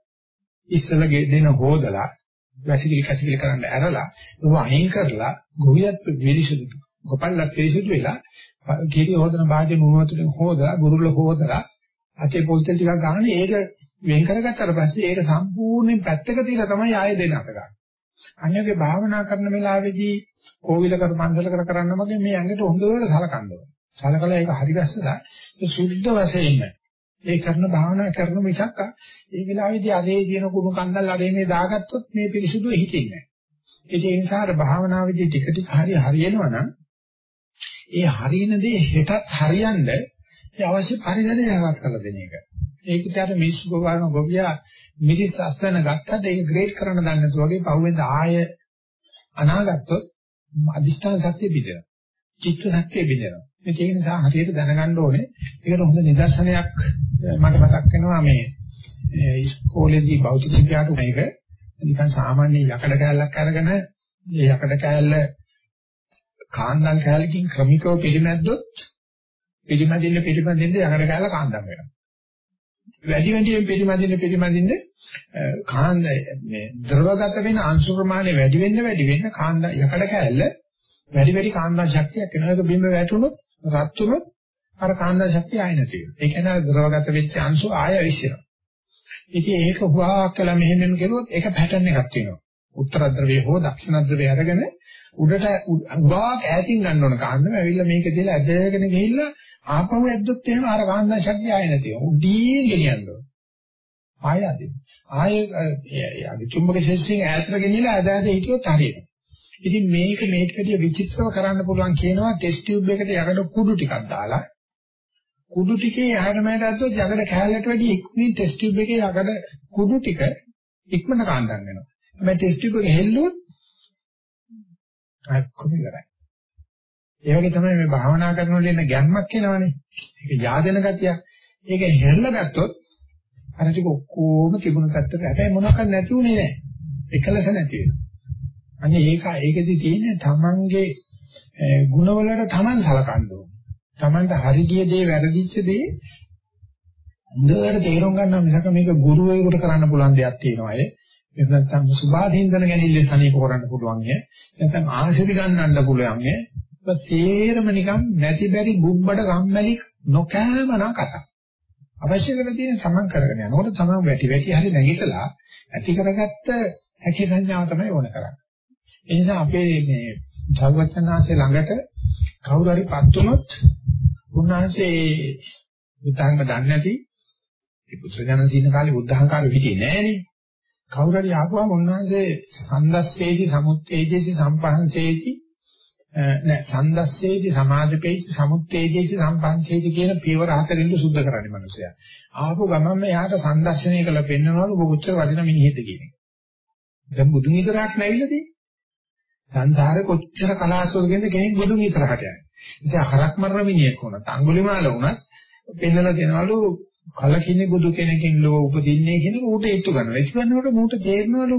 ඉස්සලගේ දෙන හොදලා වැසිකිලි කැසිකිලි කරන්න ඇරලා ඒව අයින් කරලා ගොවියත් විලිසුදු ගොපල්ලත් පිරිසුදු වෙලා කිරි හොදන භාජන මුවතුලින් හොදලා ගුරුල්ල හොදලා අතේ පොල්තල් ටිකක් ගන්න ඒක වෙන් කරගත්තට පස්සේ ඒක සම්පූර්ණයෙන් පැත්තක තියලා තමයි ආයෙ දෙන්න අත ගන්න. අන්‍යගේ භාවනා කරන වෙලාවේදී කෝවිල කර පන්සල කර කරන්න වගේ මේ ඇඟට හොඳට සලකන්න ඕනේ. සලකලා ඒක හරි ගස්සලා ඒ සුද්ධ වශයෙන්ම ඒ කරන භාවනා කරන මිසක් ඒ වෙලාවේදී අදේ කියන කුණු කන්දල් අඩේ මේ දාගත්තොත් මේ පිරිසුදු හිතෙන්නේ නැහැ. ඒ නිසා අර භාවනාවේදී ටික ටික හරි හරියනවා නම් ඒ හරියන දේ හෙටත් හරියන්න ඒ අවශ්‍ය පරිසරය හවස් කරලා දෙන එක. ඒකට අර මිනිස්සු ගොවන ගොවියා මිරිස් අස්තන ගත්තට ඒක ග්‍රේඩ් කරන්න දන්නේ නැතු වගේ පහුවෙන්ද ආය අනාගත්තොත් අදිෂ්ඨාන ශක්තිය බිඳෙනවා. චිත්ත ශක්තිය බිඳෙනවා. ඒක නිසා හරියට දැනගන්න ඕනේ. ඒකට හොඳ නිදර්ශනයක් මට මතක් වෙනවා මේ ඉස්කෝලේදී භෞතික විද්‍යාවට මේක නිකන් සාමාන්‍ය යකඩ කෑල්ලක් අරගෙන ඒ යකඩ කෑල්ල කාන්දම් කෑල්ලකින් ක්‍රමිකව පිළිමැද්දොත් පිළිමැදින්න පිළිමැදින්න යකඩ කෑල්ල කාන්දම් වෙනවා. වැඩි වැඩියෙන් පිළිමදින්න පිළිමදින්න කාන්ද මේ ද්‍රවගත වෙන අංශු ප්‍රමාණය වැඩි වෙන්න වැඩි වෙන්න කාන්ද යකඩ කැල්ල වැඩි වැඩි කාන්දා ශක්තියක් වෙනවා. ඒක බිම වැටුනොත් රත් වුනොත් අර කාන්දා ශක්තිය ආය නැති වෙනවා. ඒ කියන්නේ ද්‍රවගත වෙච්ච අංශු ආය විශ්ිනවා ඉතින් ඒක හුවාක් කළා මෙහෙම මෙහෙම කරුවොත් ඒක පැටර්න් එකක් තියෙනවා. උත්තර ද්‍රවයේ හෝ දක්ෂිණ ද්‍රවයේ අරගෙන උඩට උගාක් ඈතින් ගන්න ඕන කාන්දම. ඇවිල්ලා මේක දෙලා ඇදගෙන ගිහිල්ලා ආපහු ඇද්දොත් එහෙම අර කාන්දා ශක්තිය ආය නැති වෙනවා. උඩින් ගෙනියන්න ඕන. ආය අදින්. ආයේ චුම්බක ශේෂයෙන් ඈතට ගෙනියලා ඇද ඇද හිටියොත් හරියනවා. ඉතින් මේක මේකට වැඩිය විචිත්‍රව කරන්න පුළුවන් කියනවා ටෙස්ට් ටියුබ් එකට යකඩ කුඩු ටිකක් දාලා කුඩු ටිකේ යහන මෑට ඇද්දොත් යකඩ කැලලට වැඩිය ඉක්මනින් ටෙස්ට් ටියුබ් එකේ යකඩ කුඩු ටික ඉක්මනට කාන්දම් වෙනවා. මේ ටෙස්ට් ටියුබ් එක හෙල්ලුවොත් අක්කොම ඉවරයි. ඒ වගේ තමයි මේ භාවනා කරනකොට එන ගැම්මක් එනවනේ. ඒක yaadena ගතිය. ඒක හෙල්ල ගත්තොත් අර ටික ඔක්කොම තිබුණ පැත්තට හැබැයි මොනවාක් නැති උනේ නැහැ. එකලස නැති වෙනවා. අනේ ඒක ඒකෙදි තියෙන්නේ තමන්ගේ ගුණවලට තමන් සලකන්න ඕනේ. තමන්ට හරි ගිය දේ වැරදිච්ච දේ හොඳට තේරුම් ගන්නවා මිසක මේක ගුරුවරයෙකුට කරන්න පුළුවන් දෙයක් තියෙනවා ඒ. එහෙම නැත්නම් සුභාදීන්දන ගැනීමෙන් සනීප කරන්න පුළුවන් නේ. නැත්නම් ආශිර්වාද ගන්නන්න පුළුවන් නේ. ඒක තේරම නිකන් නැති බැරි බුබ්බඩ කම්මැලි නොකෑමනා කතා. අවශ්‍ය කරලා තියෙන සමන් කරගෙන යනකොට තමයි වැටි වැටි හරි නැගිටලා ඇති කරගත්ත හැකි සංඥාව තමයි ඕන කරන්නේ. ඒ නිසා අපේ මේ ධර්මචනාංශේ ළඟට කවුරු හරි පත් වුණොත් උන්වහන්සේ බුද්ධංගම දන්නේ නැති ඒ පුත්‍රජනන සීන කාලේ බුද්ධහංකාර විදිහේ නෑනේ. කවුරු හරි ආපුවම උන්වහන්සේ සන්දස්සේති සමුත්තේජේති සම්පහන්සේති නෑ සන්දස්සේති සමාධිපේති සමුත්තේජේති සම්පහන්සේති කියන පියවර හතරින් සුද්ධ කරන්නේ මිනිසයා. ආපු ගමන්ම එයාට සන්දර්ශනය කළ පෙන්නනවලු බොච්චර වටින මිනිහෙක්ද කියන එක. දැන් බුදුන් ඉදරක් නැවිලා තියෙන්නේ. සංසාරේ කොච්චර කලාසෝරගෙන්ද කෙනෙක් බුදුන් ඉතරහට යන්නේ. ඉතින් හරක් මරන මිනිහෙක් වුණත් අඟුලිමාල වුණත් පෙන්නලා දෙනවලු කලකිනේ බුදු කෙනකින් ලෝ උපදින්නේ කියන ඌට ඒත්තු ගන්නවා. ඒක ගන්නකොට මූට තේරෙනවලු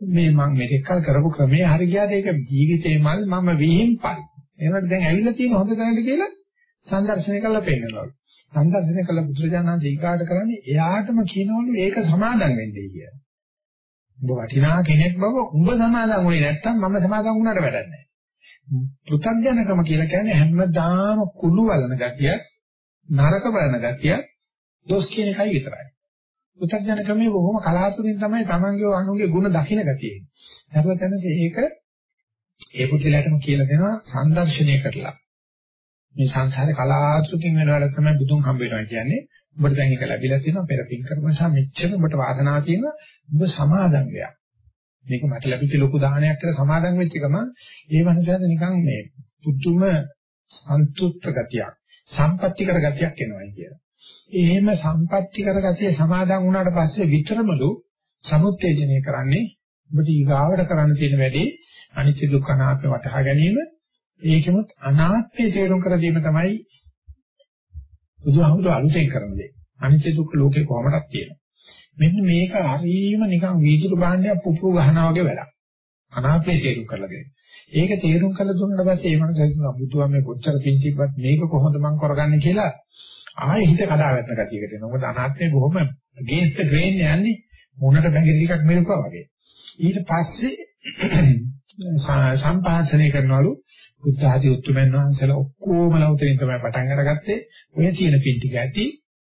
මේ මම මෙතෙක් කල් කරපු ක්‍රමයේ හරි ගියාද ඒක ජීවිතේ මල් මම විහිම්පයි. ඒකට දැන් ඇවිල්ලා තියෙන හොඳ තැනට කියලා සංදර්ශනය කරලා පෙන්නනවලු. සංදර්ශනය කළ පුත්‍රජානන් සීකාට කරන්නේ එයාටම කියනවලු ඒක සමාදම් වෙන්නේ කියලා. උඹ වටිනා කෙනෙක් බව උඹ සමාදම් වුණේ නැත්තම් මම සමාදම් වුණාට වැඩක් නැහැ. පෘථග්ජනකම කියලා කියන්නේ හැමදාම කුළු වලන ගතිය, නරක බලන ගතිය, දොස් කියන එකයි විතරයි. පෘථග්ජනකමේ බොහොම කලාතුරකින් තමයි තමන්ගේ අනුගේ ಗುಣ දකින්න ගතිය. නැවතනසේ ඒක ඒ පුදුලටම කියලා දෙනවා සංදර්ශනය කරලා. මේ සංසාරේ කලාතුරකින් වෙනවල තමයි බුදුන් හම්බ වෙනවා කියන්නේ. ඔබට දැන් ඒක ලැබිලා තියෙනවා පෙර පින් කරපු නිසා මෙච්චර ඔබට වාසනාව තියෙනවා. ඔබ සමාදන් වෙනවා. මේක මට ලැබිච්ච ලොකු දානයක් කියලා සමාදන් වෙච්ච ගමන් ඒ මනුස්සයාට නිකන් මේ පුදුම සන්තුෂ්ත ගතියක්, සම්පත්‍තිකර ගතියක් එනවා කියලා. එහෙම සම්පත්‍තිකර ගතිය සමාදන් වුණාට පස්සේ විතරමලු සමුත්තේජනය කරන්නේ ඔබට ඊගාවට කරන්න තියෙන වැඩේ අනිත්‍ය දුක්ඛ අනාත්ම වටහා ගැනීම ඒකෙමුත් අනාත්මය තේරුම් කර දීම තමයි බුදුහාමුදුරුවෝ අලුතෙන් කරන දේ. අනිත්‍ය දුක්ඛ ලෝකේ කොහොමදක් තියෙනවා. මෙන්න මේක හරීම නිකන් වීදුරු භාණ්ඩයක් පුපුරු ගහනවා වගේ වැඩක්. අනාත්මය තේරුම් කරලා දෙන්න. ඒක තේරුම් කරලා දුන්නාට පස්සේ ඒ මනස හිතනවා බුදුහාම මේ කොච්චර පිංචිප්පත් මේක කොහොමද මම කරගන්නේ කියලා ආයෙ හිත කඩාවැටෙන ගතියකට එනවා. මොකද අනාත්මය බොහොම against the grain යන්නේ මොනට බැඟිලි ටිකක් මෙලකුවා වගේ. ඊට පස්සේ සම්පාදනය කරනවලු බුද්ධ ආදී උතුම්යන් වහන්සේලා ඔක්කොම ලෞතරින් තමයි පටන් අරගත්තේ. ඔය තියෙන පින් ටික ඇති.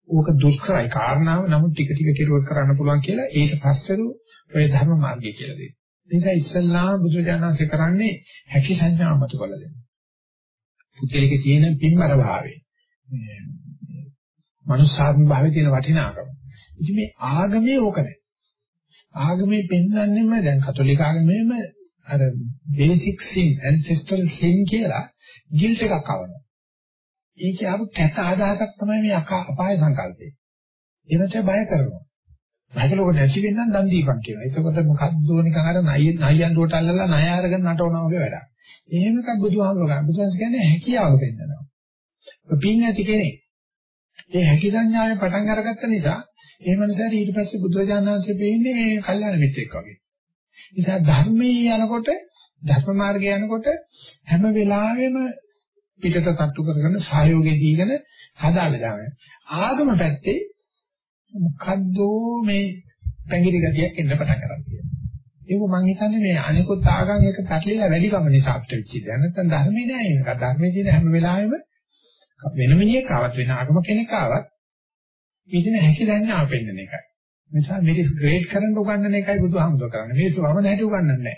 ඕක දුෂ්කරයි කාරණාව. නමුත් ටික ටික කෙරුවක් කරන්න පුළුවන් කියලා ඊට පස්සෙලු ඔය ධර්ම මාර්ගය කියලා දෙන්නේ. ඒ නිසා ඉස්සල්ලා බුදුජානන්සේ කරන්නේ හැකි සංඥා මත කළ දෙන්න. පුද්ගලිකේ තියෙන පින්බර භාවය. මේ මනුස්සාත්ම භාවයේ තියෙන වටිනාකම. ඉතින් මේ ආගමේ ඕක නැහැ. ආගමේ පෙන්වන්නෙම දැන් කතෝලික ආගමේම අර බේසික් සින් ඇන්සෙස්ටරල් සින් කියලා ගිල්ට් එකක් අවනවා. ඒකේ ආපු කැත අදහසක් තමයි මේ අපාය සංකල්පය. එනච බය කරනවා. බයකලෝක නැති වෙනනම් දන් දීපන් කියනවා. එතකොට මොකද්ද නිකන් අර නයි නයියන්ඩුවට අල්ලලා ණය අරගෙන නටවනවා වගේ වැඩක්. එහෙම එකක් බුදුහාමුදුරුවෝ ගන්න. බුදුන්ස් කියන්නේ හැකියාව පෙන්නනවා. පින් ඇති කෙනෙක්. ඒ හැකි සංඥාවෙන් පටන් අරගත්ත නිසා ඒ මනසට ඊට පස්සේ බුදුරජාණන් වහන්සේ පෙන්නේ කල්යාණ මිත්‍රෙක් වගේ. නිසා ධර්මයේ යනකොට ධර්ම මාර්ගයේ යනකොට හැම වෙලාවෙම පිටත තට්ටු කරගෙන සහයෝගය දීගෙන හදා බෙදාගෙන ආගම පැත්තේ මොකද්ද මේ පැංගිරි ගතියක් එන්න පටන් ගන්නවා. ඒක මම හිතන්නේ මේ අනිකුත් ආගම් එක පැටලිලා වැඩි කම නිසා අපිට වෙච්ච දෙයක්. නැත්නම් ධර්මයේ නෑ ඒක. ධර්මයේ තියෙන හැම වෙලාවෙම වෙන මිනිහෙක් ආවත් වෙන ආගම කෙනෙක් ආවත් ඊටින හැකි දැනන ආපෙන්න එකයි. නිසා මේක ග්‍රේඩ් කරන්න උගන්නන එකයි බුදුහාමුදුර කරන්නේ. මේ ස්වම නැහැටි උගන්නන්නේ නැහැ.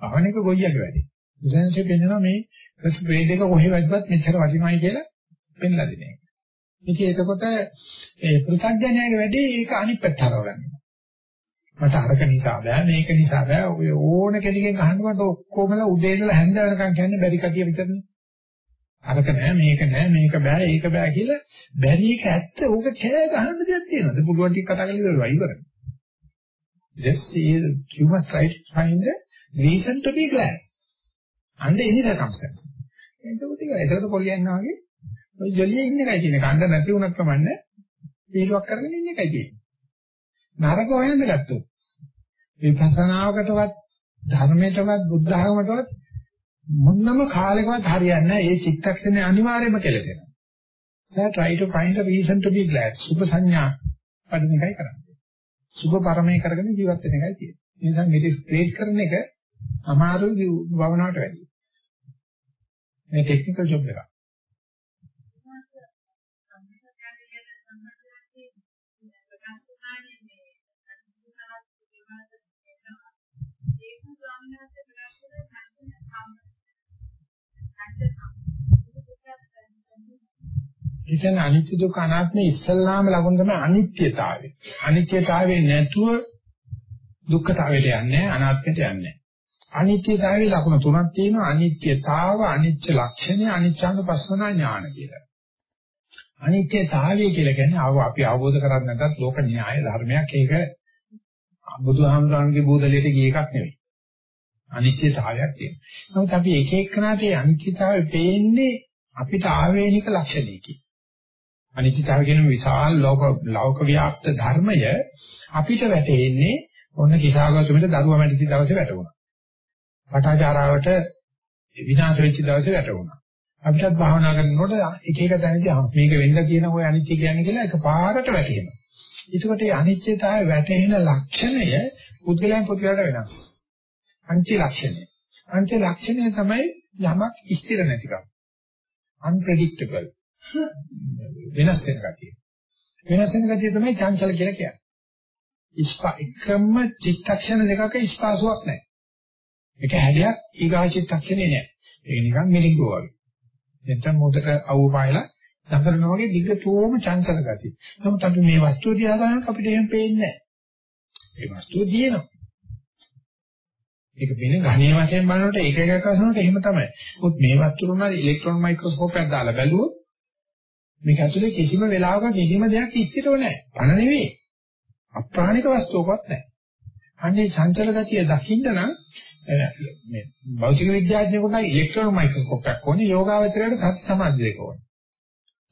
භවනික ගොයියගේ වැඩේ. බුදුන්සේ පෙන්නනවා මේ ෆස්ට් ග්‍රේඩ් එක කොහේ වැද්දත් මෙච්චර වටිනවයි කියලා පෙන්ලා දෙන එක. ඉතින් එතකොට ඒ පෘථග්ජනයාගේ වැඩේ ඒක අනිත් පැත්ත හරවගන්නවා. මට අරක නිසා බෑ මේක නිසා බෑ ඔය ඕන කෙනකින් අහනකොට ඔක්කොමලා උදේ ඉඳලා හැන්ද වෙනකන් කියන්නේ බැරි කතිය විතරනේ. අරක නෑ මේක නෑ මේක බෑ ඒක බෑ කියලා බැරි එක ඇත්ත ඕක කෑ ගහන්න දෙයක් තියෙනවද? පුළුවන් ටික කතා කරලා ඉවරයි ඉවරයි. Just see you must try to find a reason to be glad. under any circumstance. එතකොට ඒක එතකොට පොලියන්නා වගේ ඔය ජොලියේ ඉන්න එකයි කියන්නේ කණ්ඩ නැති වුණත් කමන්නේ පිළිවක් කරගෙන ඉන්න එකයි කියන්නේ නරක හොයන්න ගත්තොත් විපස්සනාවකටවත් ධර්මයටවත් බුද්ධ ධර්මයටවත් මොන්නම කාලයකවත් හරියන්නේ නැහැ. ඒ චිත්තක්ෂණය අනිවාර්යයෙන්ම කෙලෙනවා. So try to find a reason to be glad. සුභ සංඥා වඩන එකයි කරන්නේ. සුභ පරමේ කරගෙන ජීවත් වෙන එකයි තියෙන්නේ. ඒ නිසා මෙඩිටේට් කරන එක අමාරුයි භවනාවට වැඩියි. මේ ටෙක්නිකල් ජොබ් එකක්. කියන්නේ අනිත්‍ය දුක්ඛ අනාත්ම ඉස්සල්ලාම ලකුණ තමයි අනිත්‍යතාවය. අනිත්‍යතාවයේ නැතුව දුක්ඛතාවයට යන්නේ අනාත්මයට යන්නේ. අනිත්‍යතාවයේ ලකුණ තුනක් තියෙනවා අනිත්‍යතාව, අනිත්‍ය ලක්ෂණය, අනිච්ඡානුපස්සන ඥාන කියලා. අනිත්‍යතාවය කියලා කියන්නේ අපි අවබෝධ කරගන්න නැත්නම් ලෝක න්‍යාය ධර්මයක් ඒක බුදුහාමුදුරන්ගේ බෝධලයට ගිය එකක් නෙවෙයි. අනිත්‍යතාවයක් තියෙනවා. නමුත් අපි එක එකනාට ඒ අනිත්‍යතාවය පේන්නේ අපිට ආවේනික ලක්ෂණයකින්. අනිත්‍යතාවය කියන විශාල ලෝක ලෞක ව්‍යාප්ත ධර්මය අපිට වැටෙන්නේ ඔන්න කිසాగතුමිට දරුවා මැදිච්ච දවසේ වැටුණා. පටාචාරාවට විනාශ වෙච්ච දවසේ වැටුණා. අපිටත් භාවනා කරනකොට එක එක තැනදී මේක වෙන්න තියෙන ඔය අනිත්‍ය කියන්නේ කියලා එකපාරට වැටෙනවා. ඒකට මේ අනිත්‍යතාවය වැටෙන ලක්ෂණය පුද්ගලයන් පුද්ගලයාට වෙනස්. අනිත්‍ය ලක්ෂණය. අනිත්‍ය ලක්ෂණය තමයි යමක් ස්ථිර නැතිකම. unpredictable. වෙනස් වෙන ගතිය. වෙනස් වෙන ගතිය තමයි චංචල කියලා කියන්නේ. ඉස්පා එකම චිත්තක්ෂණ දෙකක ඉස්පාසුවක් නැහැ. එක හැඩයක් ඊගා චිත්තක්ෂණේ නැහැ. ඒක නිකන් මිලිඟුව වගේ. නැත්නම් මොකට අවු පායලා දඟලනවා වගේ දිගටම චංචල ගතිය. නමුත් අපි මේ වස්තුව දිහා බලනකොට අපිට එහෙම පේන්නේ නැහැ. මේ වස්තුව දිනනවා. ඒක වෙන ඝනීය වශයෙන් බලනකොට ඒක එකක් වශයෙන්ට එහෙම තමයි. මොකද මේ වස්තුව උනා ඉලෙක්ට්‍රෝන මයික්‍රොස්කෝප් එකක් දාලා බැලුවොත් මේක ඇතුලේ කිසිම වෙලාවක කිසිම දෙයක් ස්ථිරව නැහැ. පණ නෙවෙයි. අප්‍රාණික වස්තුවක්වත් නැහැ. අන්නේ චංචල ගතිය දකින්න නම් මේ භෞතික විද්‍යාඥයෙකුට ඉලෙක්ට්‍රෝන මයික්‍රොස්කෝප් එකක් ඕනේ යෝගාවචරයට සති සමාධි දෙක ඕනේ.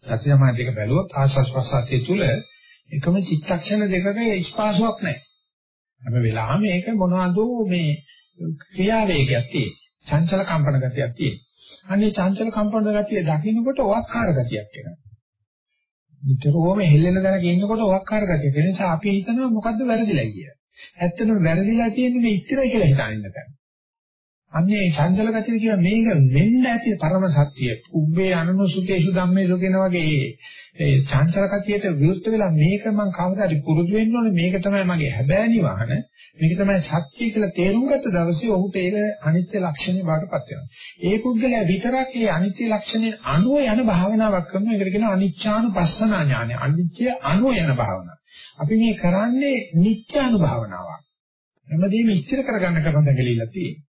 සති සමාධි දෙක බැලුවොත් ආස්වාස් ප්‍රසාරයේ තුල එකම චිත්තක්ෂණ දෙකක ස්පාසුවක් නැහැ. හැම වෙලාවෙම මේක මොනවද මේ ක්‍රියා වේගයක් තියෙන. චංචල කම්පන ගතියක් තියෙන. අන්නේ චංචල කම්පන ගතිය දකින්නකොට ඔක්කාර ගතියක් එනවා. නිතරම හෙල්ලෙන දැනක ඉන්නකොට ඔක්කාර ගතිය. ඒ නිසා අපි හිතනවා මොකද්ද වැරදිලා කියලා. ඇත්තටම වැරදිලා තියෙන්නේ මේ ඉතිරයි කියලා හිතානින්න දැන්. අන්නේ චංචල ගතිය කියන මේක වෙන්න ඇති පරම සත්‍ය. උබ්බේ අනනුසුකේසු ධම්මේසු කියන වගේ ඒ චංචල ගතියට විරුද්ධ වෙලා මේක මම කවදාද පුරුදු වෙන්න ඕනේ මේක තමයි මගේ හැබෑ නිවහන. මේක තමයි සත්‍ය කියලා තේරුම් ගත්ත දවසේ ඔහුට ඒක අනිත්‍ය ලක්ෂණය බාටපත් වෙනවා. ඒ පුද්ගලයා විතරක් ඒ අනිත්‍ය ලක්ෂණය අනුව යන භාවනාවක් කරනවා. ඒකට කියනවා අනිච්චානුපස්සනා ඥානය. අනිත්‍ය අනුව යන භාවනාව. අපි මේ කරන්නේ නිත්‍යානුභාවනාවක්. හැමදේම ඉස්තර කරගන්න කරන දෙගලිලා තියෙන්නේ.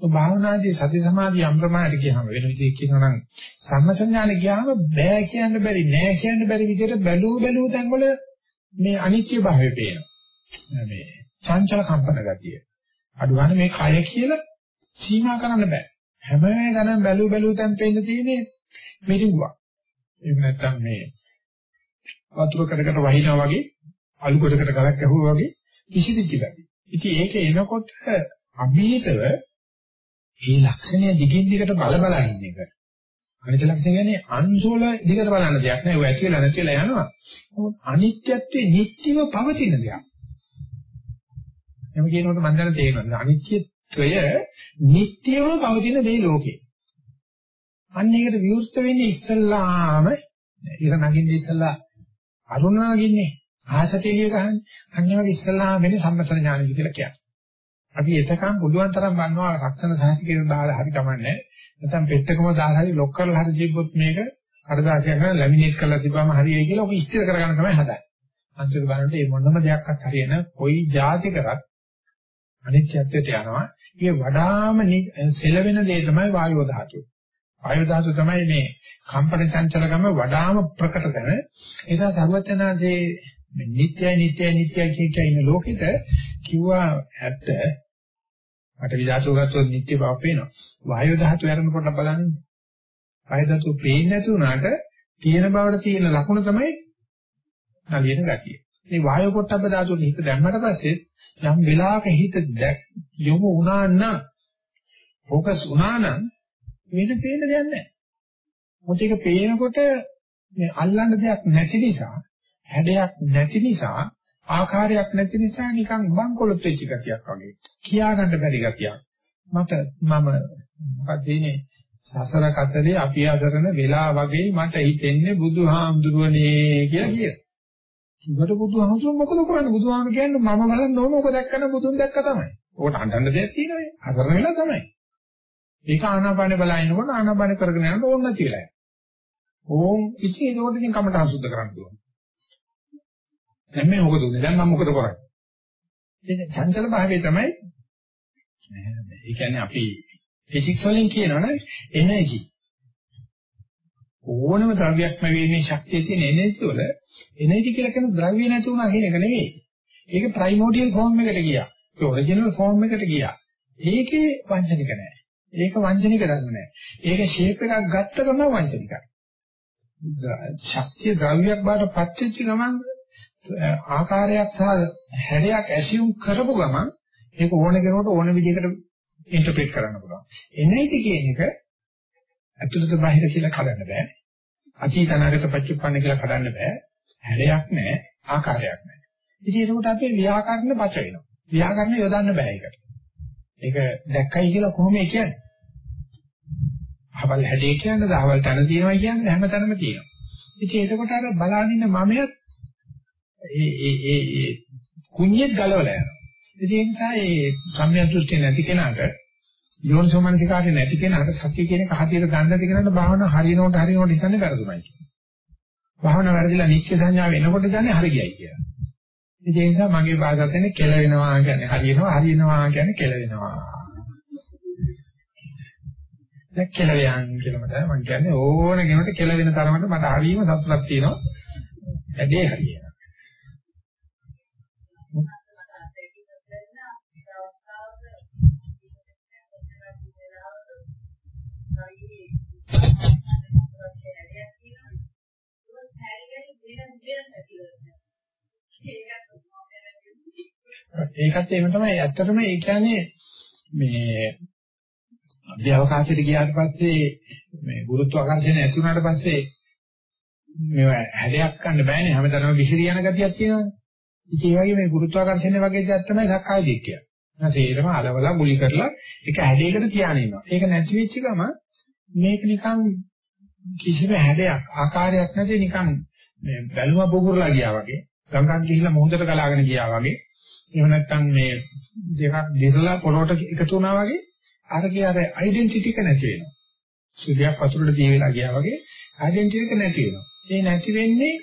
භාවනාදී සති සමාධිය අම්ප්‍රමාණයට ගියාම වෙන විදිහකින් කියනවා නම් සම්මසඥාන ගියාම බෑ කියන්න බැරි නෑ කියන්න බැරි විදිහට බැලූ බැලූ තැන්වල මේ අනිත්‍ය භාවය පේනවා. මේ චංචල කම්පන ගතිය. අඩු ගන්න මේ කය කියලා සීමා කරන්න බෑ. හැම වෙලාවෙම බැලූ බැලූ තැන් පේන්න තියෙන්නේ මෙරිඟුවක්. ඒක නැත්තම් මේ වතුර කඩකට වහිනා වගේ අලු කොටකට ගලක් ඇහුවා වගේ කිසිදිච්ච ගතිය. ඉතින් ඒක එනකොට අභීතව මේ ලක්ෂණය දිගින් දිගට බල බල ඉන්න එක. අනිත් ලක්ෂණ කියන්නේ අන්සෝල දිගට බලන්න දෙයක් නෑ. ඔය ඇති වෙලා නැති වෙලා යනවා. නමුත් අනිත්‍යත්වයේ නිට්ටිව පවතින දෙයක්. එහෙම කියනකොට මම දැන තේරෙනවා. අනිත්‍යත්වය නිට්ටිව පවතින දෙය ලෝකේ. අන්න ඒකට විවෘත වෙන්නේ ඉස්සල්ලාම ඉර නගින්නේ ඉස්සල්ලා අරුණ නගින්නේ ආසතේලිය ගහන්නේ. අන්න ඒ වගේ ඉස්සල්ලාම වෙන්නේ සම්මතන ඥානයි කියලා කියන්නේ. අපි එතකන් පුළුවන් තරම් ගන්නවා රක්ෂණ සාහිතිකේට දාලා හරි කමන්නේ. නැත්නම් පෙට්ටකම දාලා හරි ලොක් කරලා හරි ජීබ්බොත් මේක කඩදාසියක් කරලා ලැමිනේට් කරලා තිබ්බම හරියයි කියලා ඔක ඉස්තිර කරගන්න තමයි හදන්නේ. අන්තිම බලනකොට මේ මොනම දෙයක්වත් හරියන කොයි જાති කරත් අනිත්‍යත්වයට යනවා. ඒ වඩාම සෙලවෙන දේ තමයි වායෝ ධාතුව. වායෝ ධාතුව තමයි මේ කම්පන චංචලකම වඩාම ප්‍රකට කරන. ඒ නිසා සර්වඥාන්සේ මේ නිත්‍යයි නිත්‍යයි නිත්‍යයි කියලා ඉන්න ලෝකෙට කිව්වා ඇත්ත මට විලාසෝ ගත්තොත් නිත්‍ය බව පේනවා. වායු ධාතු වරන පොඩ්ඩක් බලන්න. වායු ධාතු පේන්නේ නැති වුණාට තියෙන බවට තියෙන ලකුණ තමයි නලියන ගතිය. මේ වායු පොට්ටබ්බ ධාතුන් හිත දැම්මට පස්සේ යම් වෙලාවක හිත යොමු වුණා නම් ફોකස් වුණා නම් වෙන පේන දෙයක් නැහැ. මොකද ඒක පේනකොට මේ අල්ලන්න දෙයක් නැති නිසා හැඩයක් නැති නිසා, ආකාරයක් නැති නිසා නිකන් බංකොලොත් වෙච්ච ගතියක් වගේ. කියාගන්න බැරි ගතියක්. මට මම මොකද ඉන්නේ සසර කතරේ අපි අදරන වෙලා වගේ මට හිතෙන්නේ බුදුහාමුදුරුවනේ කියලා කියනවා. කිව්වට බුදුහාමුදුරුවෝ මොකද කරන්නේ? බුදුහාමුදුරුවෝ කියන්නේ මම බලන්න ඕන ඕක දැක්කම බුදුන් දැක්ක තමයි. ඕකට අඬන්න දෙයක් තියෙනවනේ. අසරණ වෙලා තමයි. ඒක ආනාපානේ බලනකොට ආනාපානේ කරගෙන යනකොට ඕන නැති වෙලා යනවා. ඕම් ඉතින් ඒකට ඉතින් කමට අසුද්ධ කරන්න ඕන. දැන් මේ මොකද උනේ? දැන් මම මොකද කරන්නේ? ඉතින් චංචල භාවය තමයි ඒ කියන්නේ අපි ෆිසික්ස් වලින් කියනවනේ එනර්ජි. ඕනම ද්‍රව්‍යයක්ම වේන්නේ ශක්තිය තියෙන එනර්ජි වල එනර්ජි කියලා කියන ද්‍රව්‍ය නැති වුණා කියන එක නෙවෙයි. ඒක ප්‍රයිමෝඩියල් ෆෝම් එකට ගියා. ඒ ඔරිජිනල් ෆෝම් එකට ගියා. ඒකේ වංචනික නැහැ. ඒක වංචනික ධර්ම නැහැ. ඒක ෂේප් එකක් ගත්ත ගමන් වංචනිකයි. ශක්තිය ද්‍රව්‍යයක් බාට පත් වෙච්ච ගමන් ආකාරයක් සහ හැඩයක් ඇසියුම් කරපු ගමන් ඒක ඕන කෙනෙකුට ඕන විදිහකට ඉන්ටර්ප්‍රීට් කරන්න පුළුවන්. එන්නයිද කියන එක අතුලත බාහිර කියලා කඩන්න බෑ. අතීත අනාගත පච්චුප්පන්න කියලා කඩන්න බෑ. හැඩයක් නැහැ, ආකාරයක් නැහැ. ඉතින් ඒකට අපේ ව්‍යාකරණ පච වෙනවා. ව්‍යාකරණ යොදන්න බෑ ඒකට. ඒක දැක්කයි කියලා කොහොම කියන්නේ? අවල් හැඩේ කියන්නේ දහවල් තන තියෙනවා කියන්නේ හැමතැනම තියෙනවා. ඉතින් ඒකට අර බලාගෙන ඉන්න මමයට ඒ ඒ ඒ කුණ්‍යෙත් ගලවලා යනවා. ඒ නිසා ඒ සම්‍යක් දෘෂ්ටි නැති කෙනාට යෝනිසෝමනසිකාරේ නැති කෙනාට සත්‍ය කියන එක හදියට දන්නේ නැති කෙනාට භාවනා හරියනකොට හරියනකොට ඉස්සන්නේ වැරදුමයි කියන්නේ. භාවනා වැරදිලා නිත්‍ය සංඥාව එනකොට දැනේ හරි ගියයි කියලා. ඒ නිසා මගේ බාධා තියෙන්නේ කෙල වෙනවා කියන්නේ හරියනවා හරියනවා කියන්නේ කෙල වෙනවා. දැන් කෙල වෙයන් කියලා මට මම කියන්නේ ඕන කෙනෙකුට කෙල වෙන තරමට මට හරියම සතුටක් තියෙනවා. ඇදේ හරියනවා. ඒකත් එහෙම තමයි. ඇත්තටම ඒ කියන්නේ මේ අභ්‍යවකාශයට ගියාට පස්සේ මේ ගුරුත්වාකර්ෂණය ඇති වුණාට පස්සේ මේ හැඩයක් ගන්න බෑනේ හැමදාම විසිරී යන ගතියක් තියෙනවානේ. ඉතින් ඒ වගේ මේ ගුරුත්වාකර්ෂණය වගේ දෙයක් තමයි සක්කාය දිට්ඨිය. නැසේරම අලවලා මුලි කරලා ඒක හැඩයකට තියාගෙන ඉන්නවා. ඒක නැති වෙච්ච ගම මේක නිකන් කිසිම හැඩයක් ආකාරයක් නැති නිකන් මේ බැලුම බොගුරලා ගියා වගේ ගඟක් ගිහිල්ලා මොහොතට ගලාගෙන ගියා වගේ එහෙම නැත්නම් මේ දෙකක් දෙසලා පොළොවට එකතු වුණා වගේ අරගේ අර ඩෙන්ටිටි එක නැති වෙනවා. සුදියක් වතුරට දී වෙලා ගියා වගේ ඩෙන්ටිටි එක නැති වෙනවා. ඒ නැති වෙන්නේ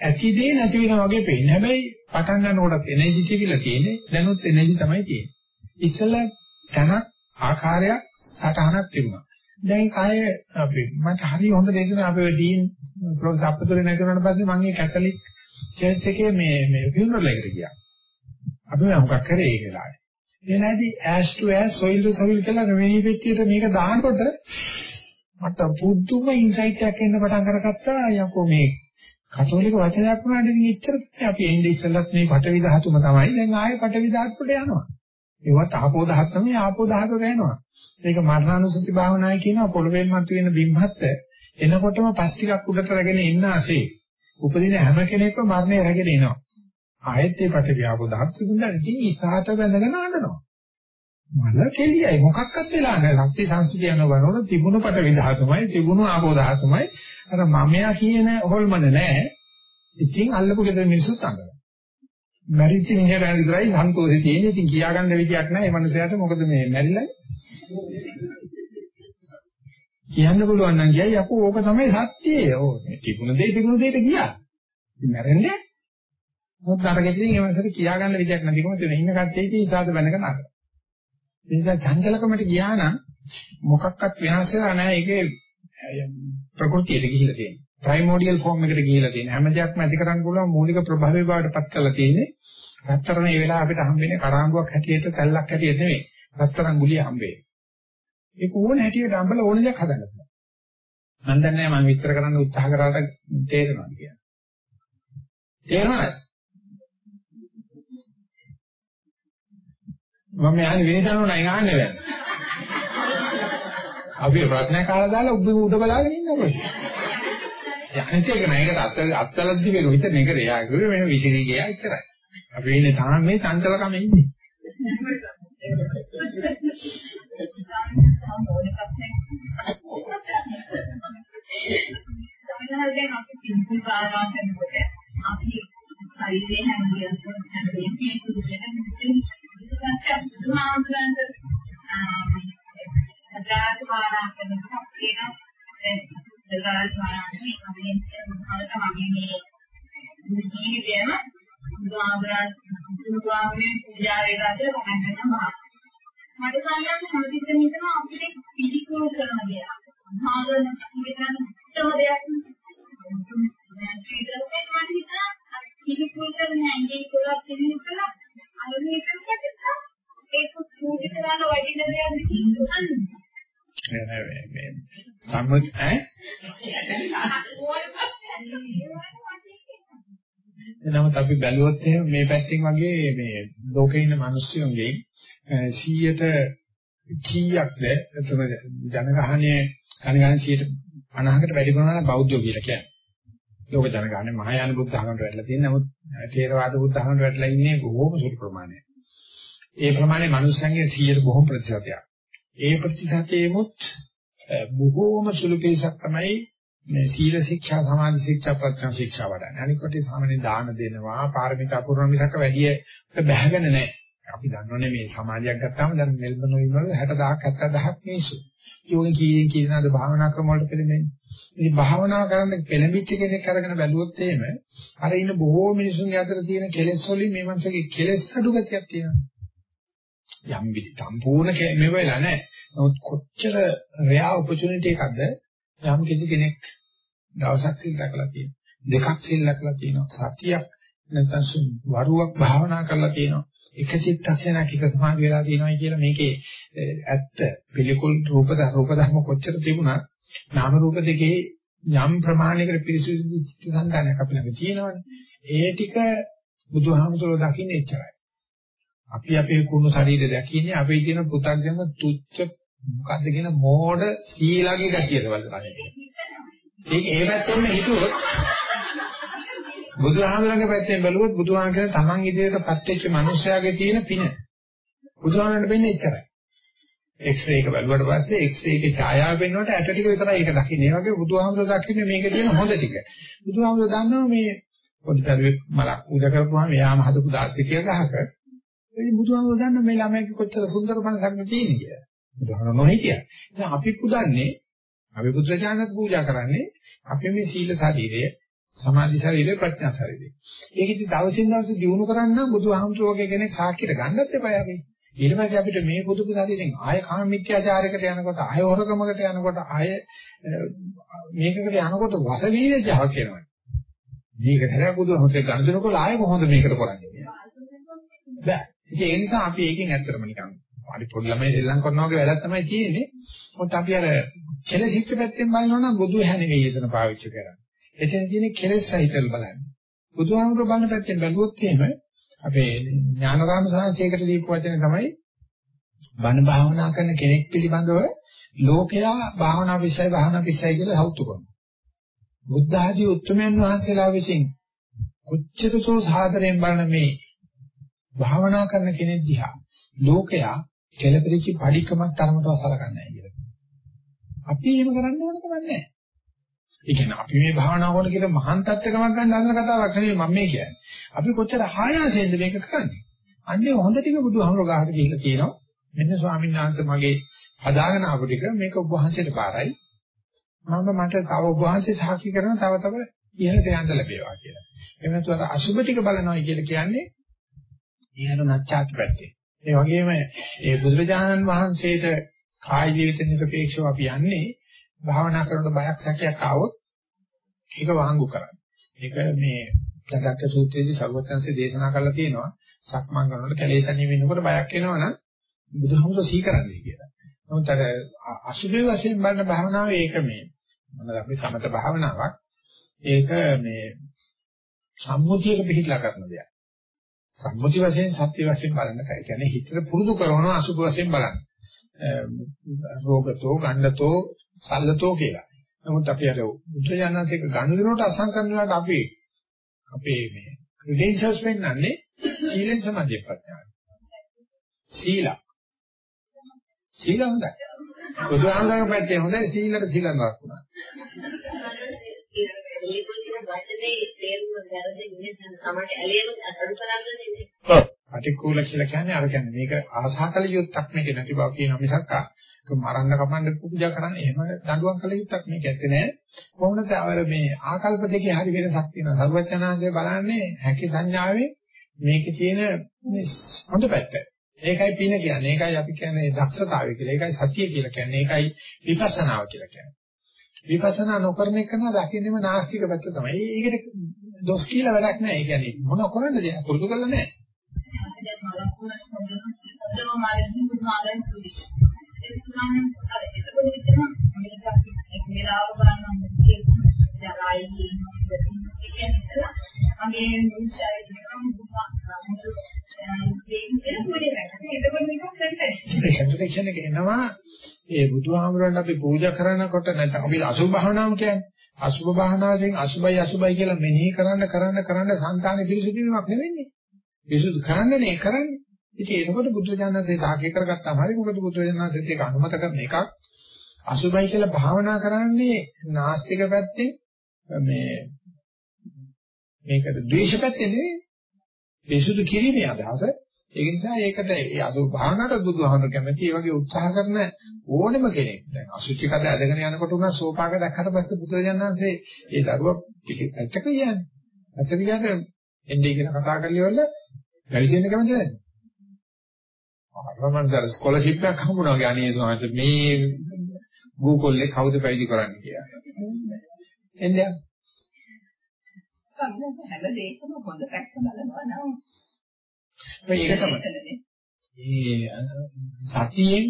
ඇති දේ නැති වෙනා වගේ පේන්නේ. හැබැයි පටන් ගන්නකොටත් එනර්ජි කියලා තියෙන්නේ. දැනුත් එනර්ජි තමයි තියෙන්නේ. ඉස්සෙල්ලා තනක් ආකාරයක් සටහනක් තිබුණා. දැන් කාය අපි මට හරි හොඳ දේශනා අපේ ඩීන් ප්‍රොෆෙසර් අපතුලේ නැතුණාට පස්සේ මම මේ කැතලික් චර්ච් එකේ මේ මේ ෆියුනරල් එකට ගියා. අපි මොකක් කරේ ඒ වෙලාවේ. එනදී ash to ash soil to soil කියලා මේ පෙට්ටියට මේක දානකොට මට පුදුම ඉන්සයිට් එකක් එන්න පටන් අරගත්තා යකෝ මේ කතෝලික වචනයක් වුණාට ඉතින් ඉච්චර අපි එන්නේ ඉස්සෙල්ලත් මේ පටවි ධාතුම තමයි දැන් ආයේ පටවි ධාතුවට යනවා. ඒවත් ආපෝ ධාතු තමයි ආපෝ ධාතුවට යනවා. ඒක මරණානුසති භාවනායි කියනවා පොළවෙන් මතුවෙන බිම්හත් එනකොටම පස් ටිකක් උඩට රැගෙන ඉන්න ASCII. උපදින හැම කෙනෙක්ම මරණය රැගෙන එනවා. ආයෙත් මේ පටවියාපෝ දහස් සුදුන්දා ඉතින් ඉසහාට බැඳගෙන අඬනවා. මල කෙලියයි මොකක්වත් වෙලා නැහැ. සත්‍ය සංස්කෘතිය යන වරවල තිබුණු පටවි ධාතුමයි තිබුණු ආපෝ ධාතුමයි අර මමයා කියන හොල්මන නැහැ. ඉතින් අල්ලපු ගෙදර මිනිස්සුත් අඬනවා. මැරිච්ච මිනිහට විතරයි සන්තෝෂේ තියෙන්නේ. ඉතින් කියාගන්න විදියක් නැහැ. මේ මනුස්සයාට මොකද මේ මැරිලා කියන්න පුළුවන් නම් කියයි අපෝ ඕක තමයි සත්‍යය. ඕ තිබුණ දේ තිබුණ දෙයට ගියා. ඉතින් මැරෙන්නේ. මොකද අරගෙදී මේ මාසෙට කියා ගන්න විදියක් නැතිකම තියෙන ඉන්න කට්ටියගේ ඉසాత වෙනක නතර. ඒ නිසා චංචලකමට ගියා නම් මොකක්වත් වෙනස් වෙලා නැහැ. ඒකේ ප්‍රകൃතියට ගිහිලා තියෙනවා. ප්‍රයිමෝඩියල් ෆෝම් එකට ගිහිලා තියෙනවා. හැම දෙයක්ම ඇති කරන්න පුළුවන් මූලික ප්‍රභාවයේ බවට පත් කරලා තියෙන්නේ. රත්තරන් මේ වෙලාව අපිට හම්බෙන්නේ කරාඹුවක් හැටියට, තැල්ලක් හැටියට නෙවෙයි. රත්තරන් ගුලිය හම්බෙන්නේ. ඒක ඕන හැටියට අඹල ඕන දෙයක් හදන්න පුළුවන්. මම දන්නේ නැහැ මම විස්තර කරන්න උත්සාහ කරාට තේරෙනවද කියලා. තේරෙනවද? මම යන්නේ වෙනසනෝ නයි ආන්නේ දැන්. අපි ප්‍රශ්න කාලා දාලා උඹ උඩ බලාගෙන ඉන්නකො. අනිත් එක නෑ ඒකට අත් අත්වලද්දි මේක විතර නේද එයා කිව්වේ මෙහෙම විසිරී ගියා ඉච්චරයි. අපි ඉන්නේ තාම මේ චංචලකම ඉන්නේ. සමහරවිට දැන් අපි පිළිතුරු පාරවා කරනකොට අපි ශරීරයේ හැම දෙයක්ම හැම පිළිතුරු වෙන මුලින්ම බුදුහාමුදුරන්ට අදාළ පාරා කරනකොට කියන අදාළ පාරානේ අපි හිතනකට වගේ මේ ජීවිතයම බුදුහාමුදුරන් බුදුහාමුදුරන් පූජා වේලාද වහන්න මට සාමාන්‍යයෙන් හැමතිස්සෙම හිතනවා අපිට පිළිකුල් කරන දෙයක්. මහාගම මෙතන උත්තම දෙයක් දැන් පිටරෙන් මට හිතනවා පිළිකුල් කරන ඇඟේ කොලක් තියෙන නිසා අර මේක පිටට ඒක සූටි කරන වටින දෙයක් මේ සම්මුති ඈ එනමුත් අපි බැලුවොත් එහෙම මේ පැත්තෙන් වගේ මේ ලෝකේ ඉන්න මිනිස්සුන්ගේ 100ට කීයක්ද එතන ජනගහනයේ කණගහන 150කට වැඩි ප්‍රමාණයක් බෞද්ධයෝ කියලා කියන්නේ. ලෝක ජනගහනයේ මහායාන බුද්ධ ධර්මයට වැටලා තියෙන නමුත් ථේරවාද බුද්ධ ධර්මයට වැටලා ඉන්නේ බොහෝම සුළු ප්‍රමාණයක්. ඒ ප්‍රමාණය මනුස්සයන්ගේ 100ට බොහොම ප්‍රතිශතයක්. ඒ ප්‍රතිශතයේමුත් බොහෝම සුළු පිරිසක් තමයි මේ සීල ශික්ෂා සමාධි ශික්ෂා ප්‍රඥා ශික්ෂා වඩන්නේ. අනික කොට සාමාන්‍ය දාන දෙනවා පාරමිතා පුරන මිසක වැඩි බැහැගෙන නැහැ. අපි දන්නෝනේ මේ සමාජයක් ගත්තාම දැන් මෙල්බන් වල 60000ක් 70000ක් මිනිස්සු. යෝග කීයෙන් කියනවාද භාවනා ක්‍රම වලට පෙළඹෙන්නේ. මේ භාවනා කරන්න පෙළඹිච්ච කෙනෙක් අරගෙන බැලුවොත් එහෙම අර ඉන්න බොහෝ මිනිසුන්ගේ අතර තියෙන කෙලෙස් වලින් මේ මනසගේ කෙලෙස් අඩු ගතියක් තියෙනවා. යම් විදි සම්පූර්ණ මේ වෙලා නැහැ. නමුත් කොච්චර රෙයා ඔපචුනිටි එකක්ද යම් කිසි කෙනෙක් දවසක් සිල් දැකලා තියෙනවා. දෙකක් සිල් දැකලා තියෙනවා. සතියක් නැත්නම් වරුවක් භාවනා කරලා තියෙනවා. එක චිත්තක්ෂණයක් එක සමාධි වෙලා තියෙනවායි කියලා මේකේ ඇත්ත පිළිකුල් රූප රූප ධර්ම කොච්චර තිබුණා නාම රූප දෙකේ යම් ප්‍රමාණයකට පිරිසිදු චිත්ත සංදානයක් අපි ළඟ තියෙනවනේ ඒ ටික බුදුහාමුදුරුවෝ දකින්නේ එච්චරයි අපි අපේ කුණු ශරීරය දැකින්නේ අපේ තියෙන පුතග්ජන තුච්ච මොකද්ද කියන මෝඩ සීලාගේ ගැටියට වලදී ඒක ඒ පැත්තෙන්ම හිතුවොත් බුදුහාමරගේ පැත්තෙන් බැලුවොත් බුදුහාම කියන තමන් ඉදිරියට පත්වෙච්ච මිනිස්යාගේ තියෙන පින. බුදුහාමරට වෙන්නේ එච්චරයි. X-ray එක බැලුවට පස්සේ X-ray එකේ ඡායාව වෙනකොට ඇට ටික විතරයි ඒක දකින්නේ. ඒ වගේ බුදුහාමර දකින්නේ මේකේ තියෙන හොඳ ටික. බුදුහාමර දන්නවා මේ පොඩි දරුවෙක් මලක් පූජා කරපුවාම එයාම හදපු දාස්තිකය ගහක ඒ බුදුහාමර දන්න මේ ළමයාගේ කොච්චර සුන්දර මනසක් තියෙන්නේ කියලා. බුදුහාමර නොහිටියා. දැන් අපි පුදන්නේ අපි බුද්ධජානක පූජා කරන්නේ අපි මේ සීල ශරීරය සමාධි ශරීරය ප්‍රඥා ශරීරය. ඒකෙදි දවසින් දවස දියුණු කරන්න බුදුහාමුදුරුවෝ වගේ කෙනෙක් සාක්කියට ගන්නත් එපා අපි. ඊට පස්සේ අපිට මේ බුදු ශරීරයෙන් ආය කාම මිත්‍යාචාරයකට යනකොට ආය හොරකමකට යනකොට ආය මේකකට යනකොට වසවීන ජාවක් එනවා. මේක නේද බුදුහාමුදුරුවෝ ගන්න දෙනකොට ආය කොහොමද මේකට කරන්නේ? බෑ. ඒ නිසා අපි ඒකෙන් ඇත්තටම නිකන් හරි පොඩි ළමයි දෙල්ලම් කරනවා වගේ වැඩක් තමයි තියෙන්නේ. මොකද අපි අර කෙලෙසිච්ච පැත්තෙන් බලනවා නම් බුදු හැම නෙවෙයි එතන පාවිච්චි කරන්නේ. එතන තියෙන කෙලෙස් සහිතව බලන්න. බුදුහාමුදුරුවෝ බලන පැත්තෙන් බැලුවොත් එහෙම අපේ ඥානරාම සාංශයකට දීපු වචනේ තමයි බණ භාවනා කරන කෙනෙක් පිළිබඳව ලෝකයා භාවනා විශ්ය භාවනා විශ්ය කියලා හවුතු කරනවා. බුද්ධ ආදී උත්තරමයන් වහන්සේලා විසින් කොච්චරසෝ සාදරයෙන් බලන මේ භාවනා කරන කෙනෙක් දිහා ලෝකයා කෙලපරිචි පරිකමක් තරමට සලකන්නේ නැහැ කියලා. අපි එහෙම කරන්න ඕන කමක් නැහැ. ඒ කියන්නේ අපි මේ භාවනා කරන කියලා මහාන් තත්ත්වකමක් ගන්න අන්න කතාවක් නෙවෙයි මම මේ කියන්නේ. අපි කොච්චර හායාසයෙන්ද මේක කරන්නේ. අන්නේ හොඳ ටික බුදුහමර ගහට ගිහිල්ලා කියනවා. මෙන්න ස්වාමීන් වහන්සේ මගේ හදාගෙන ආපු ටික මේක ඔබ වහන්සේට බාරයි. මම මට තව ඔබ වහන්සේ සාක්ෂි කරන තව තව ඉහළට යන්න ලැබේවා කියලා. එහෙම නැත්නම් අර අසුබ ටික බලනවා කියලා කියන්නේ ඉහළ නැච්චාත් පැත්තේ. ඒ වගේම ඒ බුදුරජාණන් වහන්සේට කාය ජීවිත නිරපේක්ෂව අපි යන්නේ භාවනා කරනකොට බයක් සැකයක් ආවොත් ඒක වහංගු කරන්න. ඒක මේ ලදක්ක සූත්‍රයේදී සර්වඥාන්සේ දේශනා කරලා තියෙනවා සක්මන් කරනකොට කැලේ තනියම ඉන්නකොට බයක් එනවනම් බුදුහමෝ සීකරන්නේ කියලා. නමුත් අර අසුභේ වශයෙන් බලන භාවනාව ඒක මේ මොනවාද අපි සමත භාවනාවක්. ඒක මේ සම්මුතියක පිළිట్లా කරන දෙයක්. සම්මුති වශයෙන් සත්‍ය වශයෙන් බලන්න කයි. කියන්නේ හිතට පුරුදු කරනවා අසුභ වශයෙන් බලන්න. රෝගතෝ, ගණ්ඩතෝ, සල්ලතෝ කියලා. නමුත් අපි අර බුද්ධජනනාතික ගනුදෙනුවට අසංකරන වලට අපි අපේ මේ ක්‍රිඩෙන්ෂල්ස් වෙන්නන්නේ සීලෙන් සමාධිය ප්‍රඥාව. සීල. සීල හොඳයි. බුදුහාමරගේ පැත්තේ හොඳයි සීලට සීල නරකුණා. පටික්කුල කියලා කියන්නේ අර කියන්නේ මේක ආසහකල යුක්තක් මේක නැති බව කියන මිසක් ඒක මරන්න කපන්න පූජා කරන්න. එහෙම දඬුවම් කළ යුක්තක් මේක ඇත්තේ නෑ. කොහොමද අර මේ ආකල්ප දෙකේ හරි වෙනසක් තියෙනවා? සර්වචනාංශය බලන්නේ හැකි සංඥාවේ මේකේ තියෙන හොඳ පැත්ත. ඒකයි පින කියන්නේ. ඒකයි අපි කියන්නේ දක්ෂතාවය කියලා. ඒකයි සතිය කියලා කියන්නේ. ඒකයි විපස්සනාව කියලා කියන්නේ. විපස්සනා නොකරන එක නා දකින්නම නාස්තික පැත්ත තමයි. ඒකට දොස් කියලා වැඩක් නැහැ. ඒ කියන්නේ මොන කරන්නද පුරුදු කරලා නැහැ. දැන් මලකුණ හොඳම මාර්ගෙන් පුදුමාගෙන පුරුදු. ඒක තමයි අර එතකොට විතරම මේක මේලාව බලන්න ජරායි කියන්නේ අගේ මුචයි කන්ට්‍රඩික්ෂන් එක එනවා ඒ බුදුහාමුදුරන් අපි පූජා කරනකොට නැත්නම් අපි අසුභ භාවනාව කියන්නේ අසුභ භාවනාවෙන් අසුභයි අසුභයි කියලා මෙනෙහි කරන්න කරන්න කරන්න සංකානේ පිරිසුදු වීමක් නෙවෙන්නේ. පිරිසුදු කරන්නේ නේ කරන්නේ. ඉතින් එතකොට බුදුරජාණන්සේ සාකේ කරගත්තාම හරි මොකද බුදුරජාණන්සේත් ඒක අනුමත කරන එකක් අසුභයි කියලා භාවනා කරන්නේ නාස්තික පැත්තේ මේ මේකට ද්වේෂ පැත්තේ නෙවෙයි. පිරිසුදු කිරීමේ අදහස. ඒ නිසා ඒකට ඒ අසුභ භාවනාවට බුදුහාමුදුර කැමති ඒ වගේ උත්සාහ කරන ඕනෙම කෙනෙක්. දැන් අසුචි කඩ ඇදගෙන යනකොට උනා සෝපාක දැක්කට පස්සේ බුදුරජාණන්සේ ඒ දරුවා පිටිකට කියන්නේ. ඇත්තට කියන්නේ එන්නේ කියන කතා කරලිවල වැඩිදෙන්න කැමති නැහැ. අරමන්සාර ස්කෝලර්ෂිප් එකක් හම්බුනා වගේ අනේ සෝමන්ස මේ ගූගල් එක කවුද පැවිදි කරන්නේ කියලා. එන්නේ හැම දෙයකම හොඳ පැත්ත බලනවා නම් ඒක තමයි. ඒ සතියෙන්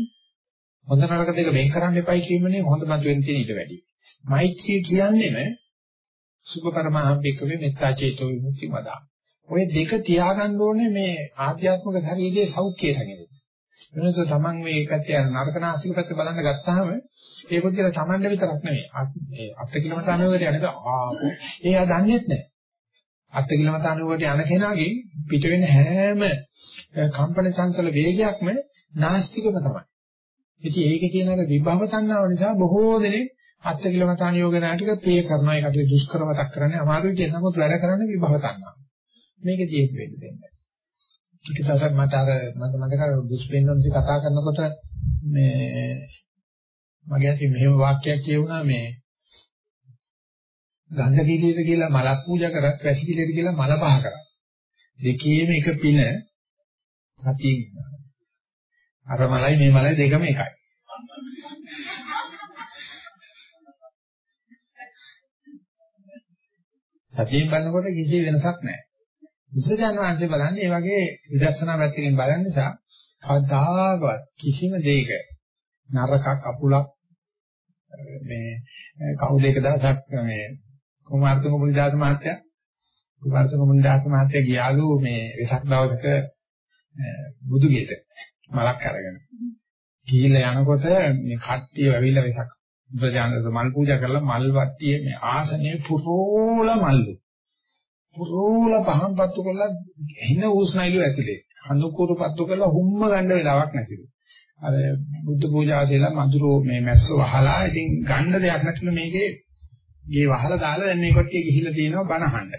හොඳ නරක දෙක වෙන් කරන්න එපයි කියමනේ හොඳ මත වෙන තියෙන ඊට වැඩි. මෛත්‍රිය කියන්නේම සුභ පරමහම්පිකවේ මෙත්තා චේතෝ විමුක්ති මදා. ඔය දෙක තියාගන්න ඕනේ මේ ආධ්‍යාත්මික ශරීරයේ සෞඛ්‍යය හැගෙන්නේ. වෙනස තමන් මේ පැත්තේ නරක නාසික පැත්ත බලන්න ගත්තාම ඒ පොදිර තමන්ට විතරක් නෙමෙයි. මේ අට කිලෝමීටර අනුවකට යනක ආපු එයා දන්නේත් නැහැ. අට කිලෝමීටර අනුවකට යන කෙනාගේ පිට වෙන හැම කම්පන චංචල වේගයක්ම නාස්තිකම තමයි. ඉතින් ඒකේ තියෙන අර විභව තණ්හාව නිසා බොහෝ දෙනෙක් අට කිලෝමීටර අනුයෝගනාටික ප්‍රේ කරනවා. ඒකට දුෂ්කරමතක් කරන්නේ අමාරුයි කියන නමුත් වැඩ කරන්නේ විභව තණ්හාව. මේකේ තියෙන්න වෙන්න දෙන්නේ. ටික දවසක් මට අර මට මතක දුෂ්පෙන්නන්සි කතා කරනකොට මේ මගේ අතින් මෙහෙම වාක්‍යයක් කියුණා මේ ගන්ධ කිලියද කියලා මලක් පූජා කරත් වැසි කිලියද කියලා මල පහ කරා. දෙකේම එක පින සතියින් අර මලයි මේ මලයි දෙකම එකයි. සතියෙන් බලනකොට කිසි වෙනසක් නැහැ. බුදුසසුන වහන්සේ බලන්නේ මේ වගේ විදර්ශනා පැත්තකින් බලන නිසා කවදාකවත් කිසිම දෙයක නරකක් අපුලක් මේ කවුද එක දවසක් මේ කුමාරතුංග මුනිදාස මහත්තයා? කුමාරතුංග මුනිදාස මහත්තයා ගියාලු මේ වෙසක් දවසක බුදුගෙට මලක් අරගෙන. ගිහිල්ලා යනකොට මේ කට්ටිය ඇවිල්ලා වෙසක් බුදුජානක මල් පූජා කරලා මල් වට්ටියේ මේ ආසනේ පුරෝල මල්ලු පුරෝල පහන් පත්තු කරලා එන උස්නයිලු ඇතුලේ අනුකූරු පත්තු කරලා හුම්ම ගන්න වෙලාවක් නැතිලු. අර බුද්ධ පූජා දේලා මధుරෝ මේ මැස්ස වහලා ඉතින් ගන්න දෙයක් නැතුව මේකේ මේ වහලා දාලා දැන් මේ කොට්ටිය ගිහිල්ලා තියෙනවා බනහන්න.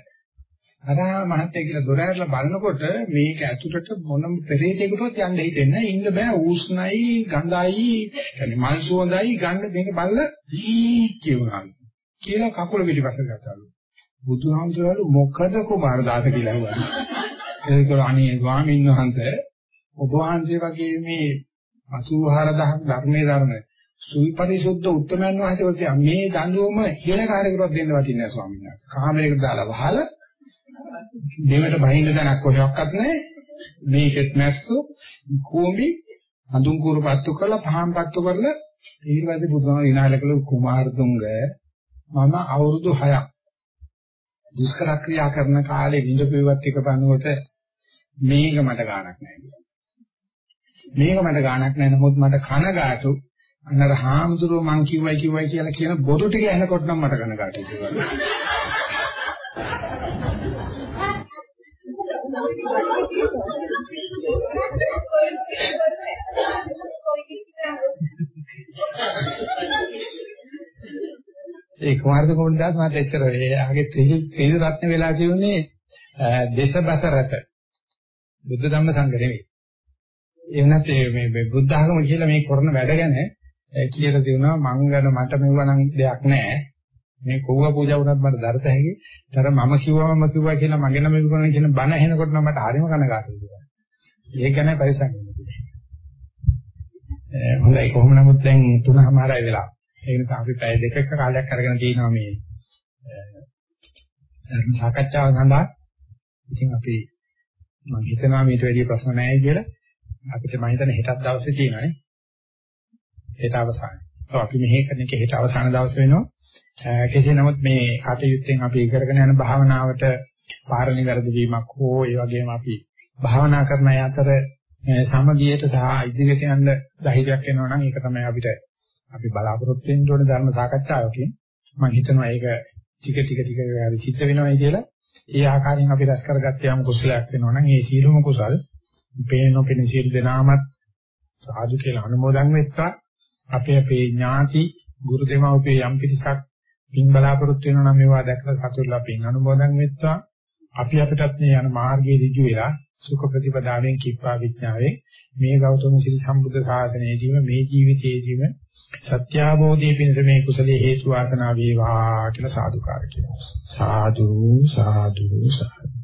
අර මහත්තයා කියලා දොර ඇරලා බලනකොට මේක ඇතුළට මොනම පෙරේතයකටවත් යන්න හිතෙන්නේ ඉන්න බෑ උස්නයි ගඳයි يعني මල් සුවඳයි ගන්න මේක බලලා ඊ කියනවා. කියලා කකුල පිටිපස්ස ගත්තාලු. බුදුහාමුදුරුවෝ මොකද කුමාරදාස කියලා වුණා. ඒක අනේ ස්වාමීන් වහන්සේ ඔබ වහන්සේ වගේ මේ 84000 ධර්මයේ ධර්ම සුවිපරිසුද්ධ උත්තමයන් වහන්සේ වගේ මේ දඬුවම හිල කාර්යකටවත් දෙන්න වටින්නේ නැහැ ස්වාමීන් වහන්සේ. කාමරයකට දාලා වහලා දෙවට බහින්න තැනක් කොහෙවත් නැහැ. මේකෙත් නැස්සු කෝඹි හඳුන් කුරු පත්තු කරලා පහන් පත්තු කරලා ඊට පස්සේ බුදුහාම විනාලකල කුමාරතුංග මම අවුරුදු 6ක් දුෂ්කර ක්‍රියා කරන කාලේ විඳපුවත් එක බලනකොට මේක මට ගාණක් නැහැ මේක මට ගාණක් නැහැ නමුත් මට කනගාටු අන්නර හාමුදුරුව මං කිව්වයි කිව්වයි කියලා කියන බොරු ටික එනකොට නම් මට කනගාටුයි කියලා. ඒ කුමාරද කොණ්ඩාස් මට එච්චර එයාගේ ත්‍රිවිධ ත්‍රිවිධ රත්න වෙලා කියුනේ දේශබස රස. බුද්ධ ධම්ම සංඝ නෙවෙයි. ඒ වුණත් මේ මේ බුද්ධ ආගම කියලා මේ කරන වැඩ ගැන කියලා දෙනවා මං ගැන මට මෙවුවා නම් දෙයක් නැහැ. මේ කොව්වා පූජා වුණත් මට දරත හැකි. තර මම කිව්වම මම කිව්වා කියලා මගේ නම විකුණන කියන බණ ඇහෙනකොට නම් මට හරිම කනගාටුයි. ඒක ගැන පරිසම් හොඳයි කොහොම නමුත් දැන් තුනමාරයි වෙලා. ඒ නිසා අපි පැය දෙකක කාලයක් අරගෙන තියෙනවා මේ ධර්ම සාකච්ඡාව සඳහා. ඉතින් අපි මම හිතනවා මේට වැඩි ප්‍රශ්න නැහැ කියලා. අපිට මම හිතන්නේ හෙටත් දවසේ තියෙනවානේ. හෙට අවසානයි. ඔව් අපි මෙහෙ කරන එක හෙට අවසාන දවස් වෙනවා. කෙසේ නමුත් මේ කටයුත්තෙන් අපි කරගෙන යන භාවනාවට පාරණි වැරදි වීමක් හෝ ඒ වගේම අපි භාවනා කරන අය අතර සමගියට සහ ඉදිරියට යන්න ධෛර්යයක් එනවා නම් ඒක තමයි අපිට අපි බලාපොරොත්තු වෙන්න ඕන ධර්ම සාකච්ඡාවකින්. මම හිතනවා ඒක ටික ටික ටික හරි සිද්ධ වෙනවයි කියලා. ඒ ආකාරයෙන් අපි රැස් කරගත්ත යම් කුසලයක් වෙනවා නම් ඒ සීලම කුසල් පේන පේන සීල දෙනාමත් සාදු කියලා අනුමෝදන් වෙත්තා අපේ අපේ ඥාති ගුරු දෙමව්පිය යම් පිටසක් පින් බලාපොරොත්තු වෙනවා නම් මේවා දැකලා සතුටුලා පින් අනුමෝදන් වෙත්තා අපි අපිටත් මේ යන මාර්ගයේ ඍජු වෙලා සුඛ ප්‍රතිපදාවෙන් කිප්පා විඥාවේ මේ ගෞතම සිරි සම්බුද්ධ ශාසනයේදීම මේ ජීවිතයේදීම සත්‍ය අවබෝධයේ පිණිස මේ කුසලයේ හේතු වාසනා වේවා කියලා සාදුකාර කියනවා. සාදු සාදු සාදු